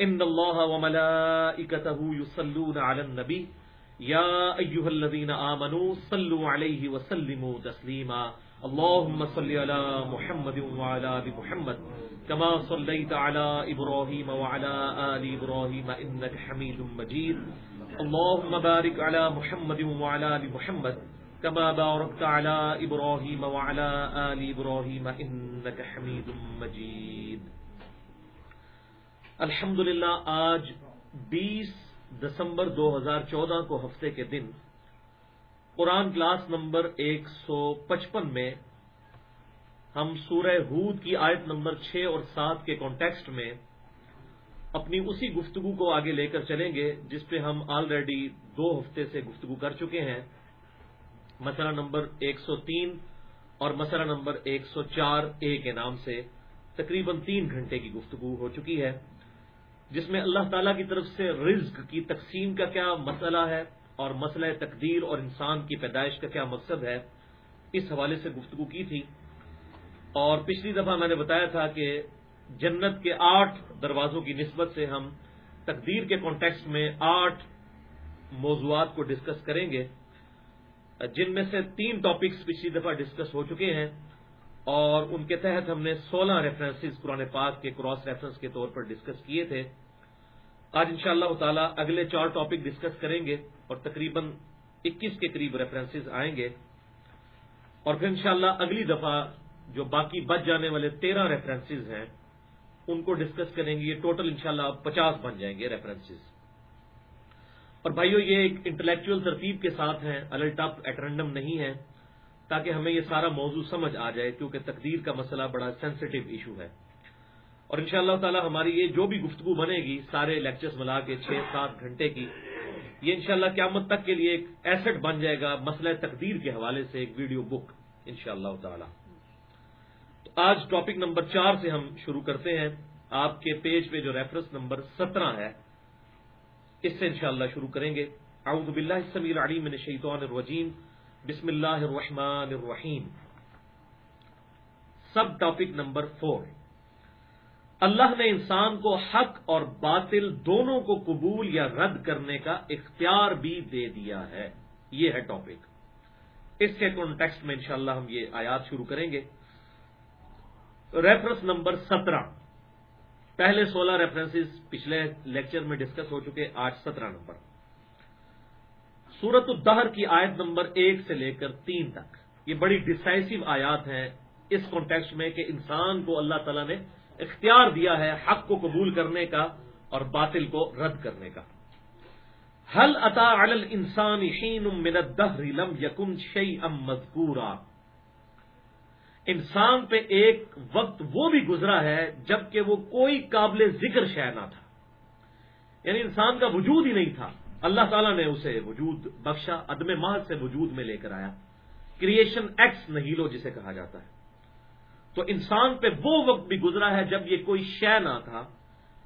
إن الله وملائكته يصلون على النبي. يا أيها الذين آمنوا صلوا عليه وسلموا تسليما. اللهم صل على محمد وعلى آل محمد. كما صليت على إبراهيم وعلى آل إبراهيم إنك حميد مجيد. اللهم بارك على محمد وعلى آل محمد. كما باركت على إبراهيم وعلى آل إبراهيم إنك حميد مجيد. الحمد آج بیس دسمبر دو ہزار چودہ کو ہفتے کے دن، قرآن کلاس نمبر ایک سو پچپن میں ہم سورہ ہود کی آیت نمبر چھ اور سات کے کانٹیکسٹ میں اپنی اسی گفتگو کو آگے لے کر چلیں گے، جس پہ ہم آلریڈی دو ہفتے سے گفتگو کر چکے ہیں۔ مسئلہ نمبر ایک سو تین اور مسئلہ نمبر ایک سو چار اے کے نام سے تقریباً تین گھنٹے کی گفتگو ہو چکی ہے۔ جس میں اللہ تعالی کی طرف سے رزق کی تقسیم کا کیا مسئلہ ہے اور مسئلہ تقدیر اور انسان کی پیدائش کا کیا مقصد ہے، اس حوالے سے گفتگو کی تھی۔ اور پچھلی دفعہ میں نے بتایا تھا کہ جنت کے آٹھ دروازوں کی نسبت سے ہم تقدیر کے کانٹیکسٹ میں آٹھ موضوعات کو ڈسکس کریں گے۔ جن میں سے تین ٹاپکس پچھلی دفعہ ڈسکس ہو چکے ہیں۔ اور ان کے تحت ہم نے سولہ ریفرنسز قرآن پاک کے کراس ریفرنس کے طور پر ڈسکس کیے تھے۔ آج ان شاء اللہ تعالی اگلے چار ٹاپک ڈسکس کریں گے اور تقریباً اکیس کے قریب ریفرنسز آئیں گے۔ اور پھر انشاءاللہ اگلی دفعہ جو باقی بچ جانے والے تیرہ ریفرنسز ہیں، ان کو ڈسکس کریں گے۔ یہ ٹوٹل انشاءاللہ پچاس بن جائیں گے ریفرنسز اور بھائیو، یہ ایک انٹلیکچل ترتیب کے ساتھ ہیں۔ الٹاپ ایٹرنڈم نہیں ہے تاکہ ہمیں یہ سارا موضوع سمجھ آ جائے، کیونکہ تقدیر کا مسئلہ بڑا سینسٹیو ایشو ہے۔ اور انشاءاللہ تعالی ہماری یہ جو بھی گفتگو بنے گی، سارے لیکچرز ملا کے چھ سات گھنٹے کی، یہ انشاءاللہ شاء قیامت تک کے لیے ایک ایسٹ بن جائے گا، مسئلہ تقدیر کے حوالے سے ایک ویڈیو بک انشاءاللہ تعالی۔ تو آج ٹاپک نمبر چار سے ہم شروع کرتے ہیں۔ آپ کے پیج پہ جو ریفرنس نمبر سترہ ہے، اس سے انشاءاللہ شروع کریں گے۔ اعوذ باللہ السمیع العلیم من الشیطان الرجیم۔ بسم اللہ الرحمن الرحیم۔ سب ٹاپک نمبر فور۔ اللہ نے انسان کو حق اور باطل دونوں کو قبول یا رد کرنے کا اختیار بھی دے دیا ہے۔ یہ ہے ٹاپک۔ اس کے کانٹیکسٹ میں انشاءاللہ ہم یہ آیات شروع کریں گے۔ ریفرنس نمبر سترہ۔ پہلے سولہ ریفرنسز پچھلے لیکچر میں ڈسکس ہو چکے، آج سترہ نمبر۔ سورت الدہر کی آیت نمبر ایک سے لے کر تین تک۔ یہ بڑی ڈسائسو آیات ہیں اس کانٹیکسٹ میں کہ انسان کو اللہ تعالیٰ نے اختیار دیا ہے حق کو قبول کرنے کا اور باطل کو رد کرنے کا۔ حل اتا انسان لم یکن شعی ام مذکورا۔ انسان پہ ایک وقت وہ بھی گزرا ہے جبکہ وہ کوئی قابل ذکر شہ نہ تھا۔ یعنی انسان کا وجود ہی نہیں تھا۔ اللہ تعالیٰ نے اسے وجود بخشا، عدم ماہ سے وجود میں لے کر آیا۔ کریشن ایکس نہیں لو جسے کہا جاتا ہے۔ تو انسان پہ وہ وقت بھی گزرا ہے جب یہ کوئی شے نہ تھا۔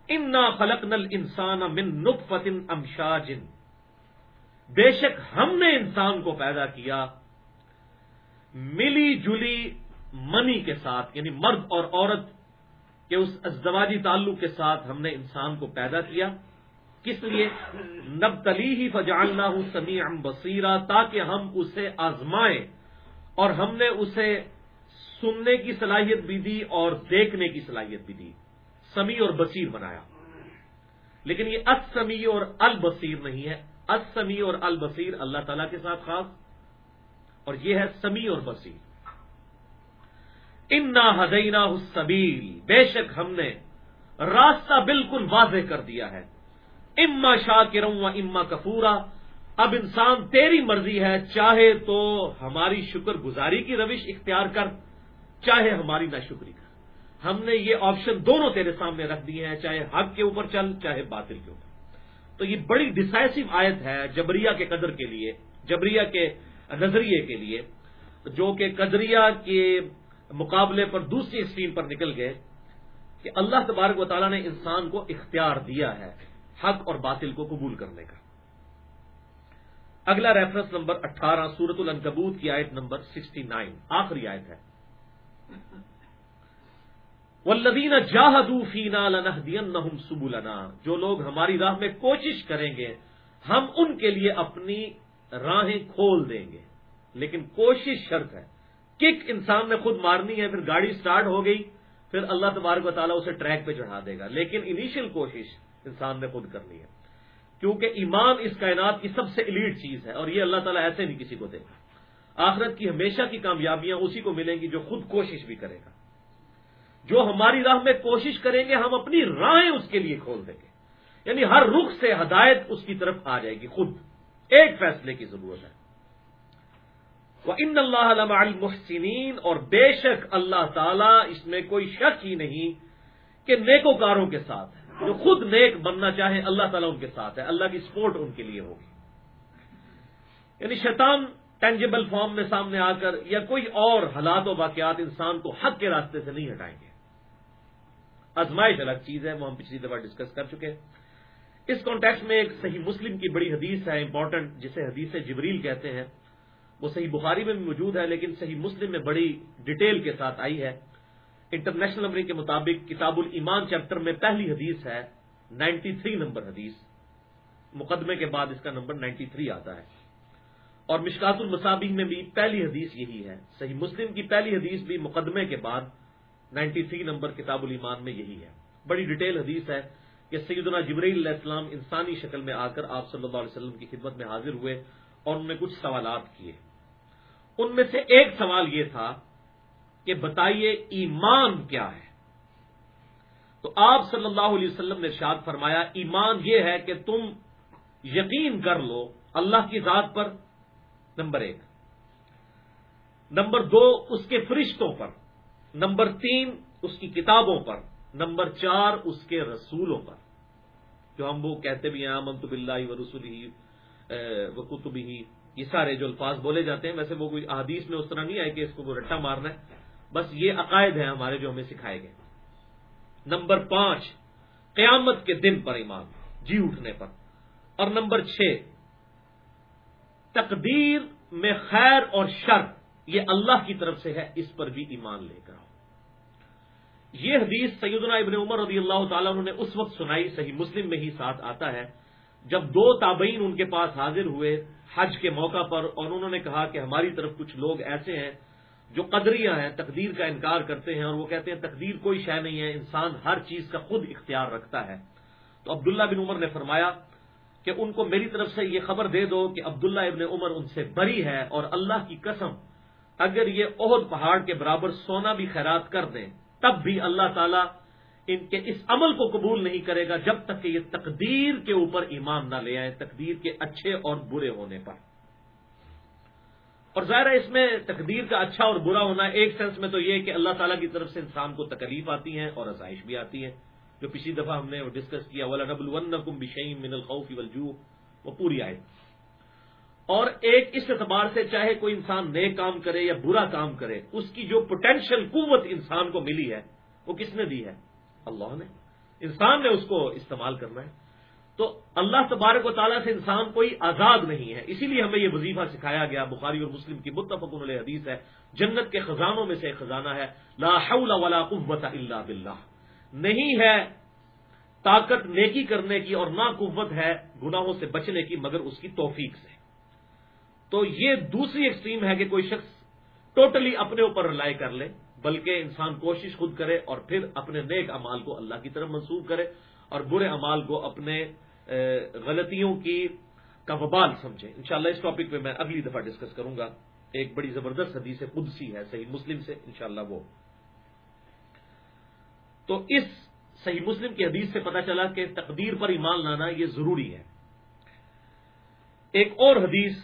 انا خلق نل انسان من فتن امشاجن بے شک ہم نے انسان کو پیدا کیا ملی جلی منی کے ساتھ یعنی مرد اور عورت کے اس ازدواجی تعلق کے ساتھ ہم نے انسان کو پیدا کیا۔ کس لیے؟ نب تلی ہی فجالنا ہوں سمی ام بصیرہ تاکہ ہم اسے آزمائیں اور ہم نے اسے سننے کی صلاحیت بھی دی اور دیکھنے کی صلاحیت بھی دی۔ سمی اور بصیر بنایا۔ لیکن یہ سمی اور البصیر نہیں ہے۔ اسمی اور البصیر اللہ تعالی کے ساتھ خاص۔ اور یہ ہے سمی اور بصیر۔ انا ہدینہ حسبیل بے شک ہم نے راستہ بالکل واضح کر دیا ہے۔ اما شاہ کے اما کفورا۔ اب انسان تیری مرضی ہے، چاہے تو ہماری شکر گزاری کی روش اختیار کر، چاہے ہماری نہ شکری کر۔ ہم نے یہ آپشن دونوں تیرے سامنے رکھ دیے ہیں، چاہے حق کے اوپر چل، چاہے باطل کے اوپر۔ تو یہ بڑی ڈسائسو آیت ہے جبریہ کے قدر کے لیے، جبریہ کے نظریے کے لیے، جو کہ قدریہ کے مقابلے پر دوسری اسٹریم پر نکل گئے کہ اللہ تبارک و تعالیٰ نے انسان کو اختیار دیا ہے۔ حق اور باطل کو قبول کرنے کا۔ اگلا ریفرنس نمبر اٹھارہ سورت النکبوت کی آیت نمبر سکسٹی نائن آخری آیت ہے۔ ولدین جاہدو فینا لنہدین سبولنا جو لوگ ہماری راہ میں کوشش کریں گے، ہم ان کے لیے اپنی راہیں کھول دیں گے۔ لیکن کوشش شرط ہے۔ کک انسان نے خود مارنی ہے، پھر گاڑی سٹارٹ ہو گئی، پھر اللہ تبارک و تعالیٰ اسے ٹریک پہ چڑھا دے گا۔ لیکن انیشل کوشش انسان نے خود کرنی ہے۔ کیونکہ ایمان اس کائنات کی سب سے الیٹ چیز ہے اور یہ اللہ تعالیٰ ایسے نہیں کسی کو دے گا۔ آخرت کی ہمیشہ کی کامیابیاں اسی کو ملیں گی جو خود کوشش بھی کرے گا۔ جو ہماری راہ میں کوشش کریں گے، ہم اپنی راہیں اس کے لیے کھول دیں گے۔ یعنی ہر رخ سے ہدایت اس کی طرف آ جائے گی، خود۔ ایک فیصلے کی ضرورت ہے۔ وہ ان اللہ علم المحسنین اور بے شک اللہ تعالی اس میں کوئی شک ہی نہیں کہ نیکوکاروں کے ساتھ ہے۔ جو خود نیک بننا چاہے اللہ تعالیٰ ان کے ساتھ ہے، اللہ کی سپورٹ ان کے لیے ہوگی۔ یعنی شیطان ٹینجیبل فارم میں سامنے آ کر یا کوئی اور حالات و واقعات انسان کو حق کے راستے سے نہیں ہٹائیں گے۔ ازمائش الگ چیز ہے، وہ ہم پچھلی دفعہ ڈسکس کر چکے اس کانٹیکس میں ایک صحیح مسلم کی بڑی حدیث ہے امپورٹنٹ جسے حدیث جبریل کہتے ہیں۔ وہ صحیح بخاری میں بھی موجود ہے، لیکن صحیح مسلم میں بڑی ڈیٹیل کے ساتھ آئی ہے۔ انٹرنیشنل نمبر کے مطابق کتاب الایمان چیپٹر میں پہلی حدیث ہے نائنٹی تھری نمبر حدیث۔ مقدمے کے بعد اس کا نمبر نائنٹی تھری آتا ہے۔ اور مشکات المصابی میں بھی پہلی حدیث یہی ہے۔ صحیح مسلم کی پہلی حدیث بھی مقدمے کے بعد نائنٹی تھری نمبر کتاب الایمان میں یہی ہے۔ بڑی ڈیٹیل حدیث ہے کہ سیدنا جبریل علیہ السلام انسانی شکل میں آ کر آپ صلی اللہ علیہ وسلم کی خدمت میں حاضر ہوئے اور انہوں نے کچھ سوالات کیے۔ ان میں سے ایک سوال یہ تھا کہ بتائیے ایمان کیا ہے؟ تو آپ صلی اللہ علیہ وسلم نے ارشاد فرمایا، ایمان یہ ہے کہ تم یقین کر لو اللہ کی ذات پر، نمبر ایک. نمبر دو، اس کے فرشتوں پر. نمبر تین، اس کی کتابوں پر. نمبر چار، اس کے رسولوں پر. جو ہم وہ کہتے بھی ہیں امن تو اللہ و رسول ہی و کتب ہی یہ سارے جو الفاظ بولے جاتے ہیں، ویسے وہ کوئی احادیث میں اس طرح نہیں آئے کہ اس کو وہ رٹا مارنا ہے. بس یہ عقائد ہیں ہمارے جو ہمیں سکھائے گئے۔ نمبر پانچ، قیامت کے دن پر ایمان جی اٹھنے پر۔ اور نمبر چھ، تقدیر میں خیر اور شر، یہ اللہ کی طرف سے ہے، اس پر بھی ایمان لے کر آؤ۔ یہ حدیث سیدنا ابن عمر رضی اللہ تعالیٰ نے اس وقت سنائی، صحیح مسلم میں ہی ساتھ آتا ہے۔ جب دو تابعین ان کے پاس حاضر ہوئے حج کے موقع پر، اور انہوں نے کہا کہ ہماری طرف کچھ لوگ ایسے ہیں جو قدریاں ہیں، تقدیر کا انکار کرتے ہیں اور وہ کہتے ہیں تقدیر کوئی شے نہیں ہے، انسان ہر چیز کا خود اختیار رکھتا ہے۔ تو عبداللہ بن عمر نے فرمایا کہ ان کو میری طرف سے یہ خبر دے دو کہ عبداللہ ابن عمر ان سے بری ہے اور اللہ کی قسم، اگر یہ عہد پہاڑ کے برابر سونا بھی خیرات کر دیں، تب بھی اللہ تعالیٰ ان کے اس عمل کو قبول نہیں کرے گا جب تک کہ یہ تقدیر کے اوپر ایمان نہ لے آئے، تقدیر کے اچھے اور برے ہونے پر۔ اور ظاہر ہے اس میں تقدیر کا اچھا اور برا ہونا ایک سینس میں تو یہ کہ اللہ تعالیٰ کی طرف سے انسان کو تکلیف آتی ہیں اور آزائش بھی آتی ہے جو پچھلی دفعہ ہم نے ڈسکس کیا والا نبل ون بشیم من الخوف والجوع، وہ پوری آئے اور ایک اس اعتبار سے چاہے کوئی انسان نیک کام کرے یا برا کام کرے، اس کی جو پوٹینشیل قوت انسان کو ملی ہے، وہ کس نے دی ہے؟ اللہ نے۔ انسان نے اس کو استعمال کرنا ہے۔ تو اللہ تبارک و تعالیٰ سے انسان کوئی آزاد نہیں ہے۔ اسی لیے ہمیں یہ وظیفہ سکھایا گیا، بخاری اور مسلم کی متفق علیہ حدیث ہے، جنت کے خزانوں میں سے ایک خزانہ ہے، لا حول ولا قوت الا باللہ۔ نہیں ہے طاقت نیکی کرنے کی اور نہ قوت ہے گناہوں سے بچنے کی، مگر اس کی توفیق سے۔ تو یہ دوسری ایکسٹریم ہے کہ کوئی شخص ٹوٹلی اپنے اوپر رلائی کر لے، بلکہ انسان کوشش خود کرے اور پھر اپنے نیک امال کو اللہ کی طرف منسوخ کرے۔ اور برے امال کو اپنے غلطیوں کی کا وبال سمجھیں۔ انشاءاللہ اس ٹاپک پہ میں اگلی دفعہ ڈسکس کروں گا۔ ایک بڑی زبردست حدیث قدسی ہے، صحیح مسلم سے، انشاءاللہ وہ۔ تو اس صحیح مسلم کی حدیث سے پتا چلا کہ تقدیر پر ایمان لانا یہ ضروری ہے۔ ایک اور حدیث،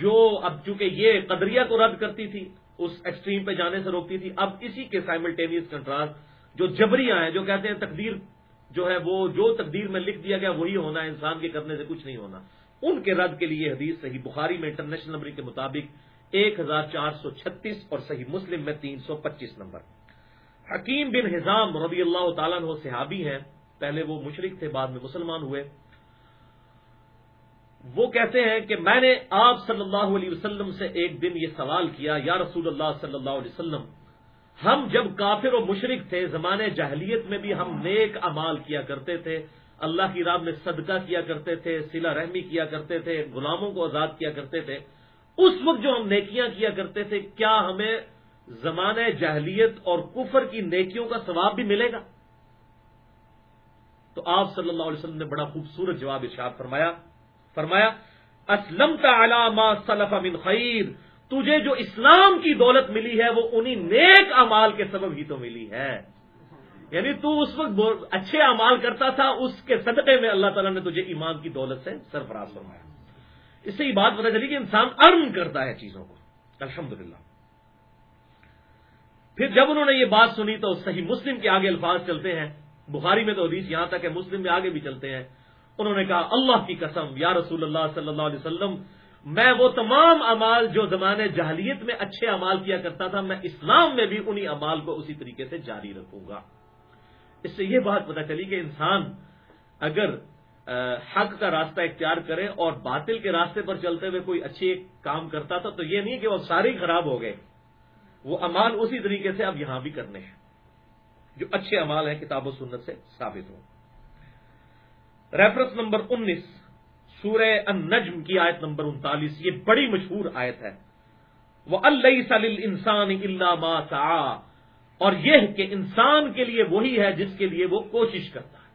جو اب چونکہ یہ قدریہ کو رد کرتی تھی، اس ایکسٹریم پہ جانے سے روکتی تھی، اب اسی کے سائملٹینیس کنٹراسٹ جو جبریاں ہیں، جو کہتے ہیں تقدیر جو ہے وہ جو تقدیر میں لکھ دیا گیا وہی ہونا ہے انسان کے کرنے سے کچھ نہیں ہونا۔ ان کے رد کے لیے حدیث صحیح بخاری میں انٹرنیشنل نمبر کے مطابق ایک ہزار چار سو چھتیس اور صحیح مسلم میں تین سو پچیس نمبر۔ حکیم بن حزام رضی اللہ تعالیٰ عنہ صحابی ہیں۔ پہلے وہ مشرق تھے، بعد میں مسلمان ہوئے۔ وہ کہتے ہیں کہ میں نے آپ صلی اللہ علیہ وسلم سے ایک دن یہ سوال کیا، یا رسول اللہ صلی اللہ علیہ وسلم ہم جب کافر و مشرق تھے، زمانے جہلیت میں بھی ہم نیک امال کیا کرتے تھے، اللہ کی راہ میں صدقہ کیا کرتے تھے سلا رحمی کیا کرتے تھے، غلاموں کو آزاد کیا کرتے تھے، اس وقت جو ہم نیکیاں کیا کرتے تھے، کیا ہمیں زمانہ جہلیت اور کفر کی نیکیوں کا ثواب بھی ملے گا؟ تو آپ صلی اللہ علیہ وسلم نے بڑا خوبصورت جواب ارشاد فرمایا فرمایا اسلم علامہ سلف من خیر تجھے جو اسلام کی دولت ملی ہے، وہ انہی نیک امال کے سبب ہی تو ملی ہے۔ یعنی تو اس وقت اچھے امال کرتا تھا، اس کے صدقے میں اللہ تعالیٰ نے تجھے ایمان کی دولت سے سرفراز فرمایا۔ اس سے یہ بات پتہ چلی کہ انسان ارن کرتا ہے چیزوں کو۔ الحمد پھر جب انہوں نے یہ بات سنی تو صحیح مسلم کے آگے الفاظ چلتے ہیں۔ بخاری میں تو حدیث یہاں تک ہے، مسلم میں آگے بھی چلتے ہیں۔ انہوں نے کہا، اللہ کی قسم، یا رسول اللہ صلی اللہ علیہ وسلم میں وہ تمام امال جو زمانے جہلیت میں اچھے امال کیا کرتا تھا، میں اسلام میں بھی انہی امال کو اسی طریقے سے جاری رکھوں گا۔ اس سے یہ بات پتہ چلی کہ انسان اگر حق کا راستہ اختیار کرے اور باطل کے راستے پر چلتے ہوئے کوئی اچھے کام کرتا تھا، تو یہ نہیں کہ وہ سارے خراب ہو گئے۔ وہ امال اسی طریقے سے اب یہاں بھی کرنے ہیں۔ جو اچھے امال ہیں، کتاب و سنت سے ثابت ہوں۔ ریفرنس نمبر انیس۔ سورہ النجم کی آیت نمبر انتالیس، یہ بڑی مشہور آیت ہے۔ وہ اللہ سل انسان اللہ اور یہ کہ انسان کے لیے وہی ہے جس کے لیے وہ کوشش کرتا ہے۔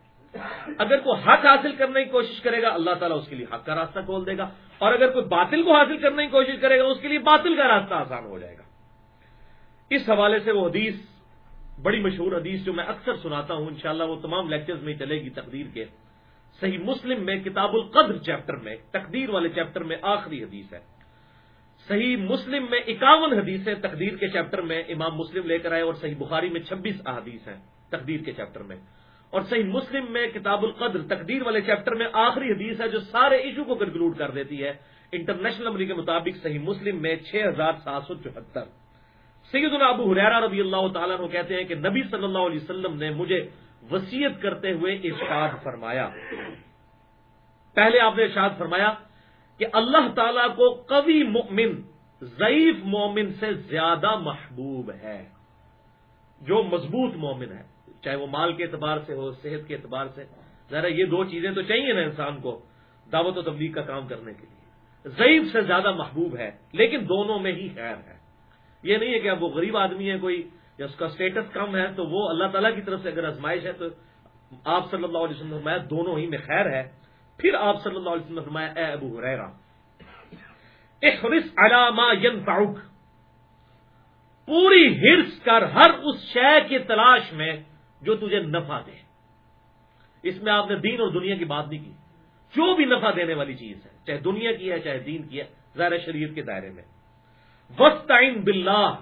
اگر کوئی حق حاصل کرنے کی کوشش کرے گا، اللہ تعالیٰ اس کے لیے حق کا راستہ کھول دے گا۔ اور اگر کوئی باطل کو حاصل کرنے کی کوشش کرے گا، اس کے لیے باطل کا راستہ آسان ہو جائے گا۔ اس حوالے سے وہ حدیث، بڑی مشہور حدیث جو میں اکثر سناتا ہوں، انشاءاللہ وہ تمام لیکچرز میں چلے گی تقدیر کے۔ صحیح مسلم میں کتاب القدر چیپٹر میں، تقدیر والے چیپٹر میں آخری حدیث ہے۔ صحیح مسلم میں اکاون حدیث ہے، تقدیر کے چیپٹر میں امام مسلم لے کر آئے اور صحیح بخاری میں چھبیس احادیث ہیں تقدیر کے چیپٹر میں۔ اور صحیح مسلم میں کتاب القدر، تقدیر والے چیپٹر میں آخری حدیث ہے جو سارے ایشو کو کنکلوڈ کر دیتی ہے۔ انٹرنیشنل امریک کے مطابق صحیح مسلم میں چھ ہزار سات سو چوہتر۔ سید ابو حریرا رضی اللہ تعالیٰ کہتے ہیں کہ نبی صلی اللہ علیہ وسلم نے مجھے وسیعت کرتے ہوئے ارشاد فرمایا۔ پہلے آپ نے ارشاد فرمایا کہ اللہ تعالی کو قوی مومن ضعیف مومن سے زیادہ محبوب ہے۔ جو مضبوط مومن ہے، چاہے وہ مال کے اعتبار سے ہو، صحت کے اعتبار سے۔ ذرا یہ دو چیزیں تو چاہیے نا انسان کو دعوت و تبلیغ کا کام کرنے کے لیے۔ ضعیف سے زیادہ محبوب ہے، لیکن دونوں میں ہی خیر ہے۔ یہ نہیں ہے کہ اب وہ غریب آدمی ہے، کوئی یا اس کا اسٹیٹس کم ہے تو وہ اللہ تعالیٰ کی طرف سے اگر ازمائش ہے تو آپ صلی اللہ علیہ وسلم فرمایا، دونوں ہی میں خیر ہے۔ پھر آپ صلی اللہ علیہ وسلم فرمایا، اے ابو حریرا اخرس علامہ ین فاروق پوری ہرس کر ہر اس شے کی تلاش میں جو تجھے نفع دے۔ اس میں آپ نے دین اور دنیا کی بات نہیں کی۔ جو بھی نفع دینے والی چیز ہے، چاہے دنیا کی ہے، چاہے دین کی ہے، ظاہر شریعت کے دائرے میں۔ وسط باللہ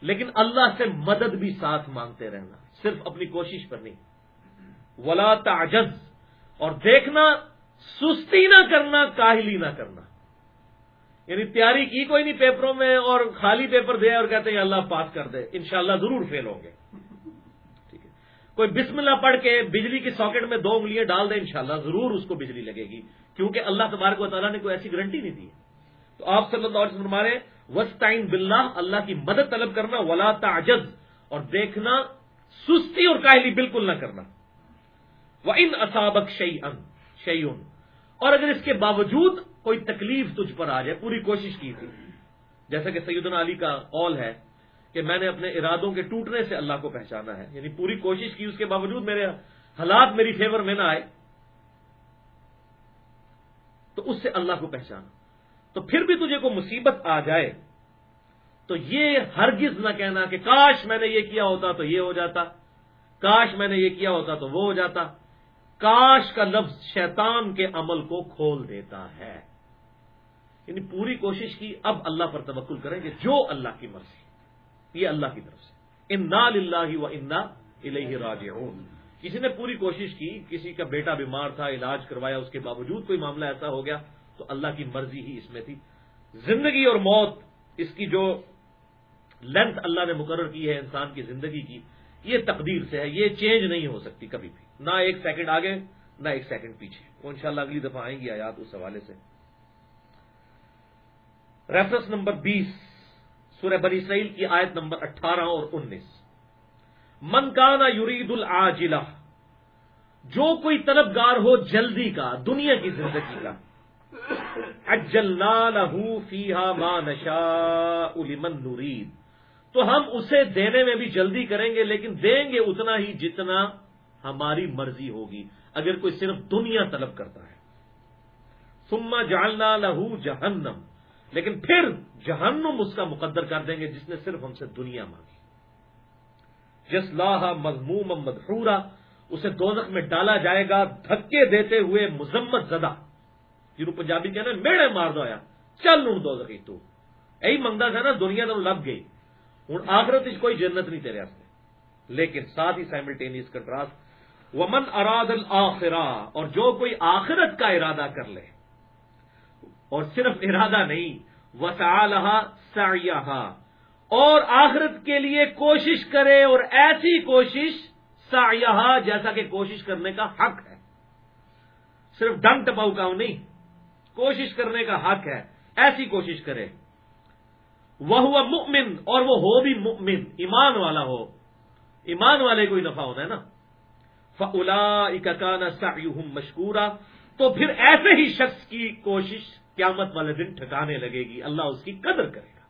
لیکن اللہ سے مدد بھی ساتھ مانگتے رہنا، صرف اپنی کوشش پر نہیں۔ ولا تعجز، اور دیکھنا، سستی نہ کرنا، کاہلی نہ کرنا۔ یعنی تیاری کی کوئی نہیں، پیپروں میں اور خالی پیپر دے اور کہتے ہیں اللہ پاس کر دے۔ انشاءاللہ ضرور فیل ہوں گے۔ ٹھیک ہے۔ کوئی بسم اللہ پڑھ کے بجلی کی ساکٹ میں دو انگلیاں ڈال دے، انشاءاللہ ضرور اس کو بجلی لگے گی۔ کیونکہ اللہ تبارک و تعالیٰ نے کوئی ایسی گارنٹی نہیں دی تو آپ صلی اللہ علیہ وسلم ہمارے وسطین باللہ اللہ کی مدد طلب کرنا، ولا تعجز، اور دیکھنا، سستی اور کاہلی بالکل نہ کرنا۔ وہ ان اصابک شعی ان اور اگر اس کے باوجود کوئی تکلیف تجھ پر آ جائے، پوری کوشش کی تھی۔ جیسا کہ سیدنا علی کا قول ہے کہ میں نے اپنے ارادوں کے ٹوٹنے سے اللہ کو پہچانا ہے۔ یعنی پوری کوشش کی، اس کے باوجود میرے حالات میری فیور میں نہ آئے۔ تو اس سے اللہ کو پہچانا۔ تو پھر بھی تجھے کو مصیبت آ جائے تو یہ ہرگز نہ کہنا کہ کاش میں نے یہ کیا ہوتا تو یہ ہو جاتا، کاش میں نے یہ کیا ہوتا تو وہ ہو جاتا۔ کاش کا لفظ شیطان کے عمل کو کھول دیتا ہے۔ یعنی پوری کوشش کی، اب اللہ پر توکل کریں کہ جو اللہ کی مرضی، یہ اللہ کی طرف سے۔ انا اللہ و انا الہ راج کسی نے پوری کوشش کی، کسی کا بیٹا بیمار تھا، علاج کروایا، اس کے باوجود کوئی معاملہ ایسا ہو گیا۔ تو اللہ کی مرضی ہی اس میں تھی۔ زندگی اور موت، اس کی جو لینتھ اللہ نے مقرر کی ہے انسان کی زندگی کی، یہ تقدیر سے ہے۔ یہ چینج نہیں ہو سکتی کبھی بھی۔ نہ ایک سیکنڈ آگے، نہ ایک سیکنڈ پیچھے۔ وہ انشاءاللہ اگلی دفعہ آئیں گی آیات اس حوالے سے۔ ریفرنس نمبر بیس، سورہ بنی اسرائیل کی آیت نمبر اٹھارہ اور انیس۔ من کانا یرید العاجلہ، جو کوئی طلبگار ہو جلدی کا، دنیا کی زندگی کا اجلنا له ما نشاء لمن نرید۔ تو ہم اسے دینے میں بھی جلدی کریں گے، لیکن دیں گے اتنا ہی جتنا ہماری مرضی ہوگی، اگر کوئی صرف دنیا طلب کرتا ہے۔ سما جالنا لہو جہنم۔ لیکن پھر جہنم اس کا مقدر کر دیں گے جس نے صرف ہم سے دنیا مانگی۔ جس لاہ مضموم مدحورا۔ اسے دوزخ میں ڈالا جائے گا، دھکے دیتے ہوئے مذمت زدہ۔ جنہوں پنجابی کہنا میڑے مار دو چل لوں دو تو۔ یہی منگتا تھا نا، دنیا تو لگ گئی۔ ہوں آخرت کوئی جنت نہیں تیرے لیکن ساتھ ہی سائملٹینیس کنٹراسٹ ومن اراد الآخرا اور جو کوئی آخرت کا ارادہ کر لے، اور صرف ارادہ نہیں وسعلہ سعیہا اور آخرت کے لیے کوشش کرے، اور ایسی کوشش سعیہا جیسا کہ کوشش کرنے کا حق ہے۔ صرف ڈنگ ٹپاؤ کام نہیں۔ کوشش کرنے کا حق ہے، ایسی کوشش کرے۔ وہ ہوا مؤمن، اور وہ ہو بھی مؤمن، ایمان والا ہو۔ ایمان والے کو ہی نفع ہوتا ہے نا۔ فلا اکانا مشکورا تو پھر ایسے ہی شخص کی کوشش قیامت والے دن ٹھکانے لگے گی۔ اللہ اس کی قدر کرے گا۔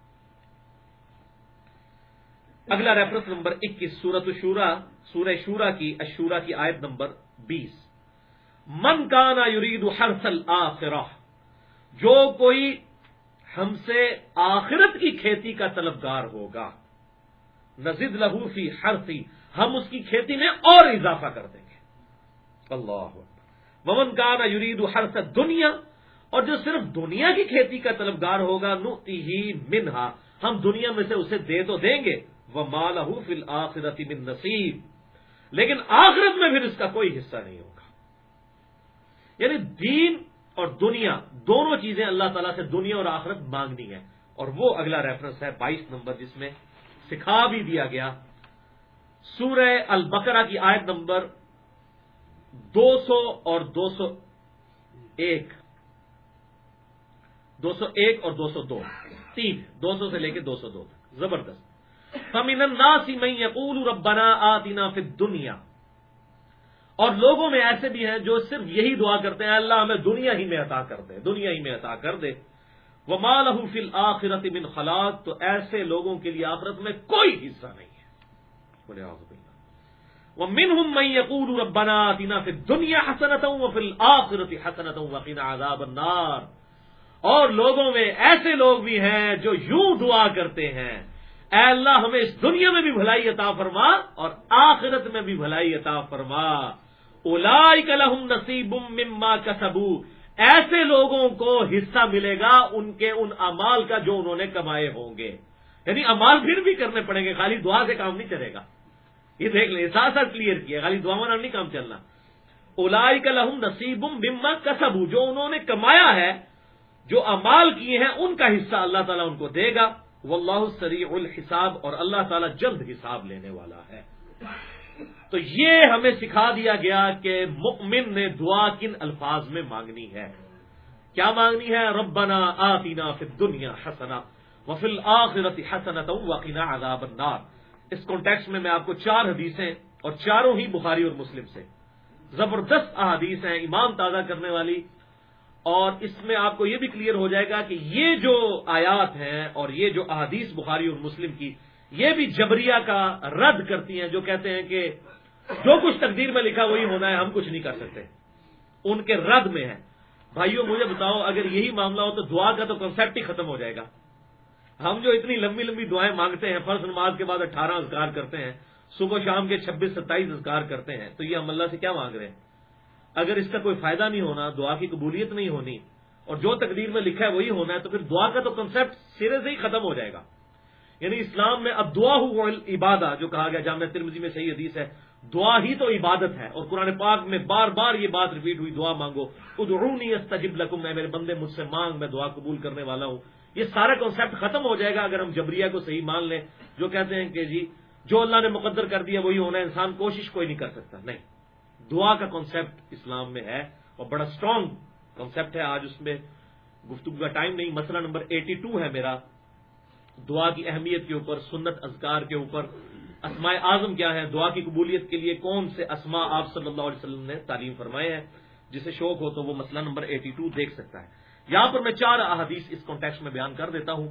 اگلا ریفرنس نمبر اکیس سورت شورا سورہ شورا کی اشورا کی آیت نمبر بیس۔ من کانا یرید حرسل آخرہ جو کوئی ہم سے آخرت کی کھیتی کا طلبگار ہوگا۔ نزد لہو فی ہرسی ہم اس کی کھیتی میں اور اضافہ کر دیں گے۔ اللہ ومن کانا یرید حرس دنیا اور جو صرف دنیا کی کھیتی کا طلبگار ہوگا نوتی ہی منہا۔ ہم دنیا میں سے اسے دے تو دیں گے۔ وہ مالہ فل آخرتی من نصیب۔ لیکن آخرت میں پھر اس کا کوئی حصہ نہیں ہوگا۔ یعنی دین اور دنیا، دونوں چیزیں اللہ تعالیٰ سے دنیا اور آخرت مانگنی ہے اور وہ اگلا ریفرنس ہے بائیس نمبر، جس میں سکھا بھی دیا گیا۔ سورہ البقرہ کی آیت نمبر دو سو اور دو سو ایک۔ دو سو ایک اور دو سو دو۔ تین، دو سو سے لے کے دو سو دو تک۔ زبردست۔ فمین الناس من یقول ربنا آتنا فی الدنیا اور لوگوں میں ایسے بھی ہیں جو صرف یہی دعا کرتے ہیں، اللہ ہمیں دنیا ہی میں عطا کر دے، دنیا ہی میں عطا کر دے۔ وہ مالہ فی الآخرت من خلاق، تو ایسے لوگوں کے لیے آخرت میں کوئی حصہ نہیں ہے۔ بولے وہ من ہوں میں یقول ربنا آتنا فی دنیا حسنت ہوں فی الآخرت حسنت ہوں وقین عذاب النار۔ اور لوگوں میں ایسے لوگ بھی ہیں جو یوں دعا کرتے ہیں، اے اللہ ہمیں اس دنیا میں بھی بھلائی عطا فرما اور آخرت میں بھی بھلائی عطا فرما۔ لہم نصیب مما کسبو۔ ایسے لوگوں کو حصہ ملے گا ان کے ان امال کا جو انہوں نے کمائے ہوں گے۔ یعنی امال پھر بھی کرنے پڑیں گے، خالی دعا سے کام نہیں چلے گا۔ یہ دیکھ لیں ساتھ ساتھ کلیئر کیا، خالی دعا منا نہیں کام چلنا۔ اولائی کا لہم نصیب مما کسبو، جو انہوں نے کمایا ہے، جو امال کیے ہیں، ان کا حصہ اللہ تعالیٰ ان کو دے گا۔ وہ اللہ سری الحساب اور اللہ تعالیٰ جلد حساب لینے والا ہے۔ تو یہ ہمیں سکھا دیا گیا کہ مؤمن نے دعا کن الفاظ میں مانگنی ہے۔ کیا مانگنی ہے؟ ربنا آتینا فی الدنیا حسنا وفل آخرت حسنت وقینا عذاب النار۔ اس کانٹیکس میں میں آپ کو چار حدیثیں اور چاروں ہی بخاری اور مسلم سے۔ زبردست احادیث ہیں ایمان تازہ کرنے والی۔ اور اس میں آپ کو یہ بھی کلیئر ہو جائے گا کہ یہ جو آیات ہیں اور یہ جو احادیث بخاری اور مسلم کی یہ بھی جبریہ کا رد کرتی ہیں جو کہتے ہیں کہ جو کچھ تقدیر میں لکھا وہی ہونا ہے، ہم کچھ نہیں کر سکتے۔ ان کے رد میں ہے۔ بھائیوں مجھے بتاؤ، اگر یہی معاملہ ہو تو دعا کا تو کنسپٹ ہی ختم ہو جائے گا۔ ہم جو اتنی لمبی لمبی دعائیں مانگتے ہیں، فرض نماز کے بعد اٹھارہ اذکار کرتے ہیں، صبح شام کے چھبیس ستائیس اذکار کرتے ہیں، تو یہ ہم اللہ سے کیا مانگ رہے ہیں؟ اگر اس کا کوئی فائدہ نہیں ہونا، دعا کی قبولیت نہیں ہونی، اور جو تقدیر میں لکھا ہے وہی ہونا ہے، تو پھر دعا کا تو کنسپٹ سرے سے ہی ختم ہو جائے گا۔ یعنی اسلام میں اب دعا ہو عبادہ، جو کہا گیا جامع ترمزی میں صحیح حدیث ہے۔ دعا ہی تو عبادت ہے۔ اور قرآن پاک میں بار بار یہ بات ریپیٹ ہوئی، دعا مانگو۔ ادعونی استجب لکم میں میرے بندے، مجھ سے مانگ، میں دعا قبول کرنے والا ہوں۔ یہ سارا کنسپٹ ختم ہو جائے گا اگر ہم جبریہ کو صحیح مان لیں۔ جو کہتے ہیں کہ جی جو اللہ نے مقدر کر دیا، وہی ہونا ہے۔ انسان کوشش کوئی نہیں کر سکتا۔ نہیں۔ دعا کا کانسیپٹ اسلام میں ہے اور بڑا اسٹرانگ کانسیپٹ ہے۔ آج اس میں گفتگو کا ٹائم نہیں۔ مسئلہ نمبر ایٹی ٹو ہے میرا۔ دعا کی اہمیت کے اوپر، سنت ازکار کے اوپر۔ اسماء اعظم کیا ہے دعا کی قبولیت کے لیے کون سے اسماء آپ صلی اللہ علیہ وسلم نے تعلیم فرمائے ہیں؟ جسے شوق ہو تو وہ مسئلہ نمبر ایٹی ٹو دیکھ سکتا ہے۔ یہاں پر میں چار احادیث اس کانٹیکس میں بیان کر دیتا ہوں۔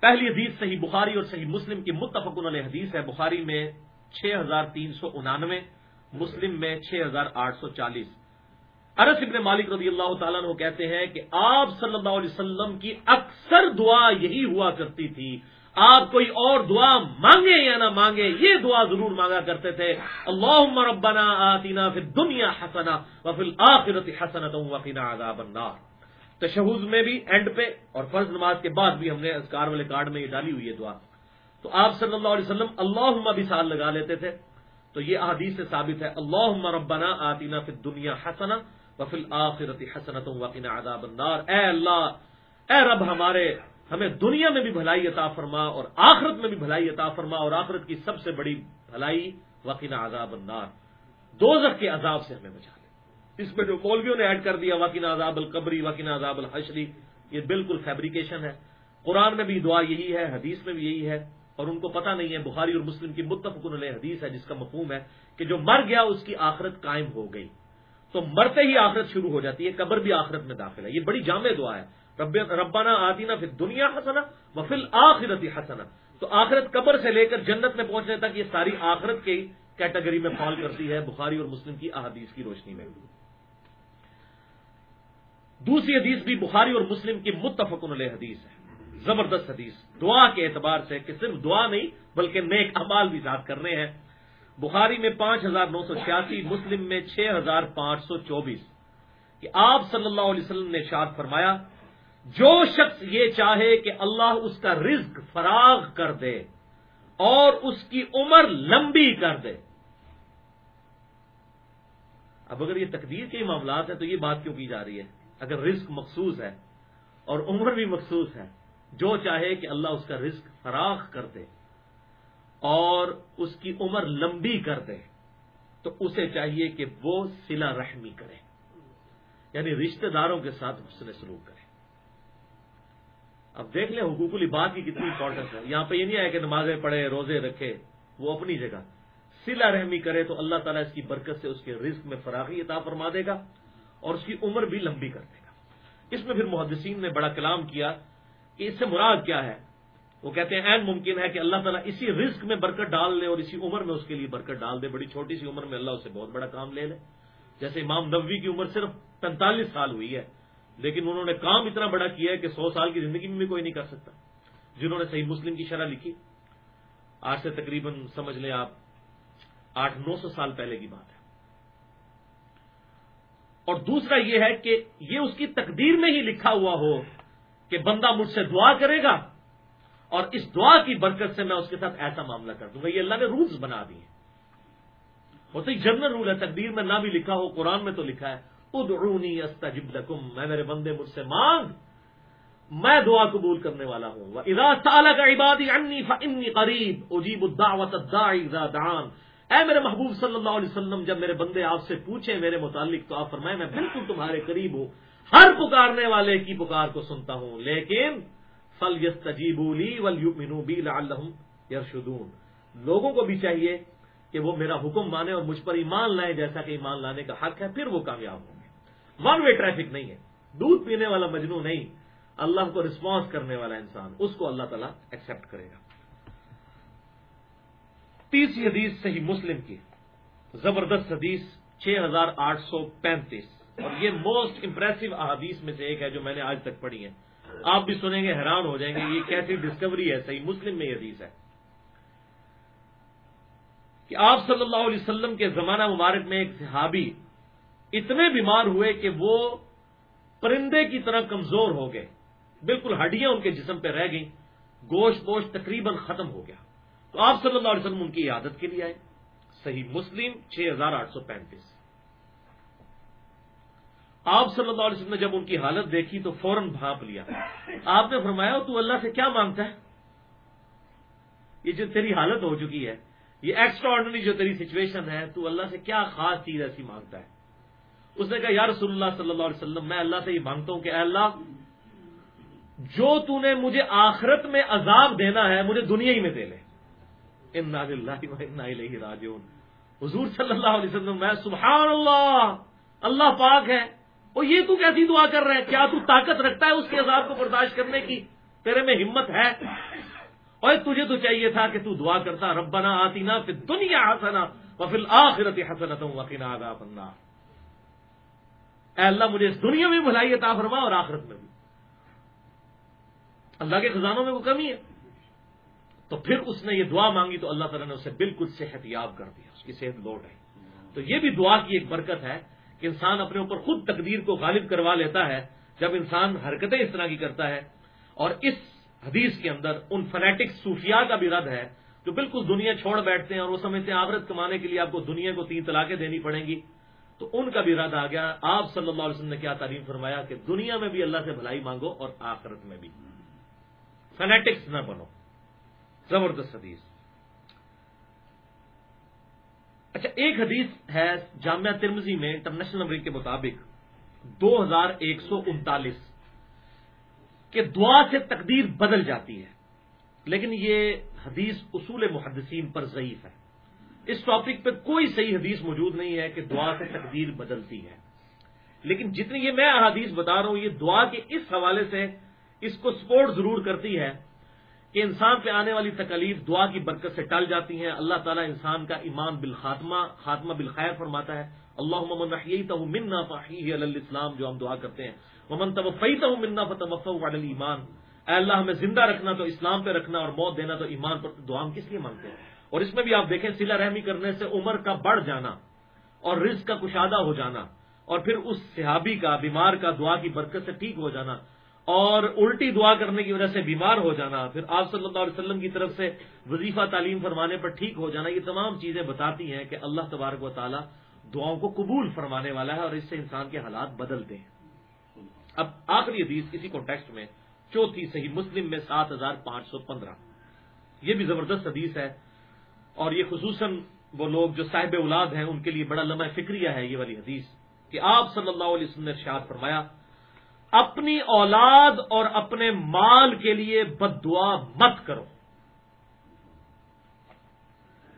پہلی حدیث صحیح بخاری اور صحیح مسلم کی متفق علیہ حدیث ہے۔ بخاری میں چھ ہزار تین سو انانوے، مسلم میں چھ ہزار آٹھ سو چالیس۔ ارس ابن مالک رضی اللہ تعالیٰ نے کہتے ہیں کہ آپ صلی اللہ علیہ وسلم کی اکثر دعا یہی ہوا کرتی تھی۔ آپ کوئی اور دعا مانگے یا نہ مانگے، یہ دعا ضرور مانگا کرتے تھے۔ اللہ ربنا آتینا فی دنیا حسنا وفی الاخرت حسنت وقنا عذاب النار۔ تشہز میں بھی اینڈ پہ اور فرض نماز کے بعد بھی ہم نے اذکار والے کارڈ میں یہ ڈالی ہوئی ہے دعا۔ تو آپ صلی اللہ علیہ وسلم اللہ بھی سال لگا لیتے تھے۔ تو یہ احادیث سے ثابت ہے اللہ ربنا آتینا فی دنیا حسنا وفی الاخرت حسنت وقنا عذاب النار۔ اے اللہ، اے رب ہمارے، ہمیں دنیا میں بھی بھلائی عطا فرما اور آخرت میں بھی بھلائی عطا فرما اور آخرت کی سب سے بڑی بھلائی وقینا عذاب النار۔ دوزخ کے عذاب سے ہمیں بچا لے۔ اس میں جو مولویوں نے ایڈ کر دیا وقینا عذاب القبری وقینا عذاب الحشری، یہ بالکل فیبریکیشن ہے۔ قرآن میں بھی دعا یہی ہے، حدیث میں بھی یہی ہے اور ان کو پتہ نہیں ہے، بخاری اور مسلم کی متفق علیہ حدیث ہے جس کا مفہوم ہے کہ جو مر گیا اس کی آخرت قائم ہو گئی۔ تو مرتے ہی آخرت شروع ہو جاتی ہے، قبر بھی آخرت میں داخل ہے۔ یہ بڑی جامع دعا ہے۔ رب ربانہ آتینا پھر دنیا حسنا وفل آخرتی حسنا تو آخرت قبر سے لے کر جنت میں پہنچنے تک یہ ساری آخرت کی کیٹیگری میں فال کرتی ہے۔ بخاری اور مسلم کی احادیث کی روشنی میں۔ دوسری حدیث بھی بخاری اور مسلم کی متفق علیہ حدیث ہے۔ زبردست حدیث۔ دعا کے اعتبار سے کہ صرف دعا نہیں، بلکہ نیک امال بھی ذات کرنے ہیں۔ بخاری میں پانچ ہزار نو سو چھیاسی، مسلم میں چھ ہزار پانچ سو چوبیس۔ کہ آپ صلی اللہ علیہ وسلم نے شاد فرمایا، جو شخص یہ چاہے کہ اللہ اس کا رزق فراغ کر دے اور اس کی عمر لمبی کر دے۔ اب اگر یہ تقدیر کے معاملات ہیں تو یہ بات کیوں کی جا رہی ہے؟ اگر رزق مخصوص ہے اور عمر بھی مخصوص ہے، جو چاہے کہ اللہ اس کا رزق فراغ کر دے۔ اور اس کی عمر لمبی کر دے تو اسے چاہیے کہ وہ سلا رحمی کرے یعنی رشتہ داروں کے ساتھ حسن سلوک کرے۔ اب دیکھ لیں حقوق العباد کی کتنی امپورٹنس ہے۔ یہاں پہ یہ نہیں آیا کہ نمازیں پڑھے، روزے رکھے، وہ اپنی جگہ۔ سلا رحمی کرے تو اللہ تعالیٰ اس کی برکت سے اس کے رزق میں فراغی عطا فرما دے گا اور اس کی عمر بھی لمبی کر دے گا۔ اس میں پھر محدثین نے بڑا کلام کیا کہ اس سے مراد کیا ہے؟ وہ کہتے ہیں این ممکن ہے کہ اللہ تعالیٰ اسی رزق میں برکت ڈال لے اور اسی عمر میں اس کے لیے برکت ڈال دے۔ بڑی چھوٹی سی عمر میں اللہ اسے بہت بڑا کام لے لے۔ جیسے امام نبوی کی عمر صرف پینتالیس سال ہوئی ہے، لیکن انہوں نے کام اتنا بڑا کیا ہے کہ سو سال کی زندگی میں بھی کوئی نہیں کر سکتا، جنہوں نے صحیح مسلم کی شرح لکھی۔ آج سے تقریباً سمجھ لیں آپ، آٹھ نو سو سال پہلے کی بات ہے۔ اور دوسرا یہ ہے کہ یہ اس کی تقدیر میں ہی لکھا ہوا ہو کہ بندہ مجھ سے دعا کرے گا اور اس دعا کی برکت سے میں اس کے ساتھ ایسا معاملہ کر دوں گا۔ یہ اللہ نے رولز بنا دیے ہوتے ہی جنرل رول ہے تقدیر میں نہ بھی لکھا ہو، قرآن میں تو لکھا ہے۔ ادعونی استجب لکم، میں میرے بندے مجھ سے مانگ، میں دعا قبول کرنے والا ہوں۔ اذا سالک عبادی عنی فانی قریب، اجیب الدعوت الداعی اذا دعان۔ اے میرے محبوب صلی اللہ علیہ وسلم، جب میرے بندے آپ سے پوچھیں، میرے متعلق تو آپ فرمائیں، میں بالکل تمہارے قریب ہوں۔ ہر پکارنے والے کی پکار کو سنتا ہوں، لیکن فل یس تجیبولی ول بی یرشدون لوگوں کو بھی چاہیے کہ وہ میرا حکم مانے اور مجھ پر ایمان لائیں، جیسا کہ ایمان لانے کا حق ہے، پھر وہ کامیاب ہوں ون وے ٹریفک نہیں ہے۔ دودھ پینے والا مجنو نہیں۔ اللہ کو رسپانس کرنے والا انسان، اس کو اللہ تعالیٰ ایکسپٹ کرے گا۔ تیسری حدیث صحیح مسلم کی۔ زبردست حدیث چھ ہزار آٹھ سو پینتیس۔ اور یہ موسٹ امپریسو احادیث میں سے ایک ہے جو میں نے آج تک پڑھی ہے۔ آپ بھی سنیں گے، حیران ہو جائیں گے یہ کیسی ڈسکوری ہے، صحیح مسلم میں یہ حدیث ہے۔ کہ آپ صلی اللہ علیہ وسلم کے زمانہ مبارک میں ایک صحابی اتنے بیمار ہوئے کہ وہ پرندے کی طرح کمزور ہو گئے۔ بالکل ہڈیاں ان کے جسم پہ رہ گئیں۔ گوشت گوشت تقریباً ختم ہو گیا۔ تو آپ صلی اللہ علیہ وسلم ان کی عادت کے لیے آئے۔ صحیح مسلم، چھ ہزار آٹھ سو پینتیس۔ آپ صلی اللہ علیہ وسلم نے جب ان کی حالت دیکھی تو فوراً بھانپ لیا۔ آپ نے فرمایا، تو اللہ سے کیا مانگتا ہے؟ یہ جو تیری حالت ہو چکی ہے، یہ ایکسٹرا آرڈنری جو تیری سچویشن ہے، تو اللہ سے کیا خاص چیز ایسی مانگتا ہے؟ اس نے کہا، یا رسول اللہ صلی اللہ علیہ وسلم، میں اللہ سے یہ مانگتا ہوں کہ اے اللہ، جو تو نے مجھے آخرت میں عذاب دینا ہے، مجھے دنیا ہی میں دے لے۔ راجون حضور صلی اللہ علیہ وسلم میں سبحان اللہ اللہ پاک ہے اور یہ تو کیسی دعا کر رہے ہیں؟ کیا تو طاقت رکھتا ہے اس کے عذاب کو برداشت کرنے کی؟ تیرے میں ہمت ہے۔ اور تجھے تو چاہیے تھا کہ تو دعا کرتا، ربنا آتی نا پھر دنیا ہسنا پھر آخرت حسنت وقینا عذاب النار۔ اے اللہ، مجھے اس دنیا میں بھلائی عطا فرما اور آخرت میں بھی۔ اللہ کے خزانوں میں وہ کمی ہے۔ تو پھر اس نے یہ دعا مانگی تو اللہ تعالیٰ نے اسے بالکل صحت یاب کر دیا، اس کی صحت لوٹ ہے تو یہ بھی دعا کی ایک برکت ہے کہ انسان اپنے اوپر خود تقدیر کو غالب کروا لیتا ہے، جب انسان حرکتیں اس طرح کی کرتا ہے۔ اور اس حدیث کے اندر ان فنیٹک صوفیاء کا بھی رد ہے، جو بالکل دنیا چھوڑ بیٹھتے ہیں اور وہ سمجھتے ہیں آورت کمانے کے لیے آپ کو دنیا کو تین طلاقیں دینی پڑیں گی۔ تو ان کا بھی رد آ گیا۔ آپ صلی اللہ علیہ وسلم نے کیا تعلیم فرمایا کہ دنیا میں بھی اللہ سے بھلائی مانگو اور آخرت میں بھی۔ فنیٹکس نہ بنو۔ زبردست حدیث۔ اچھا ایک حدیث ہے جامعہ ترمزی میں انٹرنیشنل نمبر کے مطابق دو ہزار ایک سو انتالیس کہ دعا سے تقدیر بدل جاتی ہے، لیکن یہ حدیث اصول محدثین پر ضعیف ہے۔ اس ٹاپک پہ کوئی صحیح حدیث موجود نہیں ہے کہ دعا سے تقدیر بدلتی ہے۔ لیکن جتنی یہ میں حدیث بتا رہا ہوں، یہ دعا کے اس حوالے سے اس کو سپورٹ ضرور کرتی ہے۔ کہ انسان پہ آنے والی تکلیف دعا کی برکت سے ٹل جاتی ہیں۔ اللہ تعالیٰ انسان کا ایمان بالخاتمہ، خاتمہ بالخیر فرماتا ہے۔ اللہ محمد رحیع تو منا فاحی الاسلام، جو ہم دعا کرتے ہیں۔ محمد طوفی تو منا فتوف ایمان اے اللہ، ہمیں زندہ رکھنا تو اسلام پہ رکھنا اور موت دینا تو ایمان پر دعا ہم کس لیے مانگتے ہیں؟ اور اس میں بھی آپ دیکھیں، سلا رحمی کرنے سے عمر کا بڑھ جانا اور رزق کا کشادہ ہو جانا اور پھر اس صحابی کا، بیمار کا دعا کی برکت سے ٹھیک ہو جانا۔ اور الٹی دعا کرنے کی وجہ سے بیمار ہو جانا، پھر آپ صلی اللہ علیہ وسلم کی طرف سے وظیفہ تعلیم فرمانے پر ٹھیک ہو جانا، یہ تمام چیزیں بتاتی ہیں کہ اللہ تبارک و تعالیٰ دعاؤں کو قبول فرمانے والا ہے اور اس سے انسان کے حالات بدلتے ہیں۔ اب آخری حدیث اسی کانٹیکسٹ میں، چوتھی صحیح مسلم میں سات ہزار پانچ سو پندرہ۔ یہ بھی زبردست حدیث ہے اور یہ خصوصاً وہ لوگ جو صاحب اولاد ہیں، ان کے لیے بڑا لمحہ فکریہ ہے یہ والی حدیث کہ آپ صلی اللہ علیہ وسلم نے ارشاد فرمایا اپنی اولاد اور اپنے مال کے لیے بد دعا مت کرو۔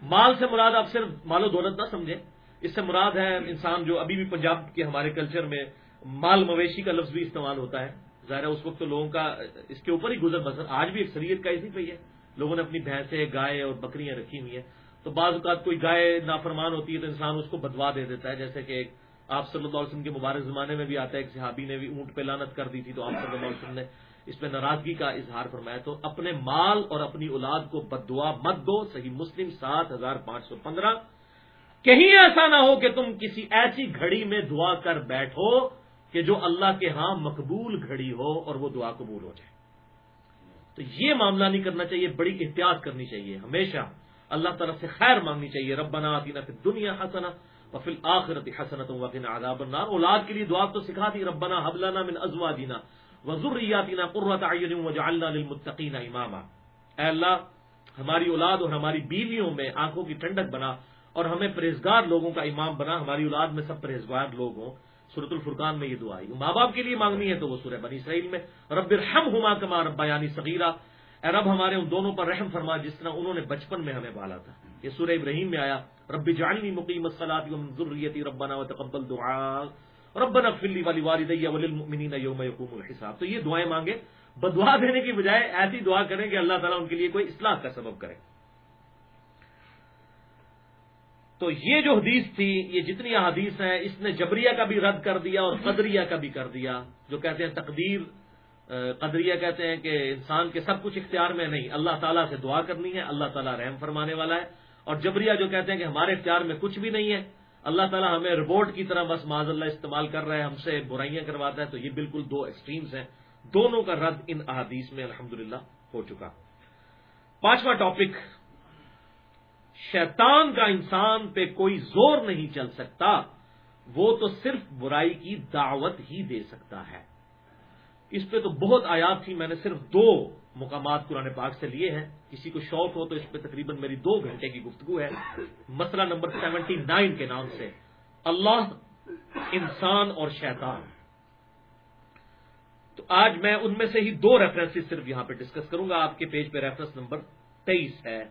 مال سے مراد آپ صرف مال و دولت نہ سمجھیں، اس سے مراد ہے انسان جو ابھی بھی پنجاب کے ہمارے کلچر میں مال مویشی کا لفظ بھی استعمال ہوتا ہے۔ ظاہر ہے اس وقت تو لوگوں کا اس کے اوپر ہی گزر بسر، آج بھی ایک کا اسی پہ ہے۔ لوگوں نے اپنی بھینسیں، گائے اور بکریاں رکھی ہوئی ہیں۔ تو بعض اوقات کوئی گائے نافرمان ہوتی ہے تو انسان اس کو بدوا دے دیتا ہے، جیسے کہ ایک آپ صلی اللہ علیہ وسلم کے مبارک زمانے میں بھی آتا ہے، ایک صحابی نے بھی اونٹ پہ لانت کر دی تھی تو آپ صلی اللہ علیہ وسلم نے اس پہ ناراضگی کا اظہار فرمایا۔ تو اپنے مال اور اپنی اولاد کو بد دعا مت دو، صحیح مسلم سات ہزار پانچ سو پندرہ۔ کہیں ایسا نہ ہو کہ تم کسی ایسی گھڑی میں دعا کر بیٹھو کہ جو اللہ کے ہاں مقبول گھڑی ہو اور وہ دعا قبول ہو جائے۔ تو یہ معاملہ نہیں کرنا چاہیے، بڑی احتیاط کرنی چاہیے۔ ہمیشہ اللہ تعالیٰ سے خیر مانگنی چاہیے۔ ربنا آتی نہ پھر دنیا حسنا وفل آخرت حسنت وقن عذاب النار. اولاد کے لیے دعا تو سکھا دی، ربنا حبلنا من ازواجنا وذریاتنا قرۃ اعین وجعلنا للمتقین اماما. اے اللہ، ہماری اولاد اور ہماری بیویوں میں آنکھوں کی ٹھنڈک بنا اور ہمیں پرہیزگار لوگوں کا امام بنا۔ ہماری اولاد میں سب پرہیزگار لوگ ہوں۔ سورت الفرقان میں یہ دعا آئی ماں باپ کے لیے مانگنی ہے تو وہ سورہ بنی اسرائیل میں، رب ارحمہما کما ربیانی صغیرہ۔ اے رب، ہمارے ان دونوں پر رحم فرما جس طرح انہوں نے بچپن میں ہمیں بالا تھا۔ یہ سورہ ابراہیم میں آیا، رب جعلنی مقیم الصلاۃ ومن ذریتی ربنا وتقبل دعاء ربنا اغفر لي ولوالدي وللمؤمنین یوم یقوم الحساب۔ تو یہ دعائیں مانگے بدعا دینے کی بجائے ایسی دعا کریں کہ اللہ تعالیٰ ان کے لیے کوئی اصلاح کا سبب کرے۔ تو یہ جو حدیث تھی، یہ جتنی حدیث ہیں، اس نے جبریہ کا بھی رد کر دیا اور قدریہ کا بھی کر دیا، جو کہتے ہیں تقدیر قدریہ کہتے ہیں کہ انسان کے سب کچھ اختیار میں نہیں، اللہ تعالیٰ سے دعا کرنی ہے، اللہ تعالیٰ رحم فرمانے والا ہے۔ اور جبریہ جو کہتے ہیں کہ ہمارے اختیار میں کچھ بھی نہیں ہے، اللہ تعالیٰ ہمیں ربورٹ کی طرح بس معذ اللہ استعمال کر رہا ہے، ہم سے برائیاں کرواتا ہے، تو یہ بالکل دو ایکسٹریمز ہیں۔ دونوں کا رد ان احادیث میں الحمد ہو چکا۔ پانچواں ٹاپک شیطان کا انسان پہ کوئی زور نہیں چل سکتا، وہ تو صرف برائی کی دعوت ہی دے سکتا ہے۔ اس پہ تو بہت آیات تھی میں نے صرف دو مقامات قرآن پاک سے لیے ہیں۔ کسی کو شوق ہو تو اس پہ تقریباً میری دو گھنٹے کی گفتگو ہے۔ مسئلہ نمبر سیونٹی نائن کے نام سے۔ اللہ انسان اور شیطان۔ تو آج میں ان میں سے ہی دو ریفرنس صرف یہاں پہ ڈسکس کروں گا۔ آپ کے پیج پہ ریفرنس نمبر تیئیس ہے۔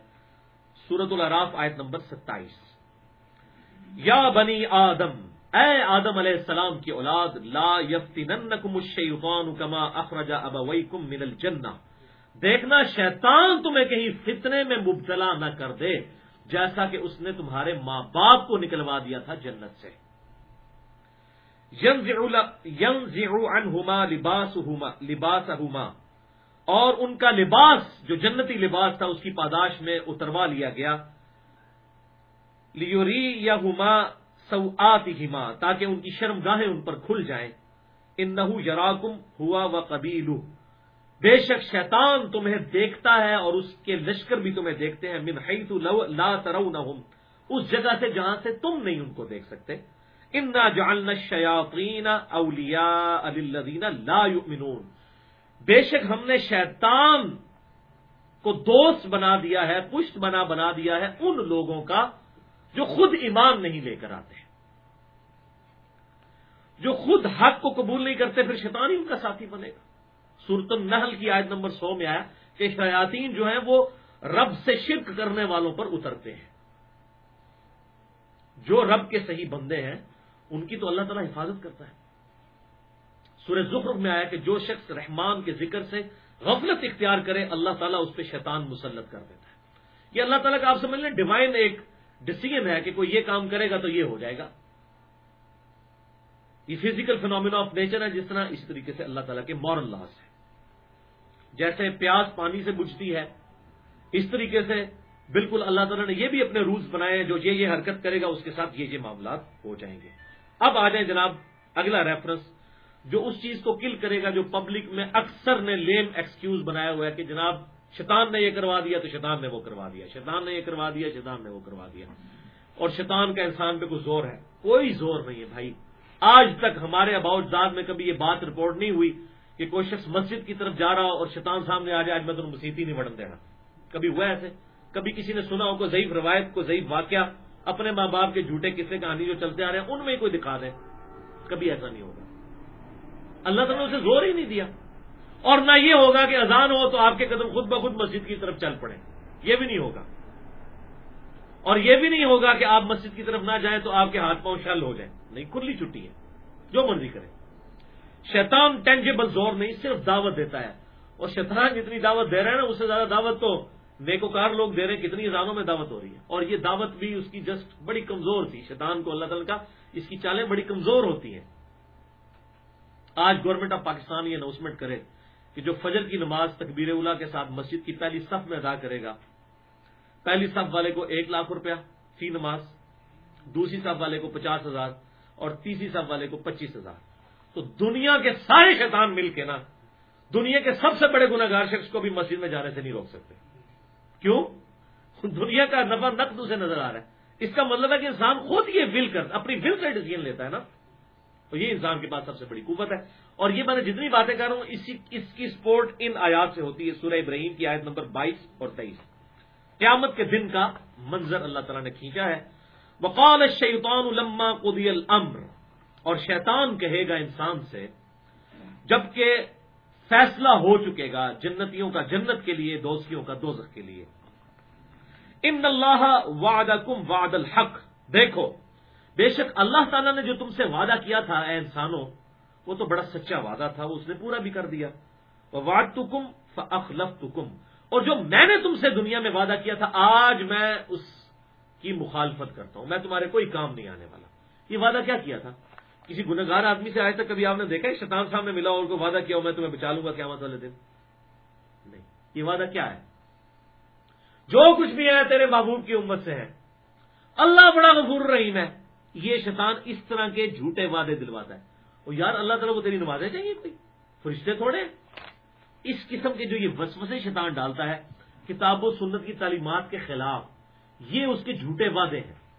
سورت العراف آیت نمبر ستائیس۔ یا بنی آدم، اے آدم علیہ السلام کی اولاد، لا یفتننکم الشیطان کما اخرج ابویکم من الجنہ۔ دیکھنا شیطان تمہیں کہیں فتنے میں مبتلا نہ کر دے، جیسا کہ اس نے تمہارے ماں باپ کو نکلوا دیا تھا جنت سے۔ عنہما لباسہما لباسہما۔ اور ان کا لباس، جو جنتی لباس تھا، اس کی پاداش میں اتروا لیا گیا۔ لیوری یا ہوما ہما تاکہ ان کی شرم گاہیں ان پر کھل جائیں۔ ان نہ یراکم، ہوا و قبیلو بے شک شیطان تمہیں دیکھتا ہے اور اس کے لشکر بھی تمہیں دیکھتے ہیں، من حیث لا ترونہم۔ اس جگہ سے جہاں سے تم نہیں ان کو دیکھ سکتے۔ انا جعلنا الشیاطین اولیاء للذین لا یؤمنون بے شک ہم نے شیطان کو دوست بنا دیا ہے، پشت بنا بنا دیا ہے ان لوگوں کا جو خود ایمان نہیں لے کر آتے۔ جو خود حق کو قبول نہیں کرتے، پھر شیطان ہی ان کا ساتھی بنے گا۔ سورت النحل کی آیت نمبر سو میں آیا کہ شیاطین جو ہیں وہ رب سے شرک کرنے والوں پر اترتے ہیں۔ جو رب کے صحیح بندے ہیں، ان کی تو اللہ تعالیٰ حفاظت کرتا ہے۔ سورہ زخرف میں آیا کہ جو شخص رحمان کے ذکر سے غفلت اختیار کرے، اللہ تعالیٰ اس پہ شیطان مسلط کر دیتا ہے۔ یہ اللہ تعالیٰ کا آپ سمجھ لیں ڈیوائن ایک ڈسیزن ہے کہ کوئی یہ کام کرے گا تو یہ ہو جائے گا۔ یہ فزیکل فینومینا آف نیچر ہے، جس طرح اس طریقے سے اللہ تعالیٰ کے مورل لاس ہے جیسے پیاز پانی سے بجھتی ہے۔ اس طریقے سے بالکل اللہ تعالیٰ نے یہ بھی اپنے رولز بنائے ہیں جو یہ یہ حرکت کرے گا، اس کے ساتھ یہ یہ معاملات ہو جائیں گے۔ اب آ جائیں جناب، اگلا ریفرنس جو اس چیز کو کل کرے گا جو پبلک میں اکثر نے لیم ایکسکیوز بنایا ہوا ہے کہ جناب شیطان نے یہ کروا دیا تو شیطان نے وہ کروا دیا۔ شیطان نے یہ کروا دیا، شیطان نے وہ کروا دیا۔ اور شیطان کا انسان پہ کوئی زور ہے۔ کوئی زور نہیں ہے بھائی۔ آج تک ہمارے اباؤٹ زاد میں کبھی یہ بات رپورٹ نہیں ہوئی۔ کہ کوئی شخص مسجد کی طرف جا رہا ہو اور شیطان سامنے آ جائے، آج میں تمہیں مسیحی نہیں بڑھن دینا۔ کبھی ہوا ایسے، کبھی کسی نے سنا ہو کوئی ضعیف روایت کو ضعیف واقعہ، اپنے ماں باپ کے جھوٹے قصے، کہانی جو چلتے آ رہے ہیں، ان میں ہی کوئی دکھا دیں۔ کبھی ایسا نہیں ہوگا۔ اللہ تعالیٰ نے اسے زور ہی نہیں دیا۔ اور نہ یہ ہوگا کہ اذان ہو تو آپ کے قدم خود بخود مسجد کی طرف چل پڑے یہ بھی نہیں ہوگا۔ اور یہ بھی نہیں ہوگا کہ آپ مسجد کی طرف نہ جائیں تو آپ کے ہاتھ پاؤں شل ہو جائیں۔ نہیں، کھلی چھٹی ہے۔ جو مرضی کرے شیطان ٹینجیبل زور نہیں، صرف دعوت دیتا ہے۔ اور شیطان جتنی دعوت دے رہے ہیں نا، اس سے زیادہ دعوت تو نیکوکار لوگ دے رہے ہیں، کتنی ازانوں میں دعوت ہو رہی ہے۔ اور یہ دعوت بھی اس کی جسٹ بڑی کمزور تھی۔ شیطان کو اللہ تعالیٰ کا اس کی چالیں بڑی کمزور ہوتی ہیں۔ آج گورنمنٹ آف پاکستان یہ اناؤنسمنٹ کرے کہ جو فجر کی نماز تکبیر اولا کے ساتھ مسجد کی پہلی صف میں ادا کرے گا، پہلی صف والے کو ایک لاکھ روپیہ فی نماز، دوسری صف والے کو پچاس ہزار اور تیسری صف والے کو پچیس ہزار۔ تو دنیا کے سارے شیطان مل کے نا دنیا کے سب سے بڑے گناگار شخص کو بھی مسجد میں جانے سے نہیں روک سکتے۔ کیوں؟ دنیا کا نفع نقد اسے نظر آ رہا ہے۔ اس کا مطلب ہے کہ انسان خود یہ ول کر، اپنی ول سے ڈیسیزن لیتا ہے نا۔ تو یہ انسان کے پاس سب سے بڑی قوت ہے۔ اور یہ میں نے جتنی باتیں کر رہا ہوں، اسی اس کی سپورٹ ان آیات سے ہوتی ہے، سورہ ابراہیم کی آیت نمبر بائیس اور تیئیس۔ قیامت کے دن کا منظر اللہ تعالیٰ نے کھینچا ہے۔ وقال الشیطان لما قضی الامر۔ اور شیطان کہے گا انسان سے، جبکہ فیصلہ ہو چکے گا جنتیوں کا، جنت کے لیے، دوستیوں کا، دوزخ کے لیے۔ ان اللہ وعدکم وعد الحق۔ دیکھو، بے شک اللہ تعالیٰ نے جو تم سے وعدہ کیا تھا، اے انسانوں، وہ تو بڑا سچا وعدہ تھا، وہ اس نے پورا بھی کر دیا۔ واد تو کم اور جو میں نے تم سے دنیا میں وعدہ کیا تھا، آج میں اس کی مخالفت کرتا ہوں۔ میں تمہارے کوئی کام نہیں آنے والا۔ یہ وعدہ کیا کیا تھا؟ کسی گنگار آدمی سے آج تک کبھی آپ نے دیکھا شیطان سامنے ملا اور کو وعدہ کیا ہو میں تمہیں بچا لوں گا کیا والے دن. نہیں، یہ وعدہ کیا ہے؟ جو کچھ بھی ہے تیرے محبوب کی امت سے ہے۔ اللہ بڑا غفور رحیم ہے۔ یہ شیطان اس طرح کے جھوٹے وعدے دلواتا ہے۔ اور یار، اللہ تعالیٰ کو تیری نمازیں چاہیے کوئی؟ فرشتے تھوڑے اس قسم کے جو یہ وسوسے شیطان ڈالتا ہے، کتاب و سنت کی تعلیمات کے خلاف، یہ اس کے جھوٹے وعدے ہیں۔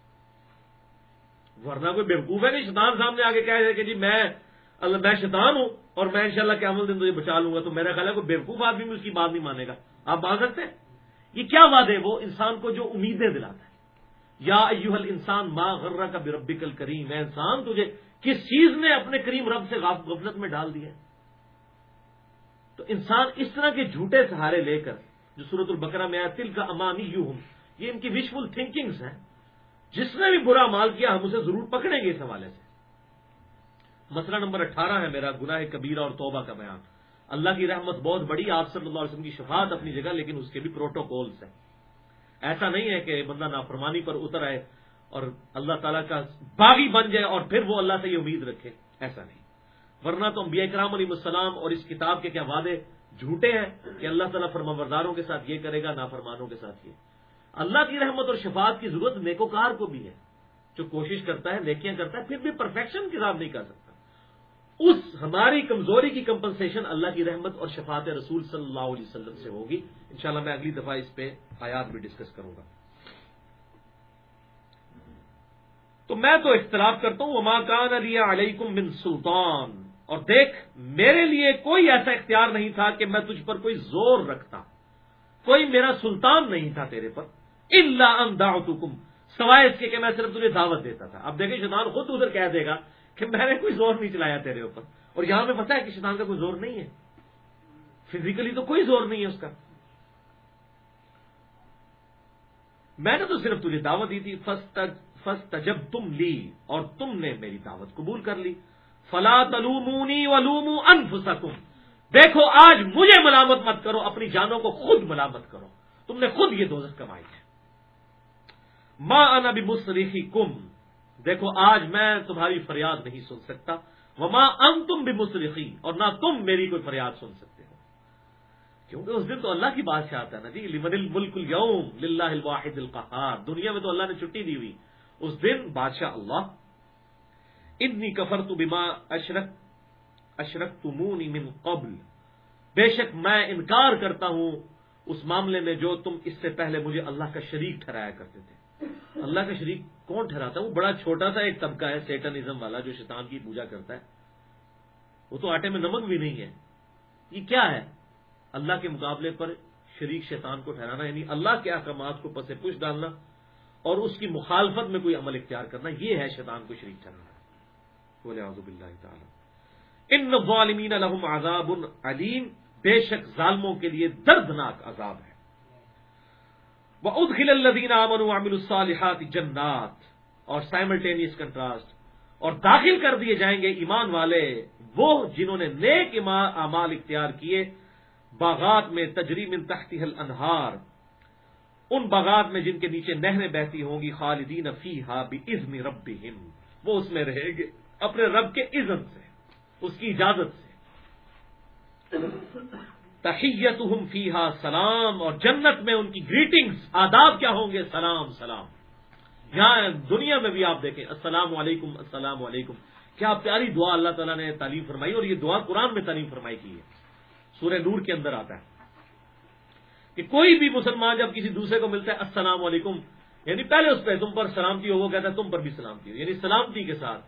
ورنہ کوئی بیوقوف ہے کہ شیطان سامنے آگے کہہ دے کہ جی میں اللہ، میں شیطان ہوں اور میں انشاءاللہ شاء عمل دن تجھے بچا لوں گا۔ تو میرا خیال ہے کوئی بیوقوف آدمی بھی اس کی بات نہیں مانے گا۔ آپ مان سکتے ہیں؟ یہ کیا وعدے وہ انسان کو جو امیدیں دلاتا ہے۔ یا ایوہل انسان ما غرہ کا بربک الکریم ہے انسان، تجھے کس چیز نے اپنے کریم رب سے غفلت میں ڈال دیا تو انسان اس طرح کے جھوٹے سہارے لے کر، جو صورت البقرہ میں آیا تل کا امانی یوں ہوں یہ ان کی وشفل تھنکنگز ہیں۔ جس نے بھی برا مال کیا ہم اسے ضرور پکڑیں گے اس حوالے سے۔ مسئلہ نمبر اٹھارہ ہے میرا گناہ کبیرہ اور توبہ کا بیان۔ اللہ کی رحمت بہت بڑی، آپ صلی اللہ علیہ وسلم کی شفاعت اپنی جگہ، لیکن اس کے بھی پروٹوکولس ہیں۔ ایسا نہیں ہے کہ بندہ نافرمانی پر اتر آئے اور اللہ تعالیٰ کا باغی بن جائے اور پھر وہ اللہ سے یہ امید رکھے۔ ایسا نہیں۔ ورنہ تو انبیاء کرام علیہ السلام اور اس کتاب کے کیا وعدے جھوٹے ہیں کہ اللہ تعالیٰ فرمانبرداروں کے ساتھ یہ کرے گا، نافرمانوں کے ساتھ یہ۔ اللہ کی رحمت اور شفاعت کی ضرورت نیکوکار کو بھی ہے۔ جو کوشش کرتا ہے، نیکیاں کرتا ہے، پھر بھی پرفیکشن کے ساتھ نہیں کر سکتا۔ اس ہماری کمزوری کی کمپنسیشن اللہ کی رحمت اور شفاعت رسول صلی اللہ علیہ وسلم سے ہوگی۔ انشاءاللہ میں اگلی دفعہ اس پہ آیات بھی ڈسکس کروں گا۔ تو میں تو اختلاف کرتا ہوں، وما کان علی علیکم من سلطان۔ اور دیکھ، میرے لیے کوئی ایسا اختیار نہیں تھا کہ میں تجھ پر کوئی زور رکھتا۔ کوئی میرا سلطان نہیں تھا تیرے پر۔ اللہ سوائے اس کے کہ میں صرف تجھے دعوت دیتا تھا۔ اب دیکھیں شیطان خود ادھر کہہ دے گا کہ میں نے کوئی زور نہیں چلایا تیرے اوپر۔ اور یہاں میں پتا ہے کہ شیطان کا کوئی زور نہیں ہے۔ فزیکلی تو کوئی زور نہیں ہے اس کا۔ میں نے تو صرف تجھے دعوت دی تھی فسٹ جب تم لی، اور تم نے میری دعوت قبول کر لی۔ فلا تلومونی ولومو انفسکم دیکھو، آج مجھے ملامت مت کرو، اپنی جانوں کو خود ملامت کرو۔ تم نے خود یہ دوزت کمائی ہے۔ ماں انا بھی مصریفی کم دیکھو، آج میں تمہاری فریاد نہیں سن سکتا۔ وہ ماں ان تم بھی مصرفی اور نہ تم میری کوئی فریاد سن سکتے ہو۔ کیونکہ اس دن تو اللہ کی بات آتا ہے نا جی لمن الملک اليوم للہ الواحد القہار۔ دنیا میں تو اللہ نے چھٹی دی ہوئی۔ اس دن بادشاہ اللہ اتنی کفر تو بیما اشرک اشرک تمونی من قبل۔ بے شک میں انکار کرتا ہوں اس معاملے میں جو تم اس سے پہلے مجھے اللہ کا شریک ٹھہرایا کرتے تھے۔ اللہ کا شریک کون ٹھہراتا ہے؟ وہ بڑا چھوٹا سا ایک طبقہ ہے، سیٹنزم والا جو شیطان کی پوجا کرتا ہے۔ وہ تو آٹے میں نمک بھی نہیں ہے۔ یہ کیا ہے؟ اللہ کے مقابلے پر شریک شیطان کو ٹھہرانا یعنی اللہ کے احکامات کو پسے پوچھ ڈالنا اور اس کی مخالفت میں کوئی عمل اختیار کرنا، یہ ہے شیطان کو شریک ٹھہرانا۔ بولے آزب اللہ تعالیٰ۔ ان ظالمین لهم عذاب علیم۔ بے شک ظالموں کے لیے دردناک عذاب ہے۔ وہ ادخل الدین امن عامل الصالحات جنات اور سائملٹینیس کنٹراسٹ اور داخل کر دیے جائیں گے ایمان والے وہ جنہوں نے نیک اعمال اختیار کیے باغات میں تجریم تحتی الانہار۔ ان باغات میں جن کے نیچے نہریں بہتی ہوں گی، خالدین فیہا بھی ازن رب وہ اس میں رہیں گے، اپنے رب کے عزت سے، اس کی اجازت سے۔ تحیت فیحا سلام اور جنت میں ان کی گریٹنگز آداب کیا ہوں گے؟ سلام سلام۔ یہاں دنیا میں بھی آپ دیکھیں، السلام علیکم السلام علیکم۔ کیا پیاری دعا اللہ تعالیٰ نے تعلیم فرمائی اور یہ دعا قرآن میں تعلیم فرمائی کی ہے۔ سورہ نور کے اندر آتا ہے کہ کوئی بھی مسلمان جب کسی دوسرے کو ملتا ہے، السلام علیکم یعنی پہلے اس پہ تم پر سلامتی ہو، وہ کہتا ہے تم پر بھی سلامتی ہو یعنی سلامتی کے ساتھ۔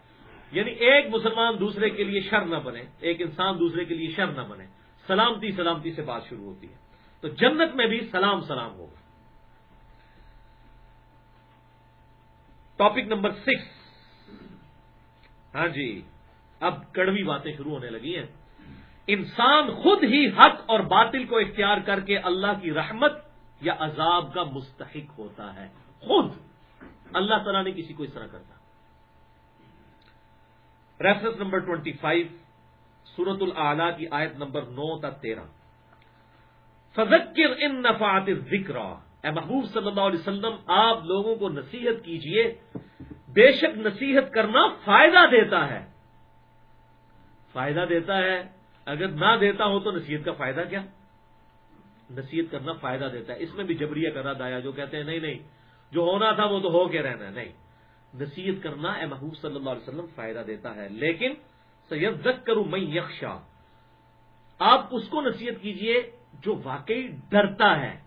یعنی ایک مسلمان دوسرے کے لیے شر نہ بنے، ایک انسان دوسرے کے لیے شر نہ بنے۔ سلامتی سلامتی سے بات شروع ہوتی ہے۔ تو جنت میں بھی سلام سلام ہوگا۔ ٹاپک نمبر سکس ہاں جی اب کڑوی باتیں شروع ہونے لگی ہیں۔ انسان خود ہی حق اور باطل کو اختیار کر کے اللہ کی رحمت یا عذاب کا مستحق ہوتا ہے۔ خود۔ اللہ تعالیٰ نے کسی کو اس طرح کرتا۔ ریفرنس نمبر ٹوینٹی فائیو سورت العلیٰ کی آیت نمبر نو تا تیرہ۔ فذکر ان نفات ذکر اے محبوب صلی اللہ علیہ وسلم، آپ لوگوں کو نصیحت کیجیے۔ بے شک نصیحت کرنا فائدہ دیتا ہے۔ فائدہ دیتا ہے۔ اگر نہ دیتا ہو تو نصیحت کا فائدہ کیا؟ نصیحت کرنا فائدہ دیتا ہے۔ اس میں بھی جبریہ کا رد آیا جو کہتے ہیں، نہیں نہیں، جو ہونا تھا وہ تو ہو کے رہنا ہے۔ نہیں۔ نصیحت کرنا اے محبوب صلی اللہ علیہ وسلم فائدہ دیتا ہے۔ لیکن سید کروں میں یکشا آپ اس کو نصیحت کیجیے جو واقعی ڈرتا ہے۔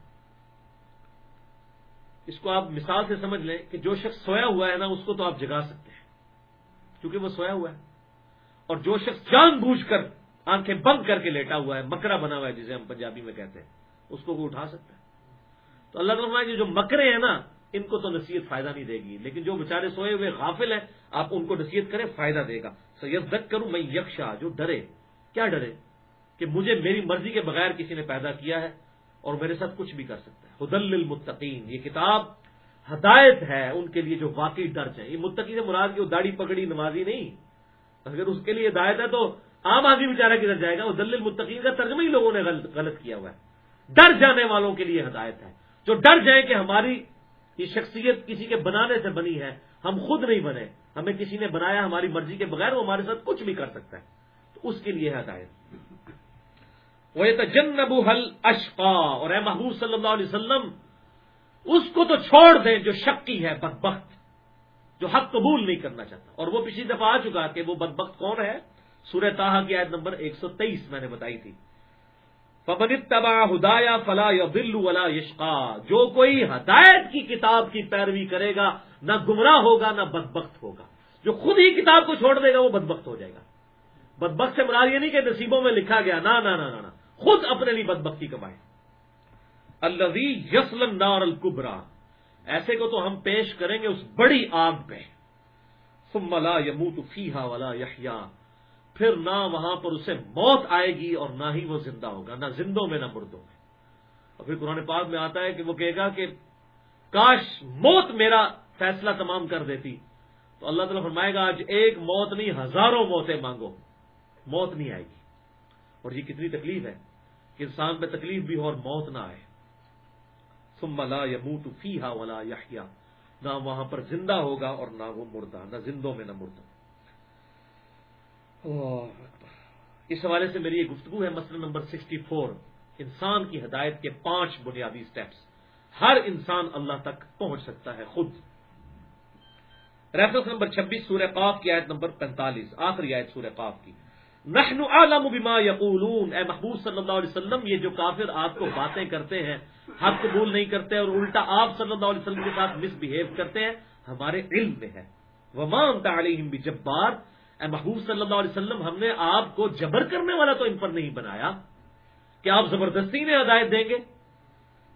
اس کو آپ مثال سے سمجھ لیں کہ جو شخص سویا ہوا ہے نا، اس کو تو آپ جگا سکتے ہیں۔ کیونکہ وہ سویا ہوا ہے۔ اور جو شخص جان بوجھ کر آنکھیں بند کر کے لیٹا ہوا ہے مکرا بنا ہوا ہے، جسے ہم پنجابی میں کہتے ہیں، اس کو وہ اٹھا سکتا ہے۔ تو اللہ تعالیٰ جو مکرے ہیں نا ان کو تو نصیحت فائدہ نہیں دے گی، لیکن جو بےچارے سوئے ہوئے غافل ہیں، آپ ان کو نصیحت کریں، فائدہ دے گا۔ سید دک کروں، میں یکشا، جو ڈرے۔ کیا ڈرے؟ کہ مجھے میری مرضی کے بغیر کسی نے پیدا کیا ہے اور میرے ساتھ کچھ بھی کر سکتا ہے۔ حدل المتقین یہ کتاب ہدایت ہے ان کے لیے جو واقعی ڈر چاہیں یہ متقی سے مراد کی وہ داڑھی پکڑی نمازی نہیں۔ اگر اس کے لیے ہدایت ہے تو عام آدمی بیچارہ کدھر جائے گا۔ وہ دل المتقین کا ترجمہ ہی لوگوں نے غلط کیا ہوا ہے۔ ڈر جانے والوں کے لیے ہدایت ہے۔ جو ڈر جائیں کہ ہماری یہ شخصیت کسی کے بنانے سے بنی ہے، ہم خود نہیں بنے۔ ہمیں کسی نے بنایا، ہماری مرضی کے بغیر وہ ہمارے ساتھ کچھ بھی کر سکتا ہے۔ تو اس کے لیے ہدایت۔ وہ جنب حل اشقا اور اے محبوب صلی اللہ علیہ وسلم، اس کو تو چھوڑ دیں جو شکی ہے، بدبخت، جو حق قبول نہیں کرنا چاہتا۔ اور وہ پچھلی دفعہ آ چکا کہ وہ بدبخت کون ہے؟ سورہ تاہا کی آیت نمبر ایک سو تیئیس میں نے بتائی تھی۔ پبن تباہ ہدایا فلا یا بلو ولا یشقا جو کوئی ہدایت کی کتاب کی پیروی کرے گا، نہ گمراہ ہوگا، نہ بدبخت ہوگا۔ جو خود ہی کتاب کو چھوڑ دے گا، وہ بدبخت ہو جائے گا۔ بدبخت سے مراد یہ نہیں کہ نصیبوں میں لکھا گیا، نہ نہ نہ خود اپنے لیے بدبختی کمائے الزی یسلم نار القبرا ایسے کو تو ہم پیش کریں گے اس بڑی آگ پہ۔ لا یموت فیحا والا یحیا پھر نہ وہاں پر اسے موت آئے گی اور نہ ہی وہ زندہ ہوگا، نہ زندوں میں، نہ مردوں میں۔ اور پھر قرآن پاک میں آتا ہے کہ وہ کہے گا کہ، کاش موت میرا فیصلہ تمام کر دیتی۔ تو اللہ تعالیٰ فرمائے گا، آج ایک موت نہیں، ہزاروں موتیں مانگو۔ موت نہیں آئے گی۔ اور یہ کتنی تکلیف ہے کہ انسان پہ تکلیف بھی ہو اور موت نہ آئے۔ ثم لا يموت فيها ولا يحيا نہ وہاں پر زندہ ہوگا اور نہ وہ مردہ، نہ زندوں میں، نہ مردہ اس حوالے سے میری یہ گفتگو ہے مسئلہ نمبر سکسٹی فور۔ انسان کی ہدایت کے پانچ بنیادی سٹیپس ہر انسان اللہ تک پہنچ سکتا ہے خود۔ ریفرنس نمبر چھبیس سورہ قاف کی آیت نمبر پینتالیس۔ آخری آیت سورہ قاف کی۔ نحن عالم بما یقولون۔ اے محبوب صلی اللہ علیہ وسلم، یہ جو کافر آپ کو باتیں کرتے ہیں، حق قبول نہیں کرتے اور الٹا آپ صلی اللہ علیہ وسلم کے ساتھ مس بہیو کرتے ہیں، ہمارے علم میں ہے۔ ومان تعلیم بھی جبار اے محبوب صلی اللہ علیہ وسلم، ہم نے آپ کو جبر کرنے والا تو ان پر نہیں بنایا کہ آپ زبردستی میں ہدایت دیں گے۔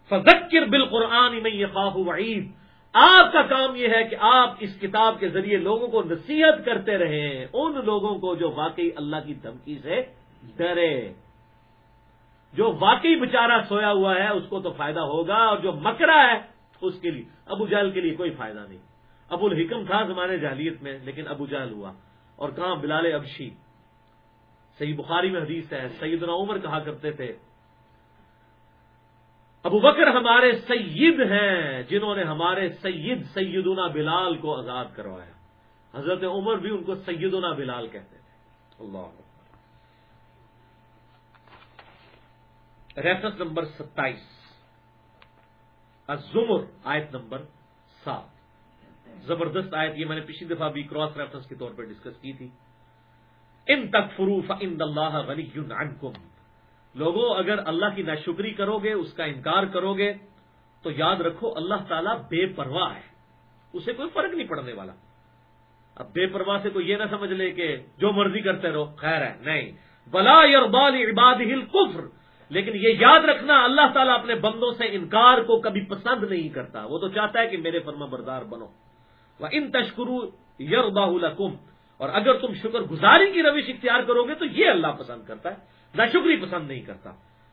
فذکر بالقرآن میں یہ خواہ وعید۔ آپ کا کام یہ ہے کہ آپ اس کتاب کے ذریعے لوگوں کو نصیحت کرتے رہیں، ان لوگوں کو جو واقعی اللہ کی دھمکی سے ڈرے۔ جو واقعی بچارہ سویا ہوا ہے، اس کو تو فائدہ ہوگا اور جو مکرا ہے، اس کے لیے، ابو جہل کے لیے کوئی فائدہ نہیں۔ ابو الحکم تھا زمانے جہلیت میں، لیکن ابو جہل ہوا۔ اور کہاں بلال ابشی؟ صحیح بخاری میں حدیث ہے، سیدنا عمر کہا کرتے تھے، ابو بکر ہمارے سید ہیں، جنہوں نے ہمارے سید سیدنا بلال کو آزاد کروایا۔ حضرت عمر بھی ان کو سیدنا بلال کہتے تھے۔ اللہ ریفرنس نمبر ستائیس۔ الزمر، آیت نمبر سات۔ زبردست آیت یہ میں نے پچھلی دفعہ بھی کراس ریفرنس کے طور پر ڈسکس کی تھی۔ ان تک فروف ان اللہ غنی عنکم۔ لوگوں، اگر اللہ کی ناشکری کرو گے اس کا انکار کرو گے تو یاد رکھو اللہ تعالیٰ بے پرواہ ہے۔ اسے کوئی فرق نہیں پڑنے والا۔ اب بے پرواہ سے کوئی یہ نہ سمجھ لے کہ جو مرضی کرتے رہو، خیر ہے، نہیں۔ بلا یربال عباد ہل کفر لیکن یہ یاد رکھنا، اللہ تعالیٰ اپنے بندوں سے انکار کو کبھی پسند نہیں کرتا۔ وہ تو چاہتا ہے کہ میرے فرما بردار بنو۔ وہ ان تشکرو یربا اور اگر تم شکر گزاری کی روش اختیار کرو گے تو یہ اللہ پسند کرتا ہے، نہ شکری پسند نہیں کرتا۔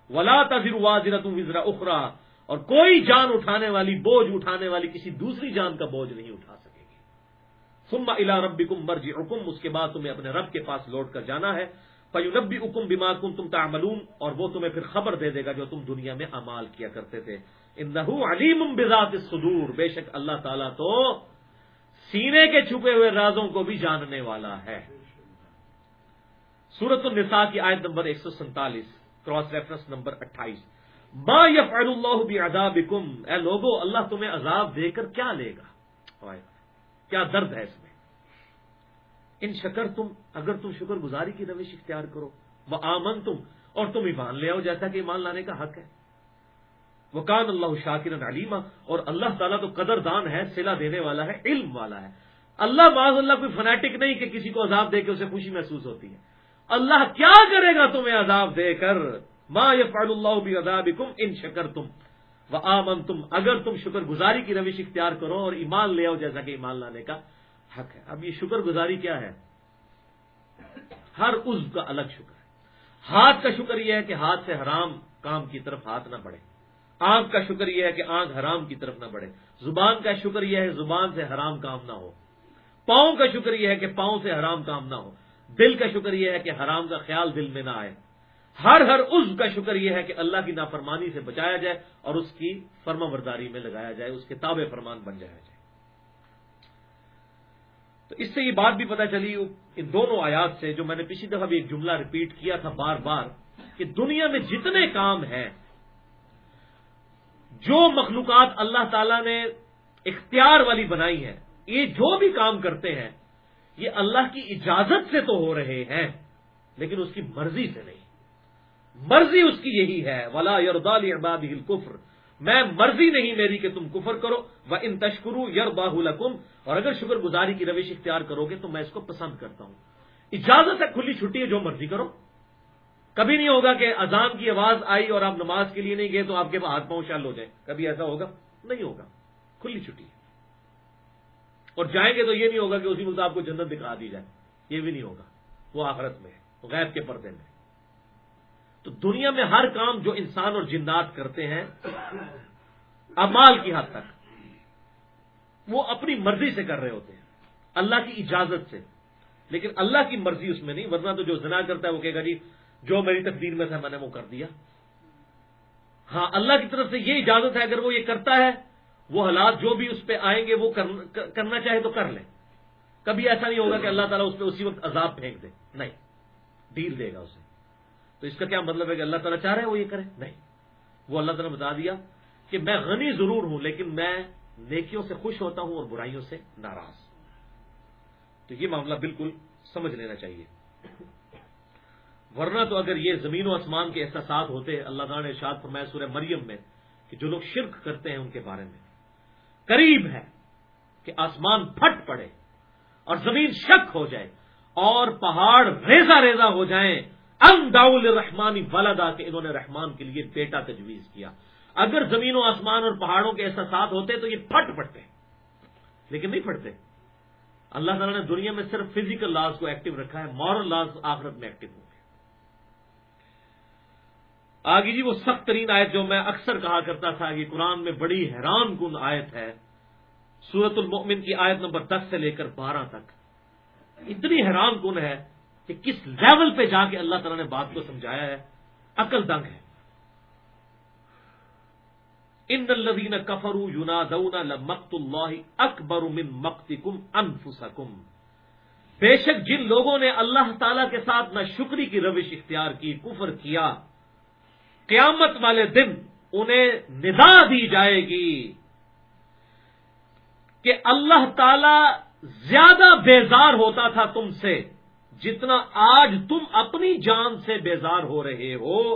ولا تذر واضر تم وزرا اخرا اور کوئی جان اٹھانے والی، بوجھ اٹھانے والی کسی دوسری جان کا بوجھ نہیں اٹھا سکے گی۔ سما الا ربی کم مرجی حکم اس کے بعد تمہیں اپنے رب کے پاس لوٹ کر جانا ہے۔ پیونبی حکم بیمار کن تم تعملون۔ اور وہ تمہیں پھر خبر دے دے گا جو تم دنیا میں امال کیا کرتے تھے۔ اندہ علیم بذات الصدور۔ بے شک اللہ تعالیٰ تو سینے کے چھپے ہوئے رازوں کو بھی جاننے والا ہے۔ سورت النساء کی آیت نمبر ایک سو سینتالیس کراس ریفرنس نمبر اٹھائیس۔ با یفعل اللہ بعذابکم اے لوگو، اللہ تمہیں عذاب دے کر کیا لے گا؟ کیا درد ہے اس میں؟ ان شکر تم اگر تم شکر گزاری کی روش اختیار کرو وہ آمن تم اور تم ایمان لے آؤ، جیسا کہ ایمان لانے کا حق ہے۔ وہ کان اللہ شاکر علیمہ اور اللہ تعالیٰ تو قدر دان ہے سلا دینے والا ہے، علم والا ہے۔ اللہ باز اللہ کوئی فنیٹک نہیں کہ کسی کو عذاب دے کے اسے خوشی محسوس ہوتی ہے۔ اللہ کیا کرے گا تمہیں عذاب دے کر؟ ما یفعل اللہ بھی عذاب ان شکر تم وہ آمن تم اگر تم شکر گزاری کی روش اختیار کرو اور ایمان لے آؤ جیسا کہ ایمان لانے کا حق ہے۔ اب یہ شکر گزاری کیا ہے؟ ہر عز کا الگ شکر ہے۔ ہاتھ کا شکر یہ ہے کہ ہاتھ سے حرام کام کی طرف ہاتھ نہ بڑھے۔ آنکھ کا شکر یہ ہے کہ آنکھ حرام کی طرف نہ بڑھے۔ زبان کا شکر یہ ہے زبان سے حرام کام نہ ہو۔ پاؤں کا شکر یہ ہے کہ پاؤں سے حرام کام نہ ہو۔ دل کا شکر یہ ہے کہ حرام کا خیال دل میں نہ آئے۔ ہر ہر عز کا شکر یہ ہے کہ اللہ کی نافرمانی سے بچایا جائے اور اس کی فرما برداری میں لگایا جائے، اس کے تابع فرمان بن جایا جائے۔ تو اس سے یہ بات بھی پتہ چلی ان دونوں آیات سے جو میں نے پچھلی دفعہ بھی ایک جملہ ریپیٹ کیا تھا بار بار کہ دنیا میں جتنے کام ہیں جو مخلوقات اللہ تعالی نے اختیار والی بنائی ہے یہ جو بھی کام کرتے ہیں، یہ اللہ کی اجازت سے تو ہو رہے ہیں، لیکن اس کی مرضی سے نہیں۔ مرضی اس کی یہی ہے، ولا یردال ارباد الکفر میں مرضی نہیں میری کہ تم کفر کرو وہ ان تشکرو یر باہ اور اگر شکر گزاری کی روش اختیار کرو گے تو میں اس کو پسند کرتا ہوں۔ اجازت ہے، کھلی چھٹی ہے، جو مرضی کرو۔ کبھی نہیں ہوگا کہ اذان کی آواز آئی اور آپ نماز کے لیے نہیں گئے تو آپ کے ہاتھ پاؤں شال ہو جائیں۔ کبھی ایسا ہوگا؟ نہیں ہوگا۔ کھلی چھٹی اور جائیں گے تو یہ نہیں ہوگا کہ اسی وقت آپ کو جنت دکھا دی جائے۔ یہ بھی نہیں ہوگا۔ وہ آخرت میں غیب کے پردے میں تو دنیا میں ہر کام جو انسان اور جنات کرتے ہیں امال کی حد تک، وہ اپنی مرضی سے کر رہے ہوتے ہیں۔ اللہ کی اجازت سے۔ لیکن اللہ کی مرضی اس میں نہیں، ورنہ تو جو زنا کرتا ہے وہ کہے گا جی جو میری تقدیر میں تھا میں نے وہ کر دیا۔ ہاں اللہ کی طرف سے یہ اجازت ہے، اگر وہ یہ کرتا ہے، وہ حالات جو بھی اس پہ آئیں گے، وہ کرنا چاہے تو کر لے۔ کبھی ایسا نہیں ہوگا کہ اللہ تعالیٰ اس پہ اسی وقت عذاب پھینک دے۔ نہیں ڈیل دے گا اسے۔ تو اس کا کیا مطلب ہے کہ اللہ تعالیٰ چاہ رہے وہ یہ کرے نہیں۔ وہ اللہ تعالیٰ نے بتا دیا کہ میں غنی ضرور ہوں، لیکن میں نیکیوں سے خوش ہوتا ہوں اور برائیوں سے ناراض۔ تو یہ معاملہ بالکل سمجھ لینا چاہیے۔ ورنہ تو اگر یہ زمین و آسمان کے احساسات ہوتے، اللہ تعالیٰ نے ارشاد فرمایا سورہ مریم میں کہ جو لوگ شرک کرتے ہیں ان کے بارے میں۔ قریب ہے کہ آسمان پھٹ پڑے اور زمین شک ہو جائے اور پہاڑ ریزا ریزا ہو جائیں۔ ام داؤل رحمانی ولدا کہ انہوں نے رحمان کے لیے بیٹا تجویز کیا۔ اگر زمین و آسمان اور پہاڑوں کے احساسات ہوتے تو یہ پھٹ پڑتے، لیکن نہیں پھٹتے اللہ تعالیٰ نے دنیا میں صرف فزیکل لاز کو ایکٹیو رکھا ہے مورل لاز آخرت میں ایکٹیو ہوں۔ آگے جی وہ سخت ترین آیت جو میں اکثر کہا کرتا تھا کہ قرآن میں بڑی حیران کن آیت ہے سورت المؤمن کی آیت نمبر دس سے لے کر بارہ تک۔ اتنی حیران کن ہے کہ کس لیول پہ جا کے اللہ تعالیٰ نے بات کو سمجھایا ہے۔ عقل دنگ ہے۔ ان الذین کفروا ینادون لمقت اللہ اکبر من مقتکم انفسکم۔ بے شک جن لوگوں نے اللہ تعالی کے ساتھ نہ شکری کی روش اختیار کی، کفر کیا قیامت والے دن انہیں ندا دی جائے گی کہ اللہ تعالی زیادہ بیزار ہوتا تھا تم سے جتنا آج تم اپنی جان سے بیزار ہو رہے ہو۔